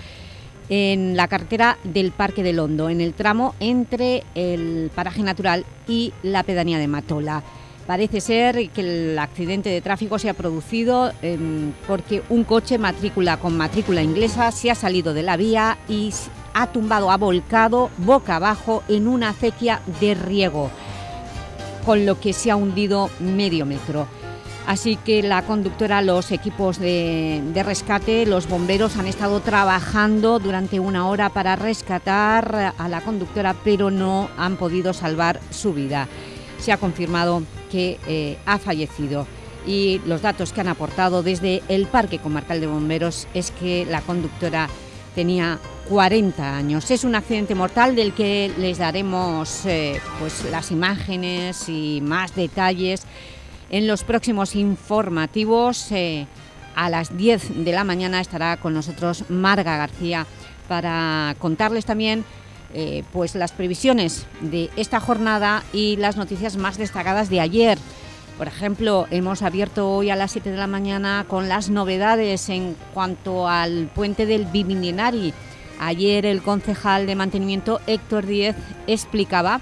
en la carretera del Parque del Hondo, en el tramo entre el paraje natural y la pedanía de Matola. Parece ser que el accidente de tráfico se ha producido em, porque un coche matrícula con matrícula inglesa se ha salido de la vía y ha tumbado, ha volcado boca abajo en una acequia de riego, con lo que se ha hundido medio metro. Así que la conductora, los equipos de, de, rescate, los bomberos han estado trabajando durante una hora para rescatar a la conductora, pero no han podido salvar su vida. Se ha confirmado que eh, ha fallecido y los datos que han aportado desde el Parque Comarcal de Bomberos es que la conductora tenía 40 años. Es un accidente mortal del que les daremos eh, pues, las imágenes y más detalles en los próximos informativos. Eh, a las 10 de la mañana estará con nosotros Marga García para contarles también eh, pues las previsiones de esta jornada y las noticias más destacadas de ayer. Por ejemplo, hemos abierto hoy a las 7 de la mañana con las novedades en cuanto al puente del Bimilenari. Ayer el concejal de mantenimiento Héctor Díez explicaba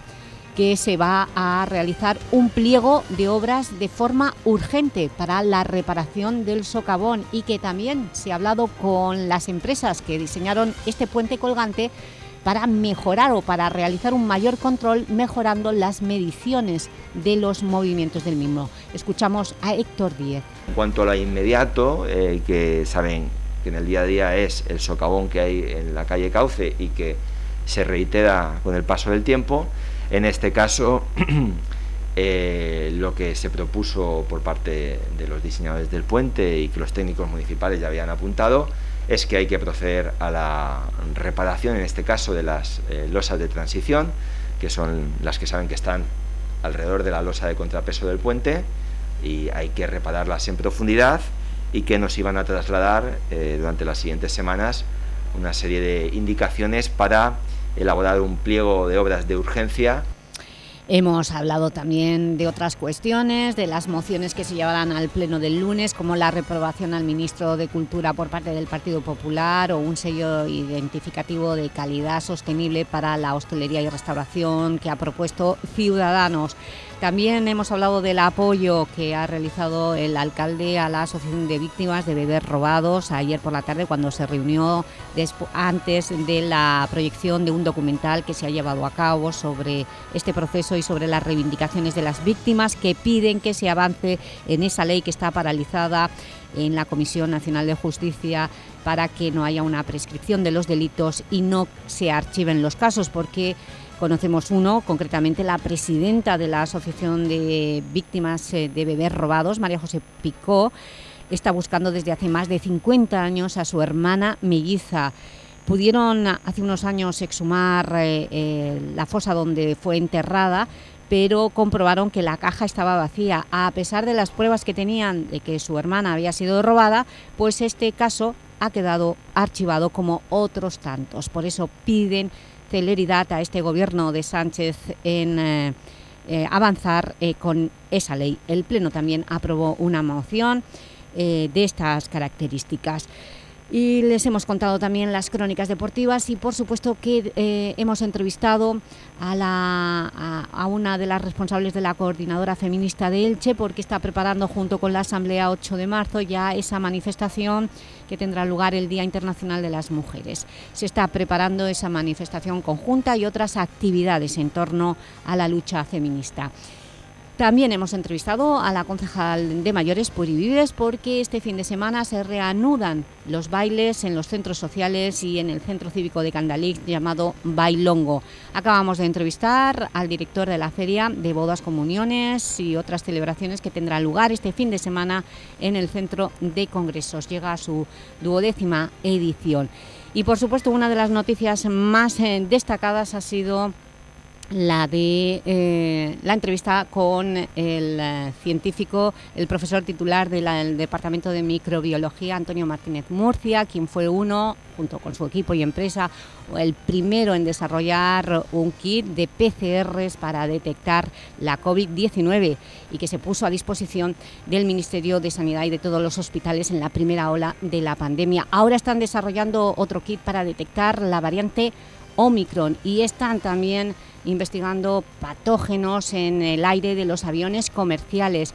que se va a realizar un pliego de obras de forma urgente para la reparación del socavón y que también se ha hablado con las empresas que diseñaron este puente colgante para mejorar o para realizar un mayor control mejorando las mediciones de los movimientos del mismo. Escuchamos a Héctor Díez. En cuanto a lo inmediato, eh, que saben que en el día a día es el socavón que hay en la calle Cauce y que se reitera con el paso del tiempo, en este caso eh, lo que se propuso por parte de los diseñadores del puente y que los técnicos municipales ya habían apuntado es que hay que proceder a la reparación, en este caso, de las eh, losas de transición, que son las que saben que están alrededor de la losa de contrapeso del puente, y hay que repararlas en profundidad y que nos iban a trasladar eh, durante las siguientes semanas una serie de indicaciones para elaborar un pliego de obras de urgencia Hemos hablado también de otras cuestiones, de las mociones que se llevarán al pleno del lunes, como la reprobación al ministro de Cultura por parte del Partido Popular o un sello identificativo de calidad sostenible para la hostelería y restauración que ha propuesto Ciudadanos. También hemos hablado del apoyo que ha realizado el alcalde a la Asociación de Víctimas de Bebés Robados ayer por la tarde cuando se reunió antes de la proyección de un documental que se ha llevado a cabo sobre este proceso y sobre las reivindicaciones de las víctimas que piden que se avance en esa ley que está paralizada en la Comisión Nacional de Justicia para que no haya una prescripción de los delitos y no se archiven los casos porque Conocemos uno, concretamente la presidenta de la Asociación de Víctimas eh, de Bebés Robados, María José Picó, está buscando desde hace más de 50 años a su hermana melliza. Pudieron hace unos años exhumar eh, eh, la fosa donde fue enterrada, pero comprobaron que la caja estaba vacía. A pesar de las pruebas que tenían de que su hermana había sido robada, pues este caso ha quedado archivado como otros tantos. Por eso piden celeridad a este gobierno de Sánchez en eh, eh, avanzar eh, con esa ley. El Pleno también aprobó una moción de estas características. Y les hemos contado también las crónicas deportivas y por supuesto que hemos entrevistado a, la, a, una de las responsables de la coordinadora feminista de Elche porque está preparando junto con la Asamblea 8 de marzo ya esa manifestación que tendrá lugar el Día Internacional de las Mujeres. Se está preparando esa manifestación conjunta y otras actividades en torno a la lucha feminista. También hemos entrevistado a la concejal de mayores, Puri Vives, porque este fin de semana se reanudan los bailes en los centros sociales y en el centro cívico de Candalix llamado Bailongo. Acabamos de entrevistar al director de la feria de bodas, comuniones y otras celebraciones que tendrán lugar este fin de semana en el centro de congresos. Llega a su duodécima edición. Y por supuesto una de las noticias más eh, destacadas ha sido la de eh, la entrevista con el eh, científico, el profesor titular del Departamento de Microbiología, Antonio Martínez Murcia, quien fue uno, junto con su equipo y empresa, el primero en desarrollar un kit de PCRs para detectar la COVID-19 y que se puso a disposición del Ministerio de Sanidad y de todos los hospitales en la primera ola de la pandemia. Ahora están desarrollando otro kit para detectar la variante Omicron y están también investigando patógenos en el aire de los aviones comerciales.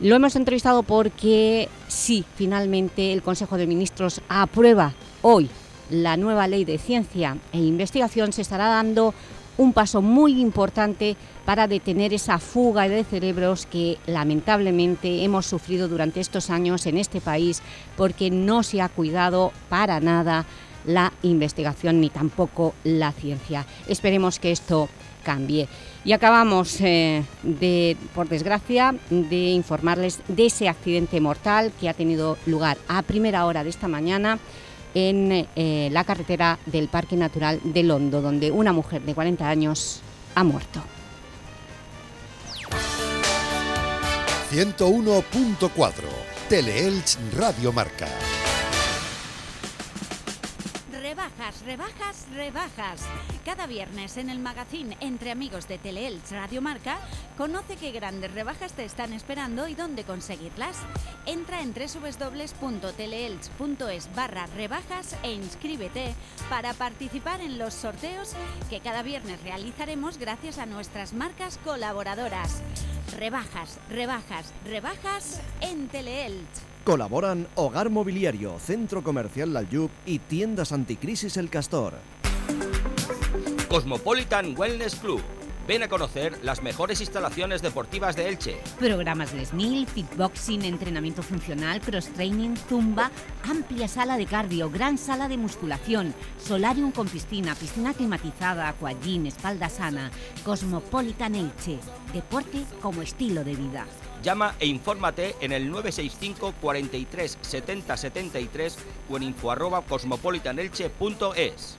Lo hemos entrevistado porque sí, finalmente el Consejo de Ministros aprueba hoy la nueva Ley de Ciencia e Investigación, se estará dando un paso muy importante para detener esa fuga de cerebros que lamentablemente hemos sufrido durante estos años en este país porque no se ha cuidado para nada la investigación ni tampoco la ciencia. Esperemos que esto cambie. Y acabamos, eh, de, por desgracia, de informarles de ese accidente mortal que ha tenido lugar a primera hora de esta mañana en eh, la carretera del Parque Natural de Londo, donde una mujer de 40 años ha muerto. 101.4 Teleelch Radio Marca. Rebajas, rebajas, rebajas. Cada viernes en el magazine Entre Amigos de Teleelch Radio Marca, conoce qué grandes rebajas te están esperando y dónde conseguirlas. Entra en www.teleelch.es barra rebajas e inscríbete para participar en los sorteos que cada viernes realizaremos gracias a nuestras marcas colaboradoras. Rebajas, rebajas, rebajas en Teleelch. Colaboran Hogar Mobiliario, Centro Comercial Lalyub y Tiendas Anticrisis El Castor. Cosmopolitan Wellness Club. Ven a conocer las mejores instalaciones deportivas de Elche. Programas de SNIL, fitboxing, entrenamiento funcional, cross-training, zumba, amplia sala de cardio, gran sala de musculación, solarium con piscina, piscina climatizada, aquagym, espalda sana. Cosmopolitan Elche. Deporte como estilo de vida. Llama e infórmate en el 965 43 70 73 o en info arroba cosmopolitanelche.es.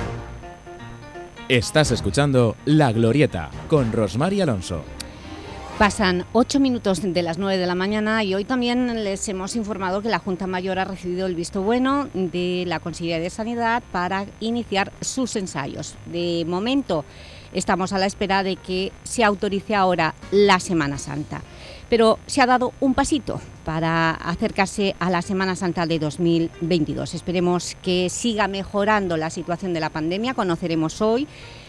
Estás escuchando La Glorieta con Rosmar Alonso. Pasan ocho minutos de las 9 de la mañana y hoy también les hemos informado que la Junta Mayor ha recibido el visto bueno de la Consejería de Sanidad para iniciar sus ensayos. De momento estamos a la espera de que se autorice ahora la Semana Santa. Pero se ha dado un pasito para acercarse a la Semana Santa de 2022. Esperemos que siga mejorando la situación de la pandemia. Conoceremos hoy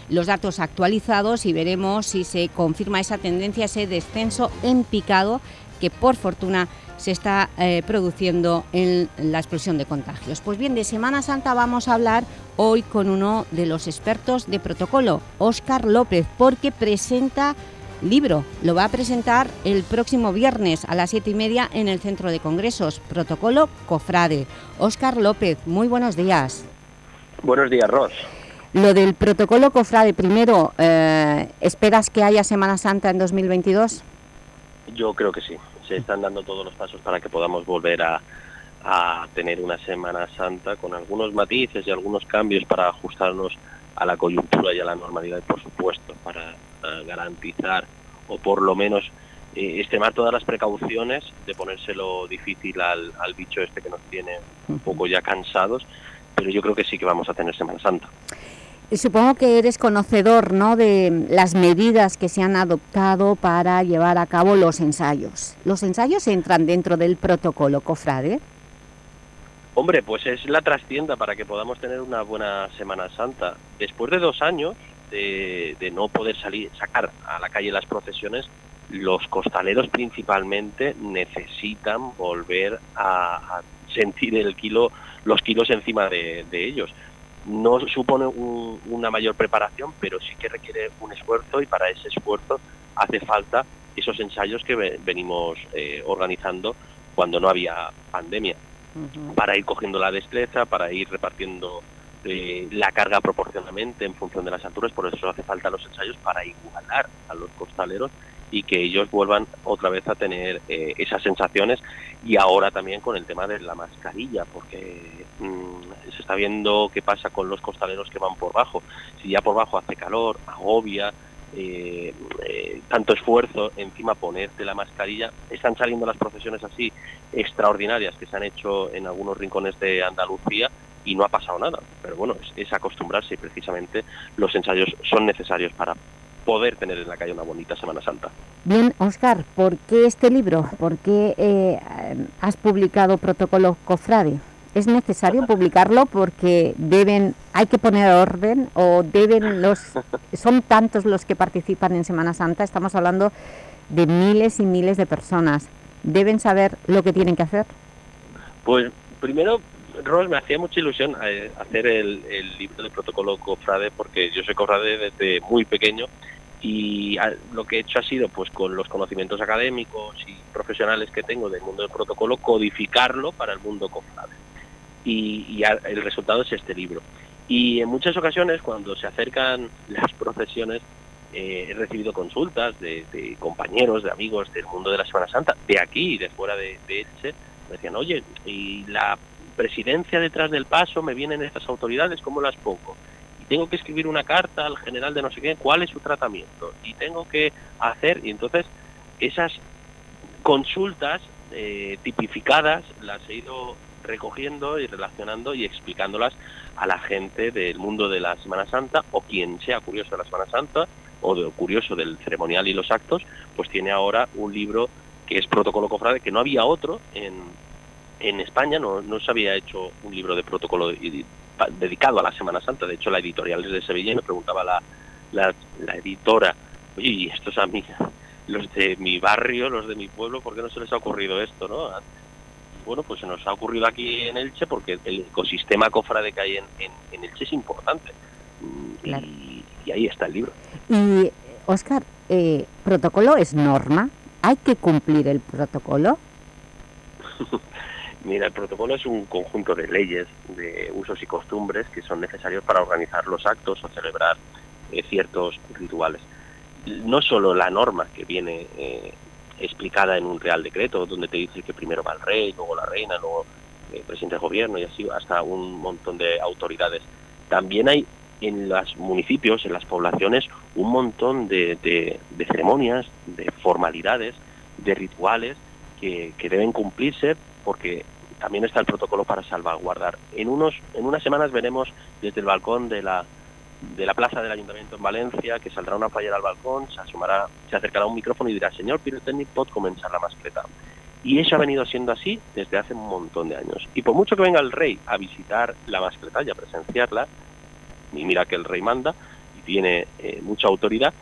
los datos actualizados y veremos si se confirma esa tendencia, ese descenso en picado que por fortuna se está eh, produciendo en la explosión de contagios. Pues bien, de Semana Santa vamos a hablar hoy con uno de los expertos de protocolo, Óscar López, porque presenta libro. Lo va a presentar el próximo viernes a las siete y media en el Centro de Congresos, Protocolo Cofrade. Óscar López, muy buenos días. Buenos días, Ros. Lo del protocolo Cofrade, primero, eh, ¿esperas que haya Semana Santa en 2022? Yo creo que sí. Se están dando todos los pasos para que podamos volver a, a tener una Semana Santa con algunos matices y algunos cambios para ajustarnos a la coyuntura y a la normalidad y, por supuesto, para garantizar o por lo menos eh, extremar todas las precauciones de ponérselo difícil al, al bicho este que nos tiene un poco ya cansados, pero yo creo que sí que vamos a tener Semana Santa. supongo que eres conocedor ¿no? de las medidas que se han adoptado para llevar a cabo los ensayos. ¿Los ensayos entran dentro del protocolo, Cofrade? Hombre, pues es la trastienda para que podamos tener una buena Semana Santa. Después de dos años de, de no poder salir, sacar a la calle las procesiones, los costaleros principalmente necesitan volver a, a sentir el kilo, los kilos encima de, de ellos. No supone un- una mayor preparación, pero sí que requiere un esfuerzo y para ese esfuerzo hace falta esos ensayos que ve- venimos eh, organizando cuando no había pandemia para ir cogiendo la destreza, para ir repartiendo la carga proporcionalmente en función de las alturas, por eso hace falta los ensayos para igualar a los costaleros y que ellos vuelvan otra vez a tener eh, esas sensaciones y ahora también con el tema de la mascarilla, porque mm, se está viendo qué pasa con los costaleros que van por bajo. Si ya por bajo hace calor, agobia, eh, eh, tanto esfuerzo, encima ponerte la mascarilla, están saliendo las procesiones así extraordinarias que se han hecho en algunos rincones de Andalucía y no ha pasado nada. Pero bueno, es, es acostumbrarse y precisamente los ensayos son necesarios para poder tener en la calle una bonita Semana Santa. Bien, Óscar, ¿por qué este libro? ¿Por qué eh, has publicado Protocolo Cofrade? ¿Es necesario publicarlo porque deben, hay que poner orden o deben los, son tantos los que participan en Semana Santa, estamos hablando de miles y miles de personas, deben saber lo que tienen que hacer? Pues primero, Ros, me hacía mucha ilusión eh, hacer el, libro de protocolo cofrade porque yo soy cofrade desde muy pequeño y lo que he hecho ha sido, pues con los conocimientos académicos y profesionales que tengo del mundo del protocolo, codificarlo para el mundo cofrade. Y, el resultado es este libro. Y en muchas ocasiones, cuando se acercan las procesiones, eh, he recibido consultas de, de compañeros, de amigos del mundo de la Semana Santa, de aquí y de fuera de, de Elche, me decían, oye, y la presidencia detrás del paso, me vienen estas autoridades, ¿cómo las pongo? Y tengo que escribir una carta al general de no sé qué, ¿cuál es su tratamiento? Y tengo que hacer, y entonces esas consultas eh, tipificadas las he ido recogiendo y relacionando y explicándolas a la gente del mundo de la Semana Santa o quien sea curioso de la Semana Santa o de- curioso del ceremonial y los actos, pues tiene ahora un libro que es Protocolo Cofrade, que no había otro en, en España, no, no se había hecho un libro de protocolo dedicado a la Semana Santa. De hecho, la editorial es de Sevilla y me preguntaba la, la, la editora, oye, ¿y estos a mí, los de mi barrio, los de mi pueblo, por qué no se les ha ocurrido esto, no? Bueno, pues se nos ha ocurrido aquí en Elche porque el ecosistema cofrade que hay en, en, en Elche es importante. Mm, Claro. Y, y ahí está el libro. Y, Óscar, eh, ¿protocolo es norma? ¿Hay que cumplir el protocolo? Mira, el protocolo es un conjunto de leyes, de usos y costumbres que son necesarios para organizar los actos o celebrar eh, ciertos rituales. No solo la norma que viene eh, explicada en un real decreto, donde te dice que primero va el rey, luego la reina, luego el presidente del gobierno y así hasta un montón de autoridades. También hay en los municipios, en las poblaciones, un montón de, ceremonias, de formalidades, de rituales que deben cumplirse porque también está el protocolo para salvaguardar. En unos en unas semanas veremos desde el balcón de la de la plaza del ayuntamiento en Valencia que saldrá una fallera al balcón, se acercará un micrófono y dirá, señor pirotécnic, pot comenzar la mascleta. Y eso ha venido siendo así desde hace un montón de años. Y por mucho que venga el rey a visitar la mascleta y a presenciarla, y mira que el rey manda y tiene eh, mucha autoridad,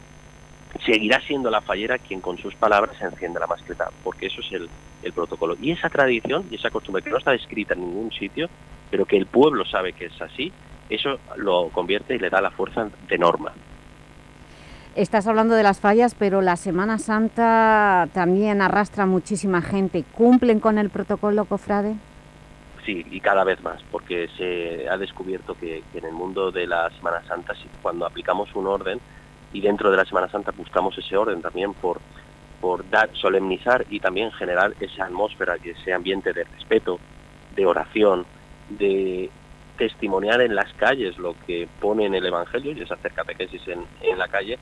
seguirá siendo la fallera quien con sus palabras enciende la mascleta, porque eso es el, el protocolo. Y esa tradición y esa costumbre que no está escrita en ningún sitio, pero que el pueblo sabe que es así, eso lo convierte y le da la fuerza de norma. Estás hablando de las fallas, pero la Semana Santa también arrastra muchísima gente. ¿Cumplen con el protocolo, Cofrade? Sí, y cada vez más, porque se ha descubierto que, que en el mundo de la Semana Santa, cuando aplicamos un orden y dentro de la Semana Santa buscamos ese orden también por, por dar, solemnizar y también generar esa atmósfera y ese ambiente de respeto, de oración, de testimoniar en las calles lo que pone en el Evangelio y esa catequesis en, en la calle,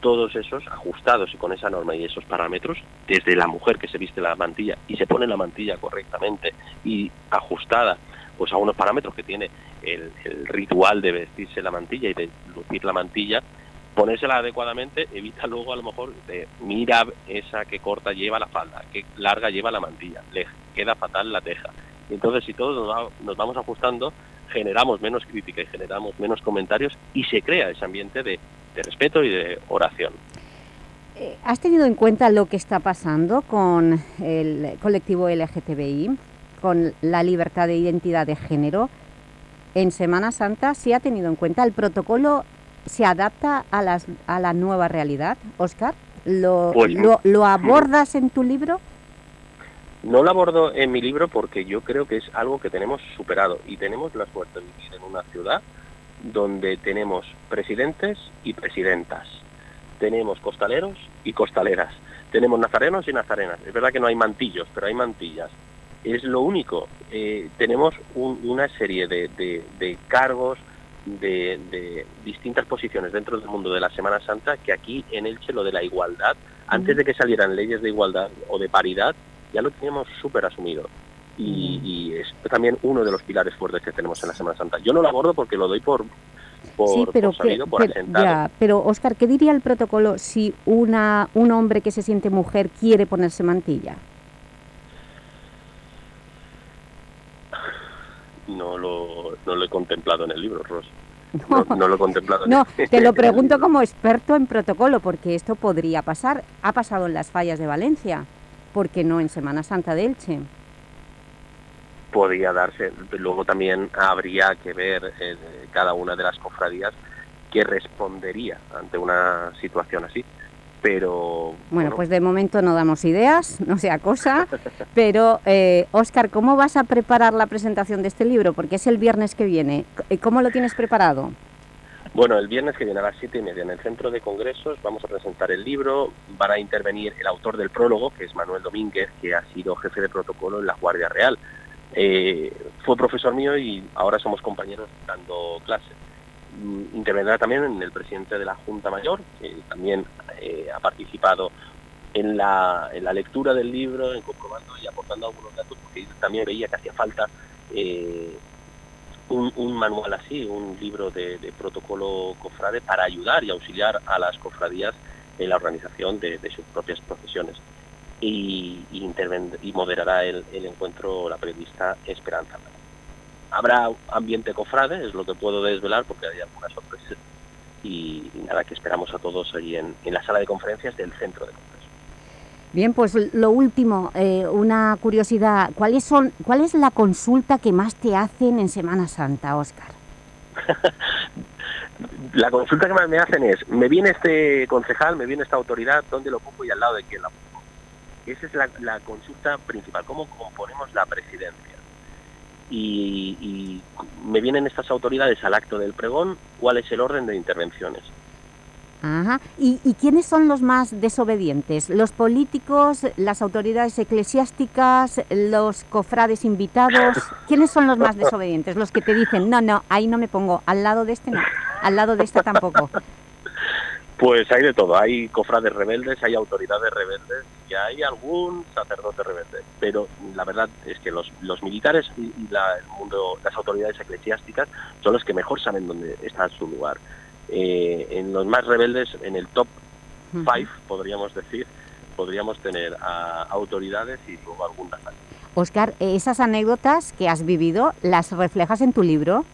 todos esos ajustados y con esa norma y esos parámetros, desde la mujer que se viste la mantilla y se pone la mantilla correctamente y ajustada pues a unos parámetros que tiene el, el ritual de vestirse la mantilla y de lucir la mantilla, ponérsela adecuadamente evita luego a lo mejor de mira esa que corta lleva la falda, que larga lleva la mantilla, le queda fatal la teja. Entonces si todos nos, va- nos vamos ajustando, generamos menos crítica y generamos menos comentarios y se crea ese ambiente de, de respeto y de oración. Eh, ¿Has tenido en cuenta lo que está pasando con el colectivo LGTBI, con la libertad de identidad de género? En Semana Santa se ha tenido en cuenta, el protocolo se adapta a, las, a la nueva realidad, Óscar. ¿Lo, Pues, lo, lo abordas en tu libro? No lo abordo en mi libro porque yo creo que es algo que tenemos superado y tenemos la suerte de vivir en una ciudad donde tenemos presidentes y presidentas, tenemos costaleros y costaleras, tenemos nazarenos y nazarenas. Es verdad que no hay mantillos, pero hay mantillas. Es lo único. Eh, tenemos un- una serie de, de- de cargos, de, de distintas posiciones dentro del mundo de la Semana Santa que aquí en Elche lo de la igualdad, antes de que salieran leyes de igualdad o de paridad, ya lo teníamos súper asumido. Y, y es también uno de los pilares fuertes que tenemos en la Semana Santa. Yo no lo abordo porque lo doy por, por, sí, pero, por sabido, que- por pero- asentado. ya, pero Óscar, ¿qué diría el protocolo si una, un hombre que se siente mujer quiere ponerse mantilla? No lo, no lo he contemplado en el libro, Ros. No, no lo he contemplado. No, te lo pregunto como experto en protocolo, porque esto podría pasar. Ha pasado en las fallas de Valencia, ¿por qué no en Semana Santa de Elche? podía darse. Luego también habría que ver eh, cada una de las cofradías que respondería ante una situación así. Pero Bueno, pues de momento no damos ideas, no sea cosa, pero eh, Óscar, ¿cómo vas a preparar la presentación de este libro? Porque es el viernes que viene. ¿Cómo lo tienes preparado? Bueno, el viernes que viene a las siete y media en el centro de congresos vamos a presentar el libro. Van a intervenir el autor del prólogo, que es Manuel Domínguez, que ha sido jefe de protocolo en la Guardia Real. Eh, fue profesor mío y ahora somos compañeros dando clases. Mm, Intervendrá también el presidente de la Junta Mayor, que también eh, ha participado en la, en la lectura del libro, en comprobando y aportando algunos datos, porque también veía que hacía falta eh, un, manual así, un libro de, protocolo cofrade para ayudar y auxiliar a las cofradías en la organización de, sus propias procesiones. Y, y, y moderará el, el encuentro la periodista Esperanza. Habrá ambiente cofrade, es lo que puedo desvelar porque hay algunas sorpresas. Y, y nada, que esperamos a todos allí en, en la sala de conferencias del centro de congresos. Bien, pues lo último, eh, una curiosidad. ¿Cuáles son, ¿Cuál es la consulta que más te hacen en Semana Santa, Óscar? La consulta que más me hacen es, me viene este concejal, me viene esta autoridad, ¿dónde lo pongo y al lado de quién la pongo? Esa es la, la consulta principal, cómo componemos la presidencia. Y, y me vienen estas autoridades al acto del pregón, ¿cuál es el orden de intervenciones? Ajá. ¿Y, y quiénes son los más desobedientes? ¿Los políticos, las autoridades eclesiásticas, los cofrades invitados? ¿Quiénes son los más desobedientes? Los que te dicen, no, no, ahí no me pongo, al lado de este no, al lado de esta tampoco. Pues hay de todo, hay cofrades rebeldes, hay autoridades rebeldes y hay algún sacerdote rebelde. Pero la verdad es que los, los militares y y la- el mundo, las autoridades eclesiásticas son los que mejor saben dónde está su lugar. Eh, en los más rebeldes, en el top five, podríamos decir, podríamos tener a autoridades y luego algunas. Óscar, eh, esas anécdotas que has vivido, ¿las reflejas en tu libro?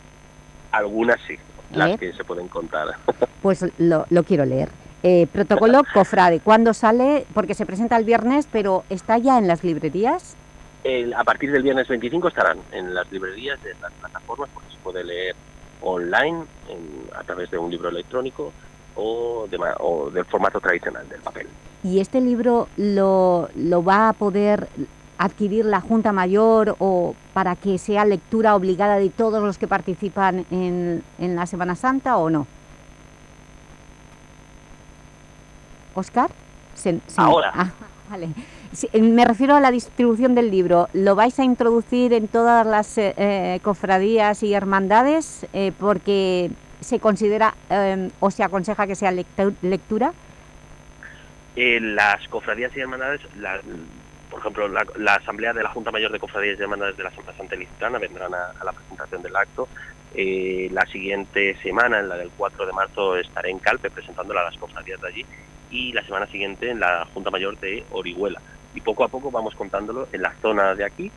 Algunas sí, las ¿Eh? que se pueden contar. Pues lo, lo quiero leer. Eh, protocolo Cofrade, ¿cuándo sale? Porque se presenta el viernes, pero ¿está ya en las librerías? El- a partir del viernes 25 estarán en las librerías de las plataformas porque se puede leer online en- a través de un libro electrónico o, de o del formato tradicional del papel. ¿Y este libro lo, lo va a poder adquirir la Junta Mayor o para que sea lectura obligada de todos los que participan en, en la Semana Santa o no? Se- Ahora. Ah, vale. Sí, eh, me refiero a la distribución del libro. ¿Lo vais a introducir en todas las eh, eh, cofradías y hermandades eh, porque se considera eh, o se aconseja que sea lectu- lectura? Las cofradías y hermandades, la- por ejemplo, la, Asamblea de la Junta Mayor de Cofradías y Hermandades de la Semana Santa Ilicitana vendrán a, la presentación del acto. Eh, la siguiente semana, en la del 4 de marzo, estaré en Calpe presentándola a las cofradías de allí y la semana siguiente en la Junta Mayor de Orihuela. Y poco a poco vamos contándolo en la zona de aquí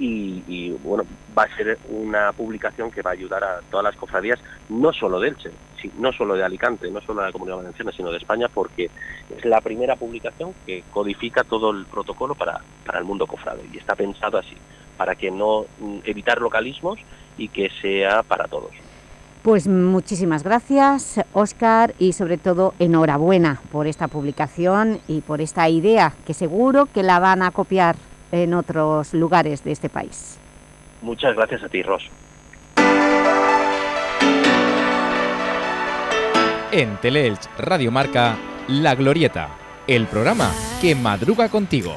y, bueno, va a ser una publicación que va a ayudar a todas las cofradías, no solo de Elche, no solo de Alicante, no solo de la Comunidad Valenciana, sino de España, porque es la primera publicación que codifica todo el protocolo para, para el mundo cofrade y está pensado así, para que no mm, evitar localismos y que sea para todos. Pues muchísimas gracias, Óscar, y sobre todo enhorabuena por esta publicación y por esta idea, que seguro que la van a copiar en otros lugares de este país. Muchas gracias a ti, Ros. En Teleelch Radio Marca, La Glorieta, el programa que madruga contigo.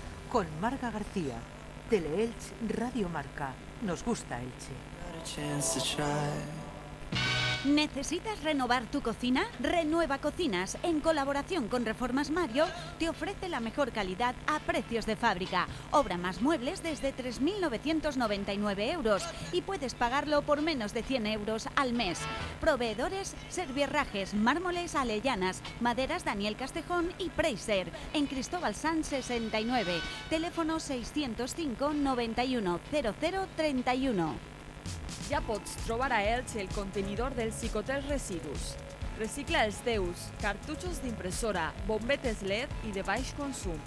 con Marga García. Teleelch Radio Marca. Nos gusta Elche. ¿Necesitas renovar tu cocina? Renueva Cocinas, en colaboración con Reformas Mario, te ofrece la mejor calidad a precios de fábrica. Obra más muebles desde 3.999 euros y puedes pagarlo por menos de 100 euros al mes. Proveedores Servierrajes, Mármoles Alellanas, Maderas Daniel Castejón y Preiser, en Cristóbal San 69. Teléfono 605 91 0031. Ja pots trobar a Elx el contenidor del Cicotel Residus. Recicla els teus cartutxos d'impressora, bombetes LED i de baix consum,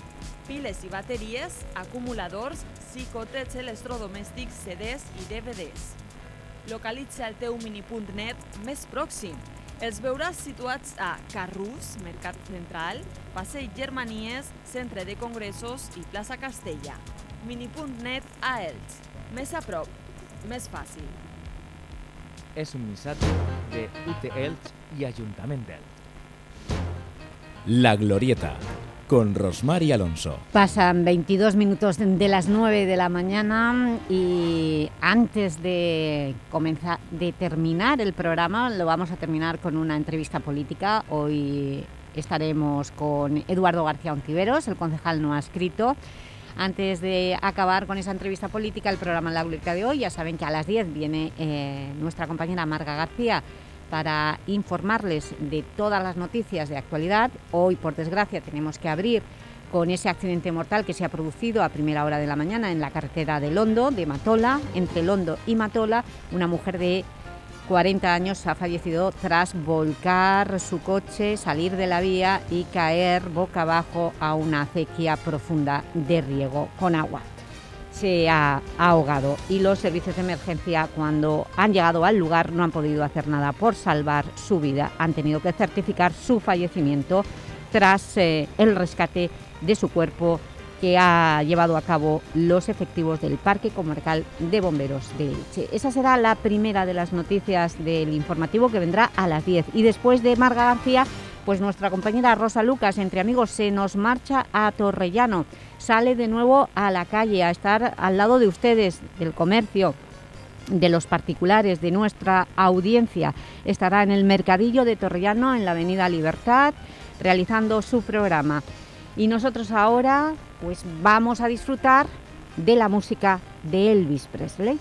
piles i bateries, acumuladors, xicotets electrodomèstics, CDs i DVDs. Localitza el teu minipunt net més pròxim. Els veuràs situats a Carrús, Mercat Central, Passeig Germanies, Centre de Congressos i Plaça Castella. Minipunt net a Elx. Més a prop, més fàcil. Es un missatge de UT Elx y Ayuntament d'Elx. La Glorieta, con Rosmar y Alonso. Pasan 22 minutos de las 9 de la mañana y antes de, comenzar, de terminar el programa, lo vamos a terminar con una entrevista política. Hoy estaremos con Eduardo García Ontiveros, el concejal no ha escrito. Antes de acabar con esa entrevista política, el programa La Glorieta de hoy, ya saben que a las 10 viene eh, nuestra compañera Marga García para informarles de todas las noticias de actualidad. Hoy, por desgracia, tenemos que abrir con ese accidente mortal que se ha producido a primera hora de la mañana en la carretera de Londo, de Matola, entre Londo y Matola, una mujer de 40 años ha fallecido tras volcar su coche, salir de la vía y caer boca abajo a una acequia profunda de riego con agua. Se ha ahogado y los servicios de emergencia cuando han llegado al lugar no han podido hacer nada por salvar su vida. Han tenido que certificar su fallecimiento tras eh, el rescate de su cuerpo que ha llevado a cabo los efectivos del Parque Comarcal de Bomberos de Elche. Esa será la primera de las noticias del informativo que vendrá a las 10. Y después de Marga García, pues nuestra compañera Rosa Lucas, entre amigos, se nos marcha a Torrellano. Sale de nuevo a la calle, a estar al lado de ustedes, del comercio, de los particulares, de nuestra audiencia. Estará en el Mercadillo de Torrellano, en la Avenida Libertad, realizando su programa. Y nosotros ahora pues vamos a disfrutar de la música de Elvis Presley.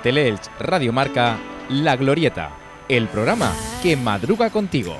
En Teleelch Radio Marca, La Glorieta, el programa que madruga contigo.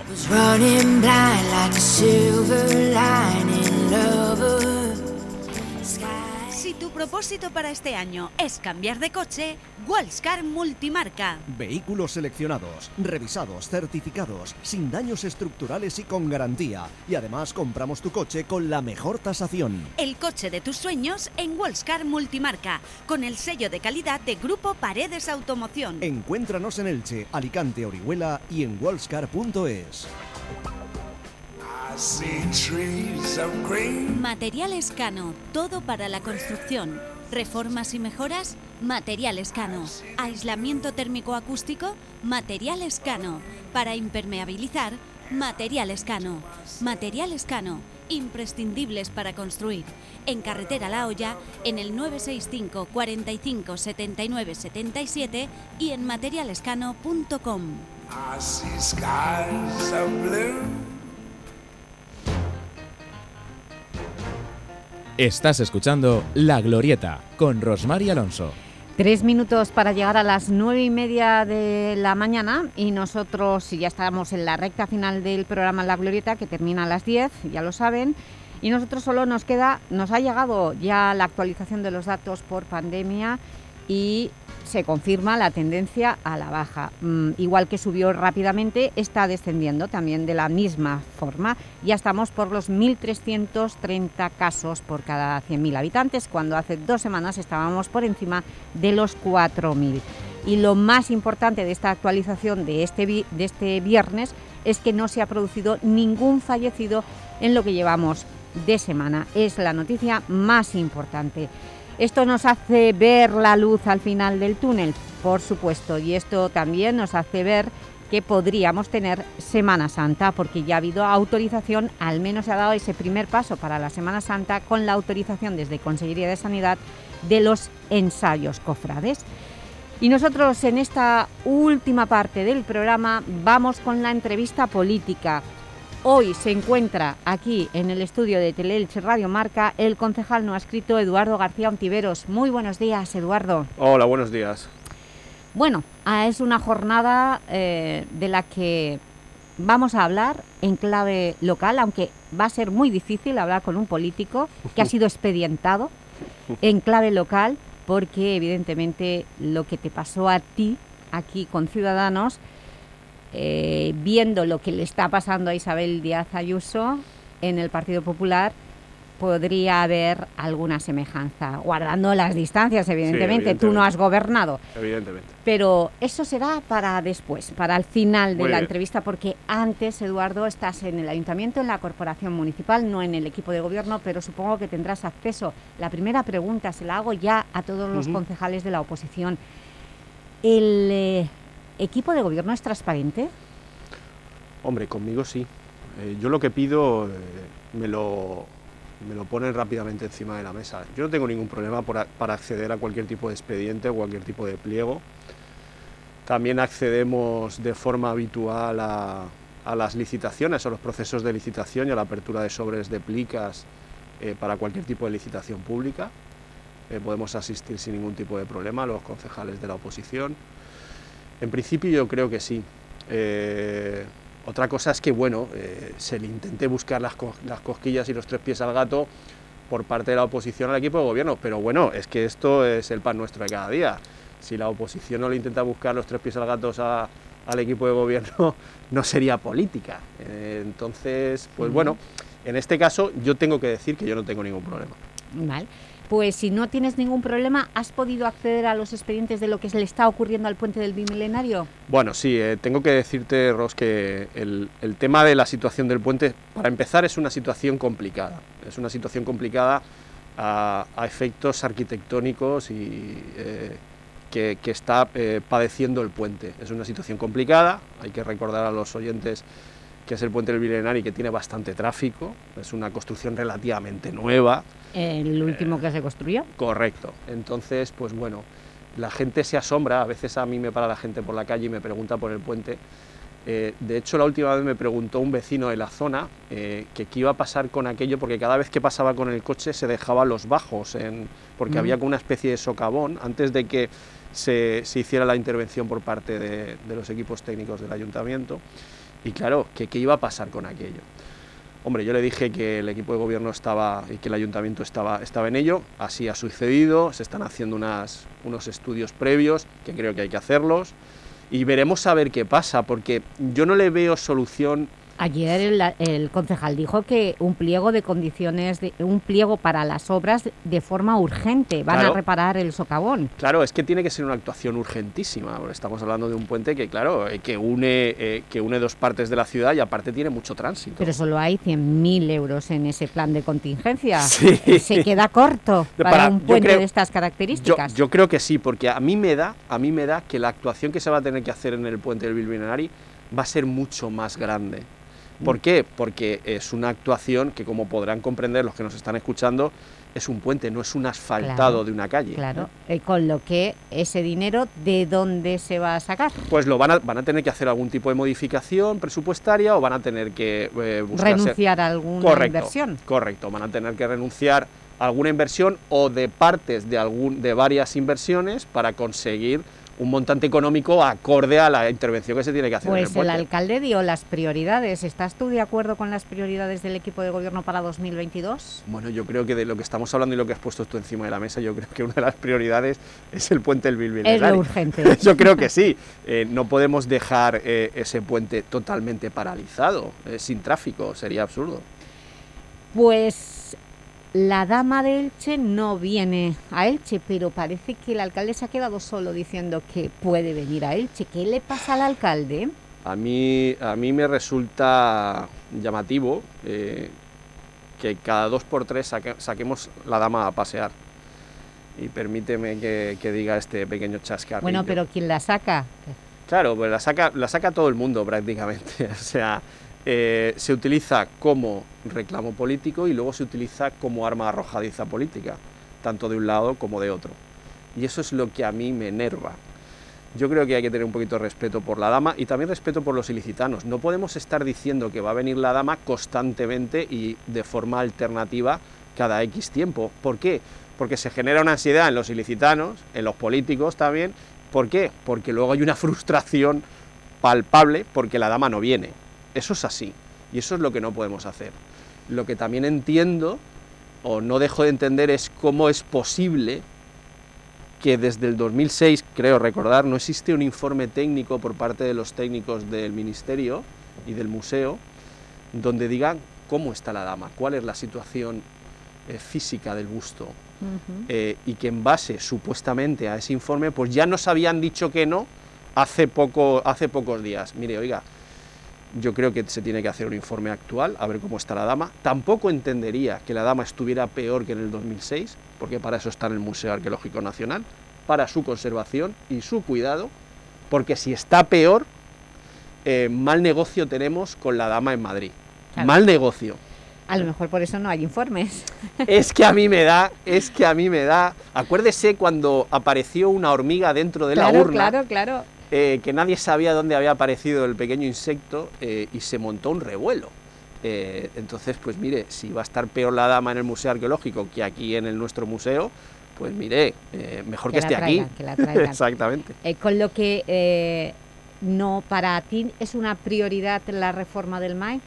Si tu propósito para este año es cambiar de coche, Wallscar Multimarca. Vehículos seleccionados, revisados, certificados, sin daños estructurales y con garantía. Y además compramos tu coche con la mejor tasación. El coche de tus sueños en Wallscar Multimarca, con el sello de calidad de Grupo Paredes Automoción. Encuéntranos en Elche, Alicante, Orihuela y en wallscar.es. Materiales Cano, todo para la construcción. Reformas y mejoras, Materiales Cano. Aislamiento térmico acústico, Materiales Cano. Para impermeabilizar, Materiales Cano. Materiales Cano, imprescindibles para construir. En Carretera La Hoya, en el 965 45 79 77 y en materialescano.com. Estás escuchando La Glorieta con Rosmar Alonso. Tres minutos para llegar a las nueve y media de la mañana y nosotros ya estamos en la recta final del programa La Glorieta que termina a las 10, ya lo saben, y nosotros solo nos queda, nos ha llegado ya la actualización de los datos por pandemia y se confirma la tendencia a la baja. Mm, igual que subió rápidamente, está descendiendo también de la misma forma. Ya estamos por los 1.330 casos por cada 100.000 habitantes, cuando hace dos semanas estábamos por encima de los 4.000. Y lo más importante de esta actualización de este, de este viernes es que no se ha producido ningún fallecido en lo que llevamos de semana. Es la noticia más importante. Esto nos hace ver la luz al final del túnel, por supuesto, y esto también nos hace ver que podríamos tener Semana Santa, porque ya ha habido autorización, al menos se ha dado ese primer paso para la Semana Santa con la autorización desde Consejería de Sanidad de los ensayos cofrades. Y nosotros en esta última parte del programa vamos con la entrevista política. Hoy se encuentra aquí en el estudio de Teleelch Radio Marca el concejal no escrito Eduardo García Ontiveros. Muy buenos días, Eduardo. Hola, buenos días. Bueno, ah, es una jornada eh, de la que vamos a hablar en clave local, aunque va a ser muy difícil hablar con un político que ha sido expedientado en clave local, porque evidentemente lo que te pasó a ti aquí con Ciudadanos, eh, viendo lo que le está pasando a Isabel Díaz Ayuso en el Partido Popular, podría haber alguna semejanza, guardando las distancias, evidentemente. Tú no has gobernado, Evidentemente. pero eso será para después, para el final de Muy la bien. entrevista, porque antes, Eduardo, estás en el Ayuntamiento, en la Corporación Municipal, no en el equipo de gobierno, pero supongo que tendrás acceso. La primera pregunta se la hago ya a todos los concejales de la oposición. ¿El eh, equipo de gobierno es transparente? Hombre, conmigo sí. Eh, yo lo que pido eh, me, lo, me lo ponen rápidamente encima de la mesa. Yo no tengo ningún problema a- para acceder a cualquier tipo de expediente o cualquier tipo de pliego. También accedemos de forma habitual a, a las licitaciones, a los procesos de licitación y a la apertura de sobres de plicas eh, para cualquier tipo de licitación pública. Podemos asistir sin ningún tipo de problema los concejales de la oposición. En principio yo creo que sí. Eh, otra cosa es que, bueno, eh, se le intente buscar las, co- las cosquillas y los tres pies al gato por parte de la oposición al equipo de gobierno. Pero bueno, es que esto es el pan nuestro de cada día. Si la oposición no le intenta buscar los tres pies al gato a- al equipo de gobierno, no sería política. Eh, entonces, pues bueno, en este caso yo tengo que decir que yo no tengo ningún problema. Pues si no tienes ningún problema, ¿has podido acceder a los expedientes de lo que le está ocurriendo al puente del Bimilenario? Bueno, sí, eh, tengo que decirte, Ros, que el, tema de la situación del puente, para empezar, es una situación complicada. Es una situación complicada a, efectos arquitectónicos y eh, que, está eh, padeciendo el puente. Es una situación complicada, hay que recordar a los oyentes que es el puente del Milenari que tiene bastante tráfico, es una construcción relativamente nueva, El último que se construyó. Correcto. Entonces, pues bueno, la gente se asombra, a veces a mí me para la gente por la calle y me pregunta por el puente. Eh, de hecho, la última vez me preguntó un vecino de la zona eh, que qué iba a pasar con aquello, porque cada vez que pasaba con el coche se dejaba los bajos, en- porque Mm. había como una especie de socavón antes de que se, se hiciera la intervención por parte de, de los equipos técnicos del ayuntamiento. Y claro, que qué iba a pasar con aquello. Hombre, yo le dije que el equipo de gobierno estaba y que el ayuntamiento estaba, estaba en ello, así ha sucedido, se están haciendo unos estudios previos, que creo que hay que hacerlos, y veremos a ver qué pasa, porque yo no le veo solución Ayer el, el concejal dijo que un pliego de condiciones, de, un pliego para las obras de forma urgente. Van Claro. a reparar el socavón. Claro, es que tiene que ser una actuación urgentísima. Estamos hablando de un puente que, claro, eh, que une, eh, que une dos partes de la ciudad y aparte tiene mucho tránsito. Pero solo hay 100.000 euros en ese plan de contingencia. Sí. Se queda corto para, Para- un puente creo- de estas Yo, características. yo creo que sí, porque a mí me da, a mí me da que la actuación que se va a tener que hacer en el puente del Bilbinari va a ser mucho más grande. ¿Por qué? Porque es una actuación que, como podrán comprender los que nos están escuchando, es un puente, no es un asfaltado Claro, de una calle. Claro, eh, con lo que ese dinero, ¿de dónde se va a sacar? Pues lo van a, van a tener que hacer algún tipo de modificación presupuestaria o van a tener que eh, buscarse- Renunciar a alguna Correcto, inversión. Correcto, van a tener que renunciar a alguna inversión o de partes de, algún, de varias inversiones para conseguir un montante económico acorde a la intervención que se tiene que hacer en el Pues el alcalde dio las prioridades. ¿Estás tú de acuerdo con las prioridades del equipo de gobierno para 2022? Bueno, yo creo que de lo que estamos hablando y lo que has puesto tú encima de la mesa, yo creo que una de las prioridades es el puente del Bilbao. Es lo urgente. yo creo que sí. Eh, no podemos dejar eh, ese puente totalmente paralizado, eh, sin tráfico, sería absurdo. Pues la dama de Elche no viene a Elche, pero parece que el alcalde se ha quedado solo diciendo que puede venir a Elche. ¿Qué le pasa al alcalde? A mí, a mí me resulta llamativo eh, que cada dos por tres saque- saquemos la dama a pasear. Y permíteme que, que diga este pequeño chascarrillo. Bueno, pero ¿quién la saca? Claro, pues la saca, la saca todo el mundo prácticamente. O sea, eh, se utiliza como reclamo político y luego se utiliza como arma arrojadiza política, tanto de un lado como de otro. Y eso es lo que a mí me enerva. Yo creo que hay que tener un poquito de respeto por la dama y también respeto por los ilicitanos. No podemos estar diciendo que va a venir la dama constantemente y de forma alternativa cada X tiempo. ¿Por qué? Porque se genera una ansiedad en los ilicitanos, en los políticos también. ¿Por qué? Porque luego hay una frustración palpable porque la dama no viene. Eso es así. Y eso es lo que no podemos hacer. Lo que también entiendo o no dejo de entender es cómo es posible que desde el 2006, creo recordar, no existe un informe técnico por parte de los técnicos del ministerio y del museo donde digan cómo está la dama, cuál es la situación eh, física del busto eh, y que en base supuestamente a ese informe pues ya nos habían dicho que no hace, poco, hace pocos días. Mire, oiga, yo creo que se tiene que hacer un informe actual, a ver cómo está la dama. Tampoco entendería que la dama estuviera peor que en el 2006, porque para eso está en el Museo Arqueológico Nacional, para su conservación y su cuidado, porque si está peor, eh, mal negocio tenemos con la dama en Madrid. Claro. Mal negocio. A lo mejor por eso no hay informes. Es que a mí me da, es que a mí me da. Acuérdese cuando apareció una hormiga dentro de claro, la urna, claro, claro. Eh, que nadie sabía dónde había aparecido el pequeño insecto eh, y se montó un revuelo. Eh, entonces, pues mire, si va a estar peor la dama en el Museo Arqueológico que aquí en el nuestro museo, pues mire, eh, mejor que, Que esté traigan, aquí. que la traigan. Exactamente. Eh, con lo que eh, no para ti es una prioridad la reforma del MAE.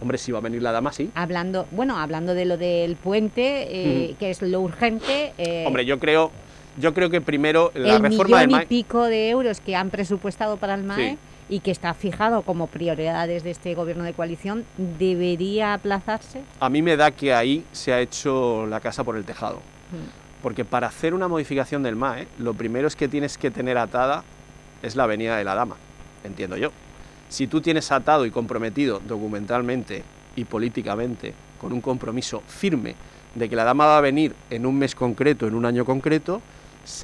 Hombre, si va a venir la dama, sí. Hablando, bueno, hablando de lo del puente, eh, Ujú. que es lo urgente. eh, Hombre, yo creo, yo creo que primero la el reforma del y MAE... pico de euros que han presupuestado para el MAE Sí. y que está fijado como prioridades de este gobierno de coalición, ¿debería aplazarse? A mí me da que ahí se ha hecho la casa por el tejado. Porque para hacer una modificación del MAE, lo primero es que tienes que tener atada es la avenida de la Dama, entiendo yo. Si tú tienes atado y comprometido documentalmente y políticamente con un compromiso firme de que la Dama va a venir en un mes concreto, en un año concreto,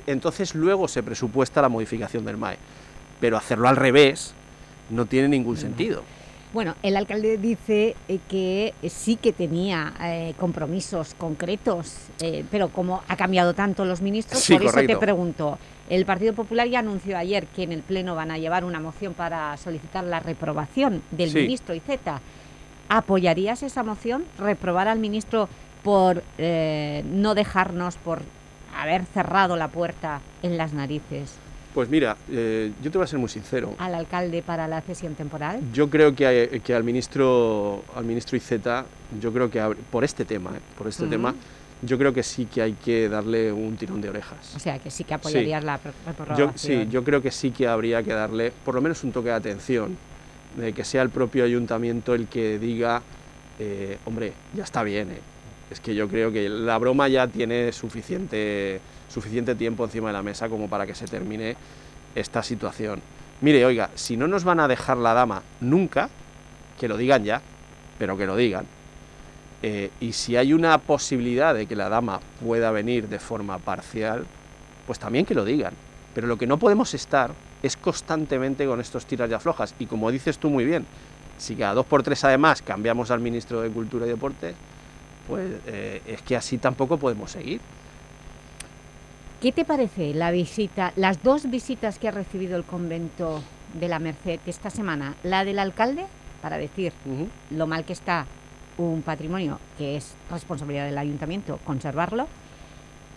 entonces luego se presupuesta la modificación del MAE. Pero hacerlo al revés no tiene ningún sentido. Bueno, el alcalde dice eh, que sí que tenía eh, compromisos concretos, eh, pero como ha cambiado tanto los ministros, Sí, por eso te pregunto. El Partido Popular ya anunció ayer que en el Pleno van a llevar una moción para solicitar la reprobación del Sí. ministro Iceta. ¿Apoyarías esa moción? ¿Reprobar al ministro por eh, no dejarnos, por haber cerrado la puerta en las narices Pues mira, eh, yo te voy a ser muy sincero. al alcalde para la cesión temporal? Yo creo que, que al ministro al ministro Iceta, yo creo que por este tema, ¿eh? por este tema, yo creo que sí que hay que darle un tirón de orejas. O sea, que sí que apoyarías la Yo, sí, yo creo que sí que habría que darle por lo menos un toque de atención, de que sea el propio ayuntamiento el que diga, eh, hombre, ya está bien, ¿eh? Es que yo creo que la broma ya tiene suficiente, suficiente tiempo encima de la mesa como para que se termine esta situación. Mire, oiga, si no nos van a dejar la dama nunca, que lo digan ya, pero que lo digan. Eh, y si hay una posibilidad de que la dama pueda venir de forma parcial, pues también que lo digan. Pero lo que no podemos estar es constantemente con estos tiras y aflojas. Y como dices tú muy bien, si cada dos por tres además cambiamos al ministro de Cultura y Deporte, pues eh, es que así tampoco podemos seguir. ¿Qué te parece la visita, las dos visitas que ha recibido el convento de la Merced esta semana? La del alcalde, para decir lo mal que está un patrimonio que es responsabilidad del ayuntamiento conservarlo,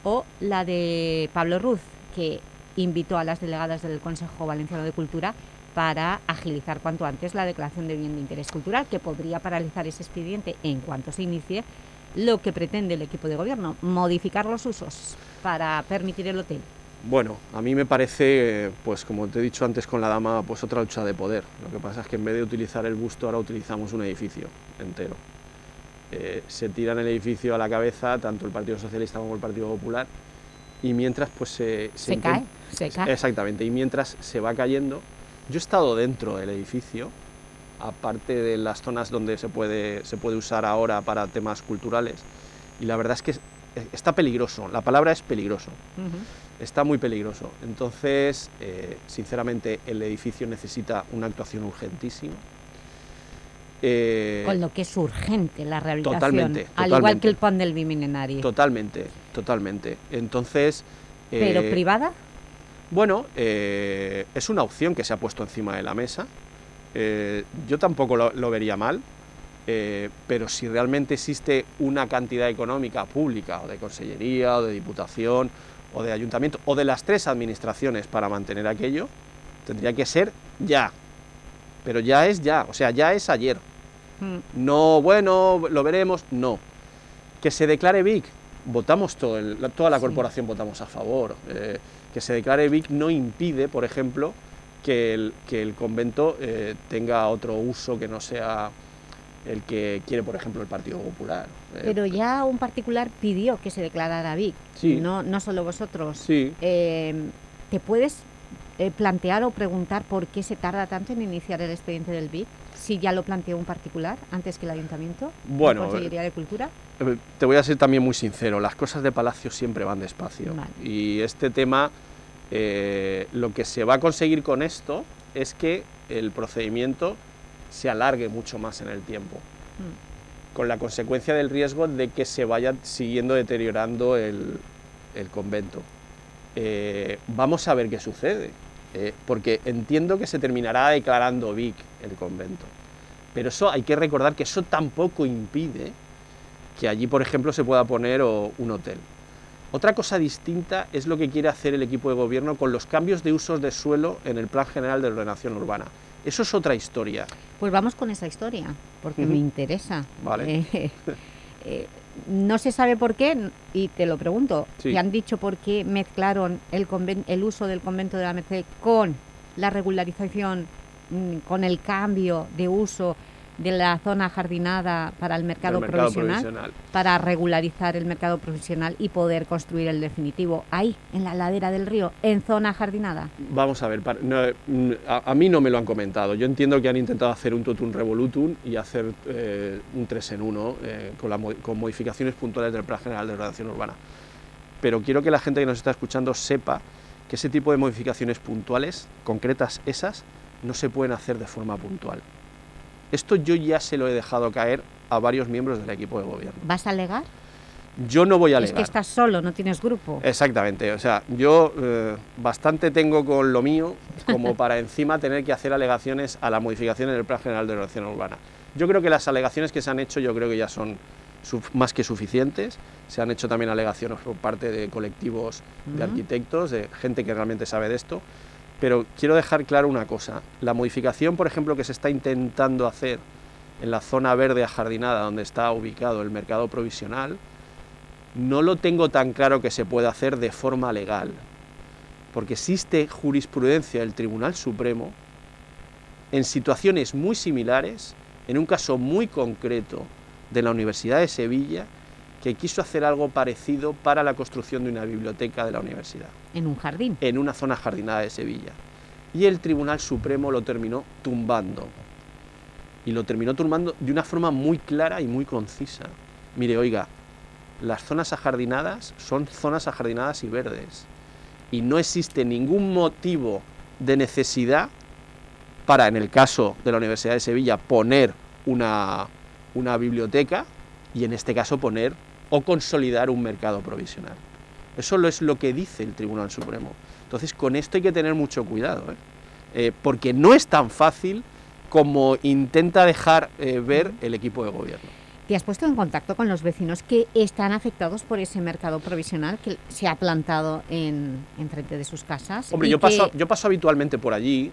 o la de Pablo Ruz, que invitó a las delegadas del Consejo Valenciano de Cultura para agilizar cuanto antes la declaración de bien de interés cultural, que podría paralizar ese expediente en cuanto se inicie lo que pretende el equipo de gobierno, modificar los usos para permitir el hotel. Bueno, a mí me parece, pues como te he dicho antes con la dama, pues otra lucha de poder. Lo que pasa es que en vez de utilizar el busto, ahora utilizamos un edificio entero. Eh, se tiran el edificio a la cabeza, tanto el Partido Socialista como el Partido Popular, y mientras pues se... Se intent- cae, se cae. Exactamente, y mientras se va cayendo, yo he estado dentro del edificio, aparte de las zonas donde se puede, se puede usar ahora para temas culturales, y la verdad es que es- está peligroso, la palabra es peligroso está muy peligroso. Entonces, eh, sinceramente, el edificio necesita una actuación urgentísima. Eh, Con lo que es urgente la rehabilitación, totalmente, al igual que el pan del bimilenario. Totalmente, totalmente. Entonces... ¿Pero eh, privada? Bueno, es una opción que se ha puesto encima de la mesa. Eh, yo tampoco lo, lo vería mal, eh, pero si realmente existe una cantidad económica pública, o de consellería, o de diputación, o de ayuntamiento, o de las tres administraciones para mantener aquello, tendría que ser ya. Pero ya es ya, o sea, ya es ayer. Mm. No, bueno, lo veremos, no. Que se declare VIC, votamos todo, el- toda la corporación votamos a favor. Eh, que se declare VIC no impide, por ejemplo, que el, que el convento eh, tenga otro uso que no sea el que quiere, por ejemplo, el Partido Popular. Eh, Pero ya un particular pidió que se declarara VIC, Sí. no, no solo vosotros. Sí. Eh, ¿Te puedes eh, plantear o preguntar por qué se tarda tanto en iniciar el expediente del BIC? Si ya lo planteó un particular antes que el Ayuntamiento, la Bueno, Consellería de Cultura. Eh, Te voy a ser también muy sincero, las cosas de Palacio siempre van despacio. Y este tema, eh, lo que se va a conseguir con esto es que el procedimiento se alargue mucho más en el tiempo, con la consecuencia del riesgo de que se vaya siguiendo deteriorando el, el convento. Eh, vamos a ver qué sucede, eh, porque entiendo que se terminará declarando VIC el convento, pero eso hay que recordar que eso tampoco impide que allí, por ejemplo, se pueda poner o, un hotel. Otra cosa distinta es lo que quiere hacer el equipo de gobierno con los cambios de usos de suelo en el Plan General de Ordenación Urbana. Eso es otra historia. Pues vamos con esa historia, porque me interesa. Vale. Eh, eh, no se sabe por qué, y te lo pregunto, Sí. ¿te han dicho por qué mezclaron el, el uso del convento de la Merced con la regularización, mm, con el cambio de uso de la zona jardinada para el mercado, mercado provisional, provisional. para regularizar el mercado provisional y poder construir el definitivo ahí, en la ladera del río, en zona jardinada? Vamos a ver, no, a, a mí no me lo han comentado. Yo entiendo que han intentado hacer un totum revolutum y hacer eh, un 3 en 1 con, la mo- con modificaciones puntuales del Plan General de Ordenación Urbana. Pero quiero que la gente que nos está escuchando sepa que ese tipo de modificaciones puntuales, concretas esas, no se pueden hacer de forma puntual. Esto yo ya se lo he dejado caer a varios miembros del equipo de gobierno. ¿Vas a alegar? Yo no voy a Es alegar. que estás solo, no tienes grupo. Exactamente, o sea, yo eh, bastante tengo con lo mío como para encima tener que hacer alegaciones a la modificación en el Plan General de Ordenación Urbana. Yo creo que las alegaciones que se han hecho yo creo que ya son más que suficientes. Se han hecho también alegaciones por parte de colectivos de arquitectos, de gente que realmente sabe de esto. Pero quiero dejar claro una cosa. La modificación, por ejemplo, que se está intentando hacer en la zona verde ajardinada donde está ubicado el mercado provisional, no lo tengo tan claro que se pueda hacer de forma legal, porque existe jurisprudencia del Tribunal Supremo en situaciones muy similares, en un caso muy concreto de la Universidad de Sevilla, que quiso hacer algo parecido para la construcción de una biblioteca de la universidad, En un jardín. en una zona jardinada de Sevilla. Y el Tribunal Supremo lo terminó tumbando. Y lo terminó tumbando de una forma muy clara y muy concisa. Mire, oiga, las zonas ajardinadas son zonas ajardinadas y verdes. Y no existe ningún motivo de necesidad para, en el caso de la Universidad de Sevilla, poner una, una biblioteca y en este caso poner o consolidar un mercado provisional. Eso es lo que dice el Tribunal Supremo. Entonces, con esto hay que tener mucho cuidado, ¿eh? Eh, porque no es tan fácil como intenta dejar eh, ver el equipo de gobierno. ¿Te has puesto en contacto con los vecinos que están afectados por ese mercado provisional que se ha plantado en, en frente de sus casas? Hombre, yo paso, yo paso habitualmente por allí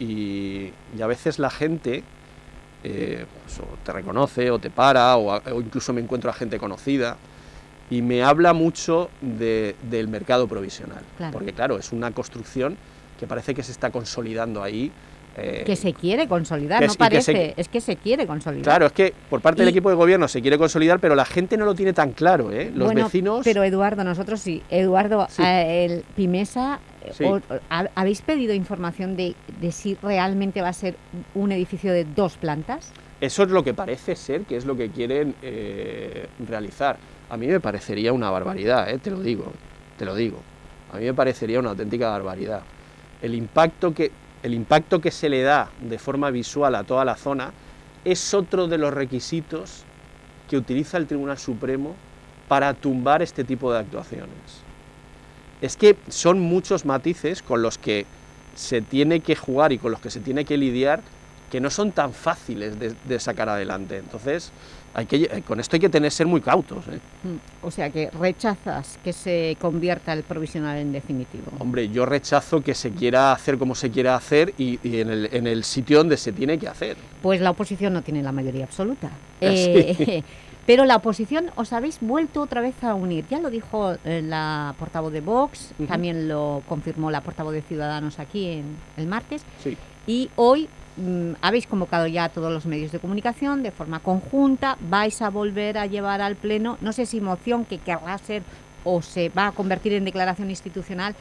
y, y a veces la gente eh, pues, o te reconoce o te para o, incluso me encuentro a gente conocida y me habla mucho de- del mercado provisional. Claro. Porque claro, es una construcción que parece que se está consolidando ahí. eh, que se quiere consolidar, no sí, que se- parece, es que se quiere consolidar. Claro, es que por parte del equipo de gobierno se quiere consolidar, pero la gente no lo tiene tan claro, ¿eh? Los Bueno, vecinos... Pero Eduardo, nosotros sí. Eduardo, eh, el Pimesa, Sí. o- ¿habéis pedido información de, de si realmente va a ser un edificio de dos plantas? Eso es lo que parece ser que es lo que quieren eh, realizar. A mí me parecería una barbaridad, eh, te lo digo, te lo digo. A mí me parecería una auténtica barbaridad. El impacto que, el impacto que se le da de forma visual a toda la zona es otro de los requisitos que utiliza el Tribunal Supremo para tumbar este tipo de actuaciones. Es que son muchos matices con los que se tiene que jugar y con los que se tiene que lidiar que no son tan fáciles de, de sacar adelante. Entonces, hay que, eh, con esto hay que tener, ser muy cautos. ¿eh? Mm, O sea, que rechazas que se convierta el provisional en definitivo. Hombre, yo rechazo que se quiera hacer como se quiera hacer y, y en, el, en el sitio donde se tiene que hacer. Pues la oposición no tiene la mayoría absoluta. Sí. Eh, pero la oposición os habéis vuelto otra vez a unir. Ya lo dijo eh, la portavoz de Vox, también lo confirmó la portavoz de Ciudadanos aquí en el martes. Sí. Y hoy mm, habéis convocado ya a todos los medios de comunicación de forma conjunta. Vais a volver a llevar al Pleno, no sé si moción que querrá ser o se va a convertir en declaración institucional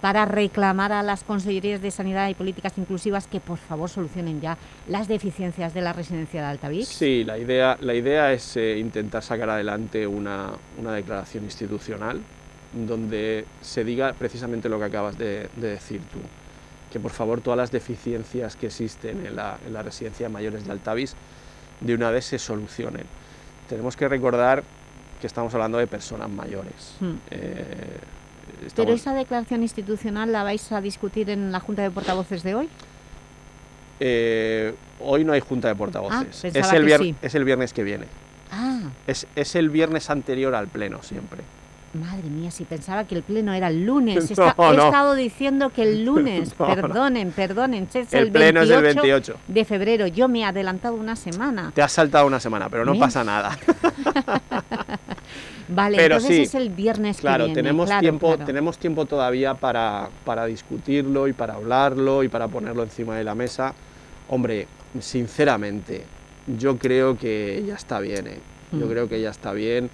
para reclamar a las Consellerías de Sanidad y Políticas Inclusivas que por favor solucionen ya las deficiencias de la residencia de Altavix? Sí, la idea, la idea es eh, intentar sacar adelante una, una declaración institucional donde se diga precisamente lo que acabas de, de decir tú, que por favor todas las deficiencias que existen en la, en la residencia de mayores de Altavis de una vez se solucionen. Tenemos que recordar que estamos hablando de personas mayores. Hmm. Eh, ¿Pero esa declaración institucional la vais a discutir en la Junta de Portavoces de hoy? eh, hoy no hay junta de portavoces. Ah, es, el sí. es el viernes que viene. Ah, Es, es el viernes anterior al pleno siempre. Madre mía, si pensaba que el pleno era el lunes. No, he no. estado diciendo que el lunes, No, perdonen, perdonen, es El pleno es el 28. de febrero. Yo me he adelantado una semana. Te has saltado una semana, pero no ¿Ves? pasa nada. Vale, Pero entonces sí, es el viernes Claro, que viene. tenemos, claro, tiempo, claro. tenemos tiempo todavía para, para discutirlo y para hablarlo y para ponerlo encima de la mesa. Hombre, sinceramente, yo creo que ya está bien. ¿eh? Yo Mm. creo que ya está bien.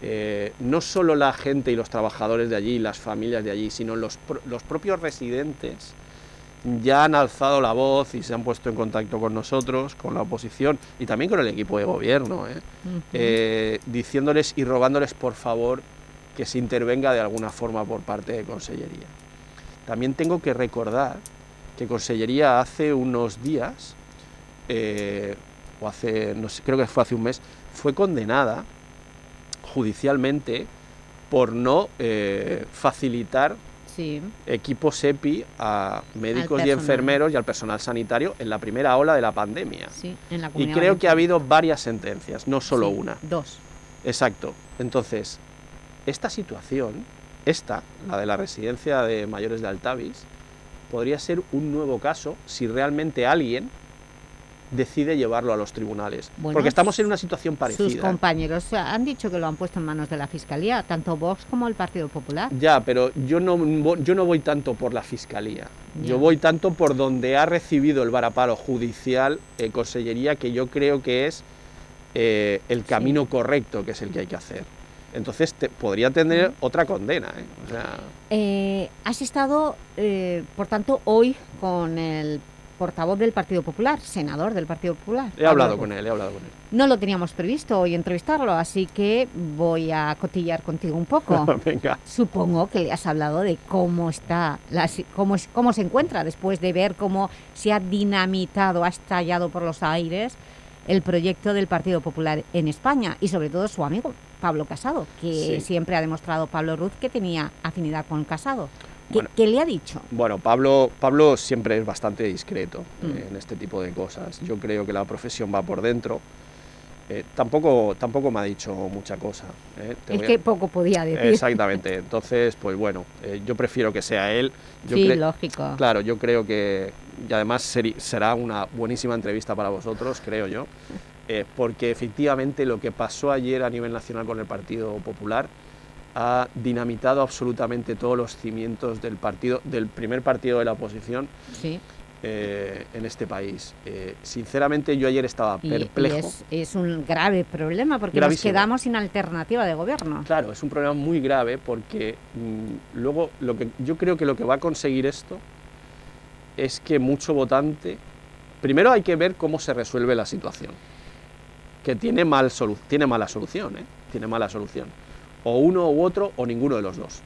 Eh, no solo la gente y los trabajadores de allí, las familias de allí, sino los, los propios residentes ya han alzado la voz y se han puesto en contacto con nosotros, con la oposición y también con el equipo de gobierno, ¿eh? Eh, diciéndoles y rogándoles por favor que se intervenga de alguna forma por parte de Consellería. También tengo que recordar que Consellería hace unos días, eh, o hace, no sé, creo que fue hace un mes, fue condenada judicialmente por no eh, facilitar Sí. equipos EPI a médicos y enfermeros y al personal sanitario en la primera ola de la pandemia. Sí, en la Y creo que ha habido varias sentencias, no solo Sí, una. Dos. Exacto. Entonces, esta situación, esta, la de la residencia de mayores de Altavis, podría ser un nuevo caso si realmente alguien decide llevarlo a los tribunales. Bueno, Porque estamos en una situación Sus parecida. compañeros han dicho que lo han puesto en manos de la Fiscalía, tanto Vox como el Partido Popular. Ya, pero yo no, yo no voy tanto por la fiscalía. Ya. Yo voy tanto por donde ha recibido el varapalo judicial eh, Consellería, que yo creo que es eh, el camino correcto, que es el que hay que hacer. Entonces te- podría tener otra condena. ¿eh? O sea, Eh, has estado, eh, por tanto, hoy con el portavoz del Partido Popular, senador del Partido Popular. he hablado con él, he hablado con él. No lo teníamos previsto hoy entrevistarlo, así que voy a cotillar contigo un poco. Venga. Supongo que le has hablado de cómo está, la cómo, es- cómo se encuentra después de ver cómo se ha dinamitado, ha estallado por los aires el proyecto del Partido Popular en España y sobre todo su amigo Pablo Casado, que Sí. siempre ha demostrado Pablo Ruz que tenía afinidad con Casado. ¿Qué, Bueno. qué le ha dicho? Bueno, Pablo, Pablo siempre es bastante discreto Mm. eh, en este tipo de cosas. Yo creo que la profesión va por dentro. Eh, tampoco, tampoco me ha dicho mucha cosa. eh, Es voy a- que poco podía decir. Exactamente. Entonces, pues bueno, eh, yo prefiero que sea él. Yo Sí, lógico. Claro, yo creo que, y además será una buenísima entrevista para vosotros, creo yo, eh, porque efectivamente lo que pasó ayer a nivel nacional con el Partido Popular ha dinamitado absolutamente todos los cimientos del partido, del primer partido de la oposición Sí. eh, en este país. Eh, sinceramente, yo ayer estaba Y, y perplejo. es, es un grave problema porque Gravísimo. nos quedamos sin alternativa de gobierno. Claro, es un problema muy grave porque mm, luego lo que yo creo que lo que va a conseguir esto es que mucho votante. Primero hay que ver cómo se resuelve la situación. Que tiene, mal solu- tiene mala solución, ¿eh? Tiene mala solución. O uno u otro o ninguno de los dos.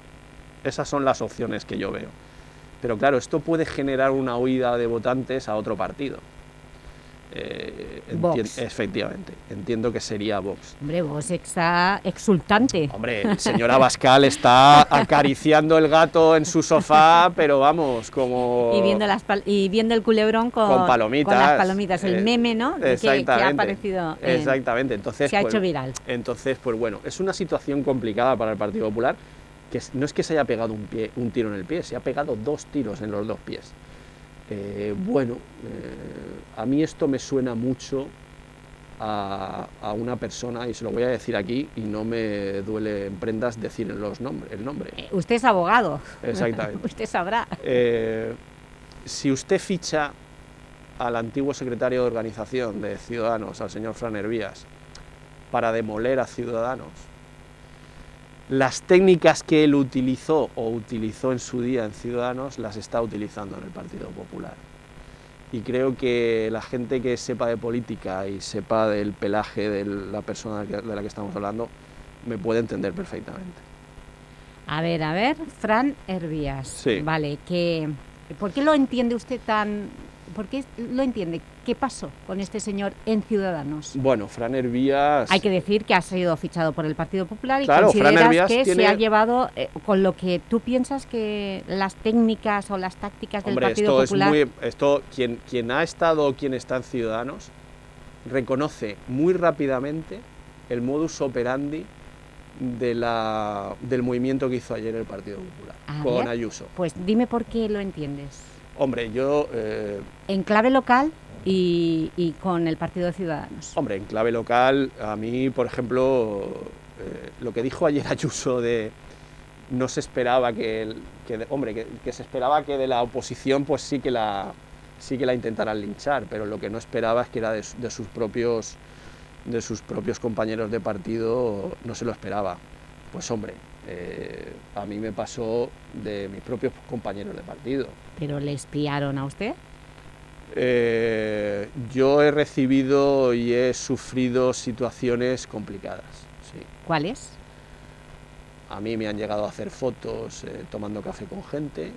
Esas son las opciones que yo veo. Pero claro, esto puede generar una huida de votantes a otro partido. Eh, Vox. Efectivamente, entiendo que sería Vox. Hombre, vos está exultante. Hombre, el señor Abascal está acariciando el gato en su sofá, pero vamos, como... Y viendo, las pal- y viendo el culebrón con, Con palomitas, con las palomitas, el eh, meme, ¿no? Que- Que, ha Exactamente. aparecido. en- Exactamente. Entonces, se ha pues, hecho viral. Entonces, pues bueno, es una situación complicada para el Partido Popular, que no es que se haya pegado un, pie, un tiro en el pie, se ha pegado dos tiros en los dos pies. Eh, bueno, eh, a mí esto me suena mucho a, a una persona, y se lo voy a decir aquí, y no me duele en prendas decir los nombre, el nombre. Usted es abogado. Exactamente. Usted sabrá. Eh, si usted ficha al antiguo secretario de organización de Ciudadanos, al señor Fran Hervías, para demoler a Ciudadanos, las técnicas que él utilizó o utilizó en su día en Ciudadanos las está utilizando en el Partido Popular. Y creo que la gente que sepa de política y sepa del pelaje de la persona de la que estamos hablando me puede entender perfectamente. A ver, a ver, Fran Hervías. Sí. Vale, que, ¿por qué lo entiende usted tan ¿Por qué lo entiende? ¿Qué pasó con este señor en Ciudadanos? Bueno, Fran Hervías... Hay que decir que ha sido fichado por el Partido Popular y Claro, consideras que se tiene- ha llevado, eh, con lo que tú piensas que las técnicas o las tácticas del Hombre, Partido esto Popular... es muy... Esto, quien, quien ha estado o quien está en Ciudadanos reconoce muy rápidamente el modus operandi de la, del movimiento que hizo ayer el Partido Popular A con ver, Ayuso. Pues dime por qué lo entiendes. Hombre, yo... eh, En clave local y, y con el Partido de Ciudadanos. Hombre, en clave local, a mí, por ejemplo, eh, lo que dijo ayer Ayuso de no se esperaba que, el- que hombre, que, que se esperaba que de la oposición pues sí que la sí que la intentaran linchar, pero lo que no esperaba es que era de sus propios de sus propios compañeros de partido no se lo esperaba. Pues hombre, eh, a mí me pasó de mis propios compañeros de partido. ¿Pero le espiaron a usted? Eh, yo he recibido y he sufrido situaciones complicadas, sí. ¿Cuáles? A mí me han llegado a hacer fotos eh, tomando café con gente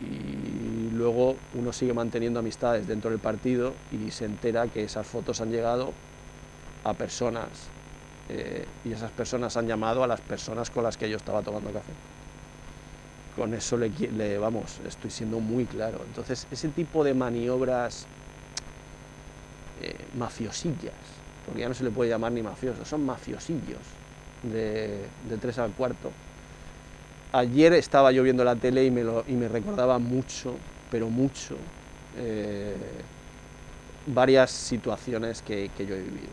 y luego uno sigue manteniendo amistades dentro del partido y se entera que esas fotos han llegado a personas eh, y esas personas han llamado a las personas con las que yo estaba tomando café. Con eso le, vamos, estoy siendo muy claro. Entonces, ese tipo de maniobras eh, mafiosillas, porque ya no se le puede llamar ni mafiosos, son mafiosillos de, de 3 al cuarto. Ayer estaba yo viendo la tele y me, lo- y me recordaba mucho, pero mucho, eh, varias situaciones que, que yo he vivido.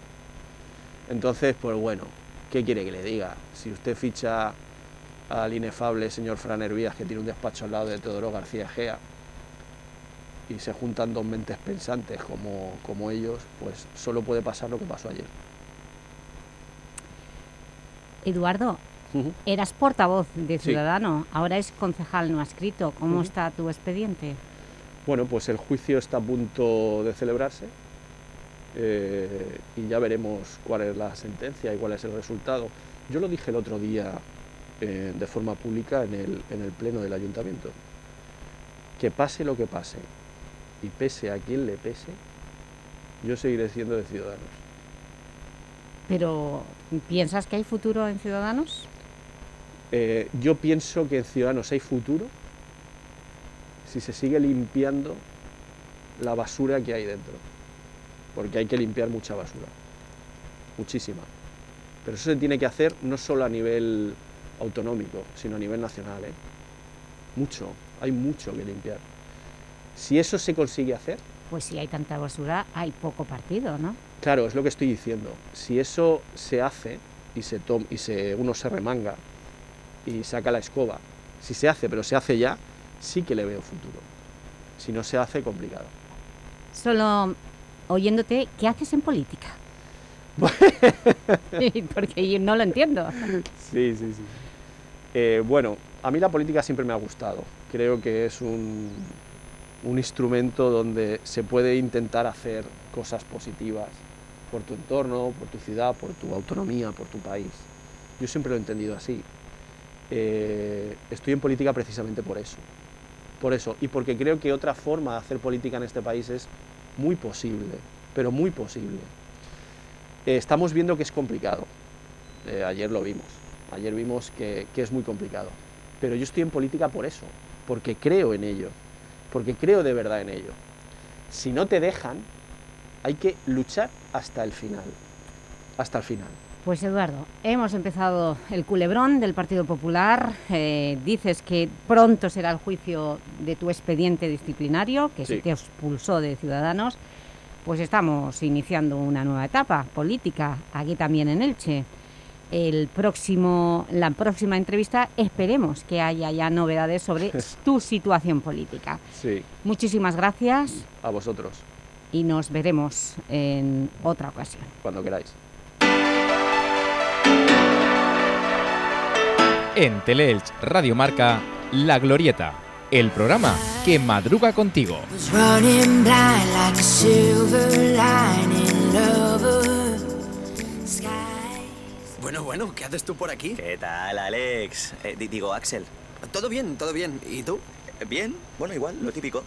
Entonces, pues bueno, ¿qué quiere que le diga? Si usted ficha al inefable señor Fran Hervías, que tiene un despacho al lado de Teodoro García Egea, y se juntan dos mentes pensantes como, como ellos, pues solo puede pasar lo que pasó ayer. Eduardo, eras portavoz de Sí. Ciudadano, ahora es concejal no escrito. ¿Cómo está tu expediente? Bueno, pues el juicio está a punto de celebrarse eh, y ya veremos cuál es la sentencia y cuál es el resultado. Yo lo dije el otro día eh, de forma pública en el, en el pleno del ayuntamiento. Que pase lo que pase y pese a quien le pese, yo seguiré siendo de Ciudadanos. Pero, ¿piensas que hay futuro en Ciudadanos? Eh, yo pienso que en Ciudadanos hay futuro si se sigue limpiando la basura que hay dentro. Porque hay que limpiar mucha basura. Muchísima. Pero eso se tiene que hacer no solo a nivel autonómico, sino a nivel nacional. ¿eh? Mucho. Hay mucho que limpiar. Si eso se consigue hacer, Pues si hay tanta basura, hay poco partido, ¿no? Claro, es lo que estoy diciendo. Si eso se hace y se tom y se uno se remanga y saca la escoba, si se hace, pero se hace ya, sí que le veo futuro. Si no se hace, complicado. Solo oyéndote, ¿qué haces en política? Porque yo no lo entiendo. Sí, sí, sí. Eh, bueno, a mí la política siempre me ha gustado. Creo que es un, un instrumento donde se puede intentar hacer cosas positivas por tu entorno, por tu ciudad, por tu autonomía, por tu país. Yo siempre lo he entendido así. Eh, estoy en política precisamente por eso. Por eso. Y porque creo que otra forma de hacer política en este país es muy posible, pero muy posible. Eh, estamos viendo que es complicado. Eh, ayer lo vimos. Ayer vimos que, que es muy complicado. Pero yo estoy en política por eso, porque creo en ello, porque creo de verdad en ello. Si no te dejan, hay que luchar hasta el final. Hasta el final. Pues Eduardo, hemos empezado el culebrón del Partido Popular. Eh, dices que pronto será el juicio de tu expediente disciplinario, que se Sí. te expulsó de Ciudadanos. Pues estamos iniciando una nueva etapa política, aquí también en Elche. El próximo, la próxima entrevista esperemos que haya ya novedades sobre tu situación política. Sí, Muchísimas gracias a vosotros, y nos veremos en otra ocasión. cuando queráis. En Teleelch Radio Marca, La Glorieta, el programa que madruga contigo. Bueno, bueno, ¿qué haces tú por aquí? ¿Qué tal, Alex? Eh, di- digo, Axel. Todo bien, todo bien. ¿Y tú? Bien, bueno, igual, lo típico.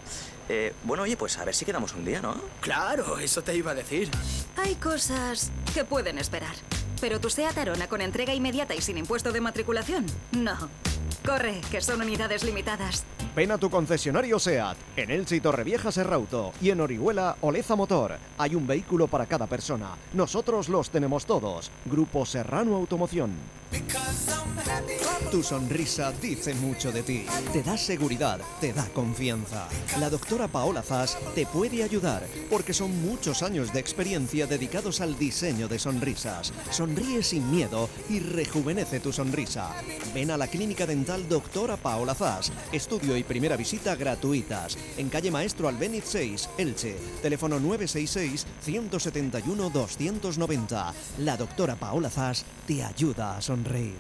Eh, bueno, oye, pues a ver si quedamos un día, ¿no? Claro, eso te iba a decir. Hay cosas que pueden esperar. Pero tu SEAT Arona con entrega inmediata y sin impuesto de matriculación, no. Corre, que son unidades limitadas. Ven a tu concesionario SEAT, en Elche y Torrevieja Serrauto y en Orihuela Oleza Motor. Hay un vehículo para cada persona. Nosotros los tenemos todos. Grupo Serrano Automoción. Tu sonrisa dice mucho de ti. Te da seguridad, te da confianza. La doctora Paola Zas te puede ayudar porque son muchos años de experiencia dedicados al diseño de sonrisas. Sonríe sin miedo y rejuvenece tu sonrisa. Ven a la clínica dental doctora Paola Zas. Estudio y primera visita gratuitas. En calle Maestro Albéniz 6, Elche. Teléfono 966-171-290. La doctora Paola Zas te ayuda a sonreír.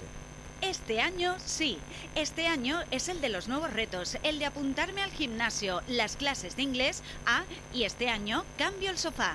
Este año sí, este año es el de los nuevos retos, el de apuntarme al gimnasio, las clases de inglés, ah, y este año cambio el sofá.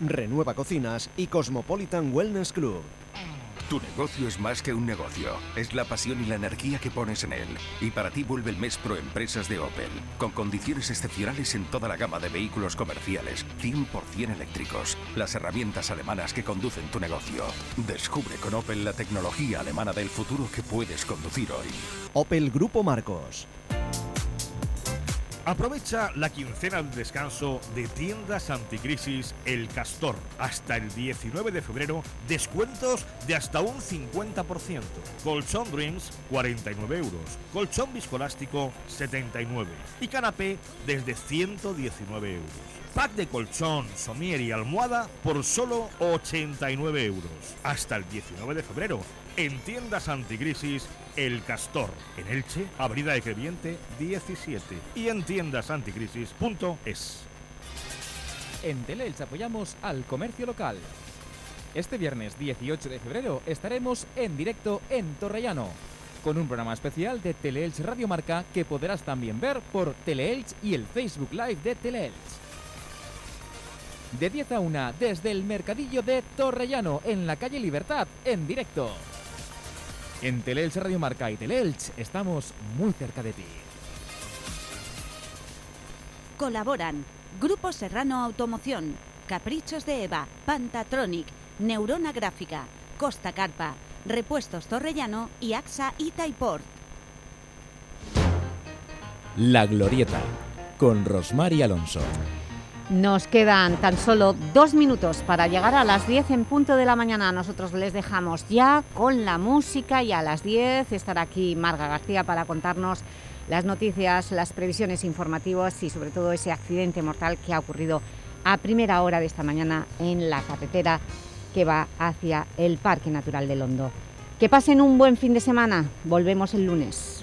Renueva Cocinas y Cosmopolitan Wellness Club. Tu negocio es más que un negocio, es la pasión y la energía que pones en él. Y para ti vuelve el mes Pro Empresas de Opel, con condiciones excepcionales en toda la gama de vehículos comerciales, 100% eléctricos, las herramientas alemanas que conducen tu negocio. Descubre con Opel la tecnología alemana del futuro que puedes conducir hoy. Opel Grupo Marcos. Aprovecha la quincena de descanso de tiendas anticrisis El Castor. Hasta el 19 de febrero, descuentos de hasta un 50%. Colchón Dreams, 49 euros. Colchón viscoelástico, 79. Y canapé desde 119 euros. Pack de colchón, somier y almohada por solo 89 euros. Hasta el 19 de febrero. En tiendas anticrisis El Castor. En Elche, Avenida de Creviente 17. Y en tiendasanticrisis.es. En Teleelch apoyamos al comercio local. Este viernes 18 de febrero estaremos en directo en Torrellano, con un programa especial de Teleelch Radio Marca que podrás también ver por Teleelch y el Facebook Live de Teleelch. De 10 a 1 desde el Mercadillo de Torrellano en la calle Libertad, en directo. En Teleelch Radio Marca y Teleelch estamos muy cerca de ti. Colaboran Grupo Serrano Automoción, Caprichos de Eva, Pantatronic, Neurona Gráfica, Costa Carpa, Repuestos Torrellano y AXA Itaiport. La Glorieta, con Rosmar y Alonso. Nos quedan tan solo dos minutos para llegar a las 10 en punto de la mañana. Nosotros les dejamos ya con la música y a las 10 estará aquí Marga García para contarnos las noticias, las previsiones informativas y sobre todo ese accidente mortal que ha ocurrido a primera hora de esta mañana en la carretera que va hacia el Parque Natural del Hondo. Que pasen un buen fin de semana. Volvemos el lunes.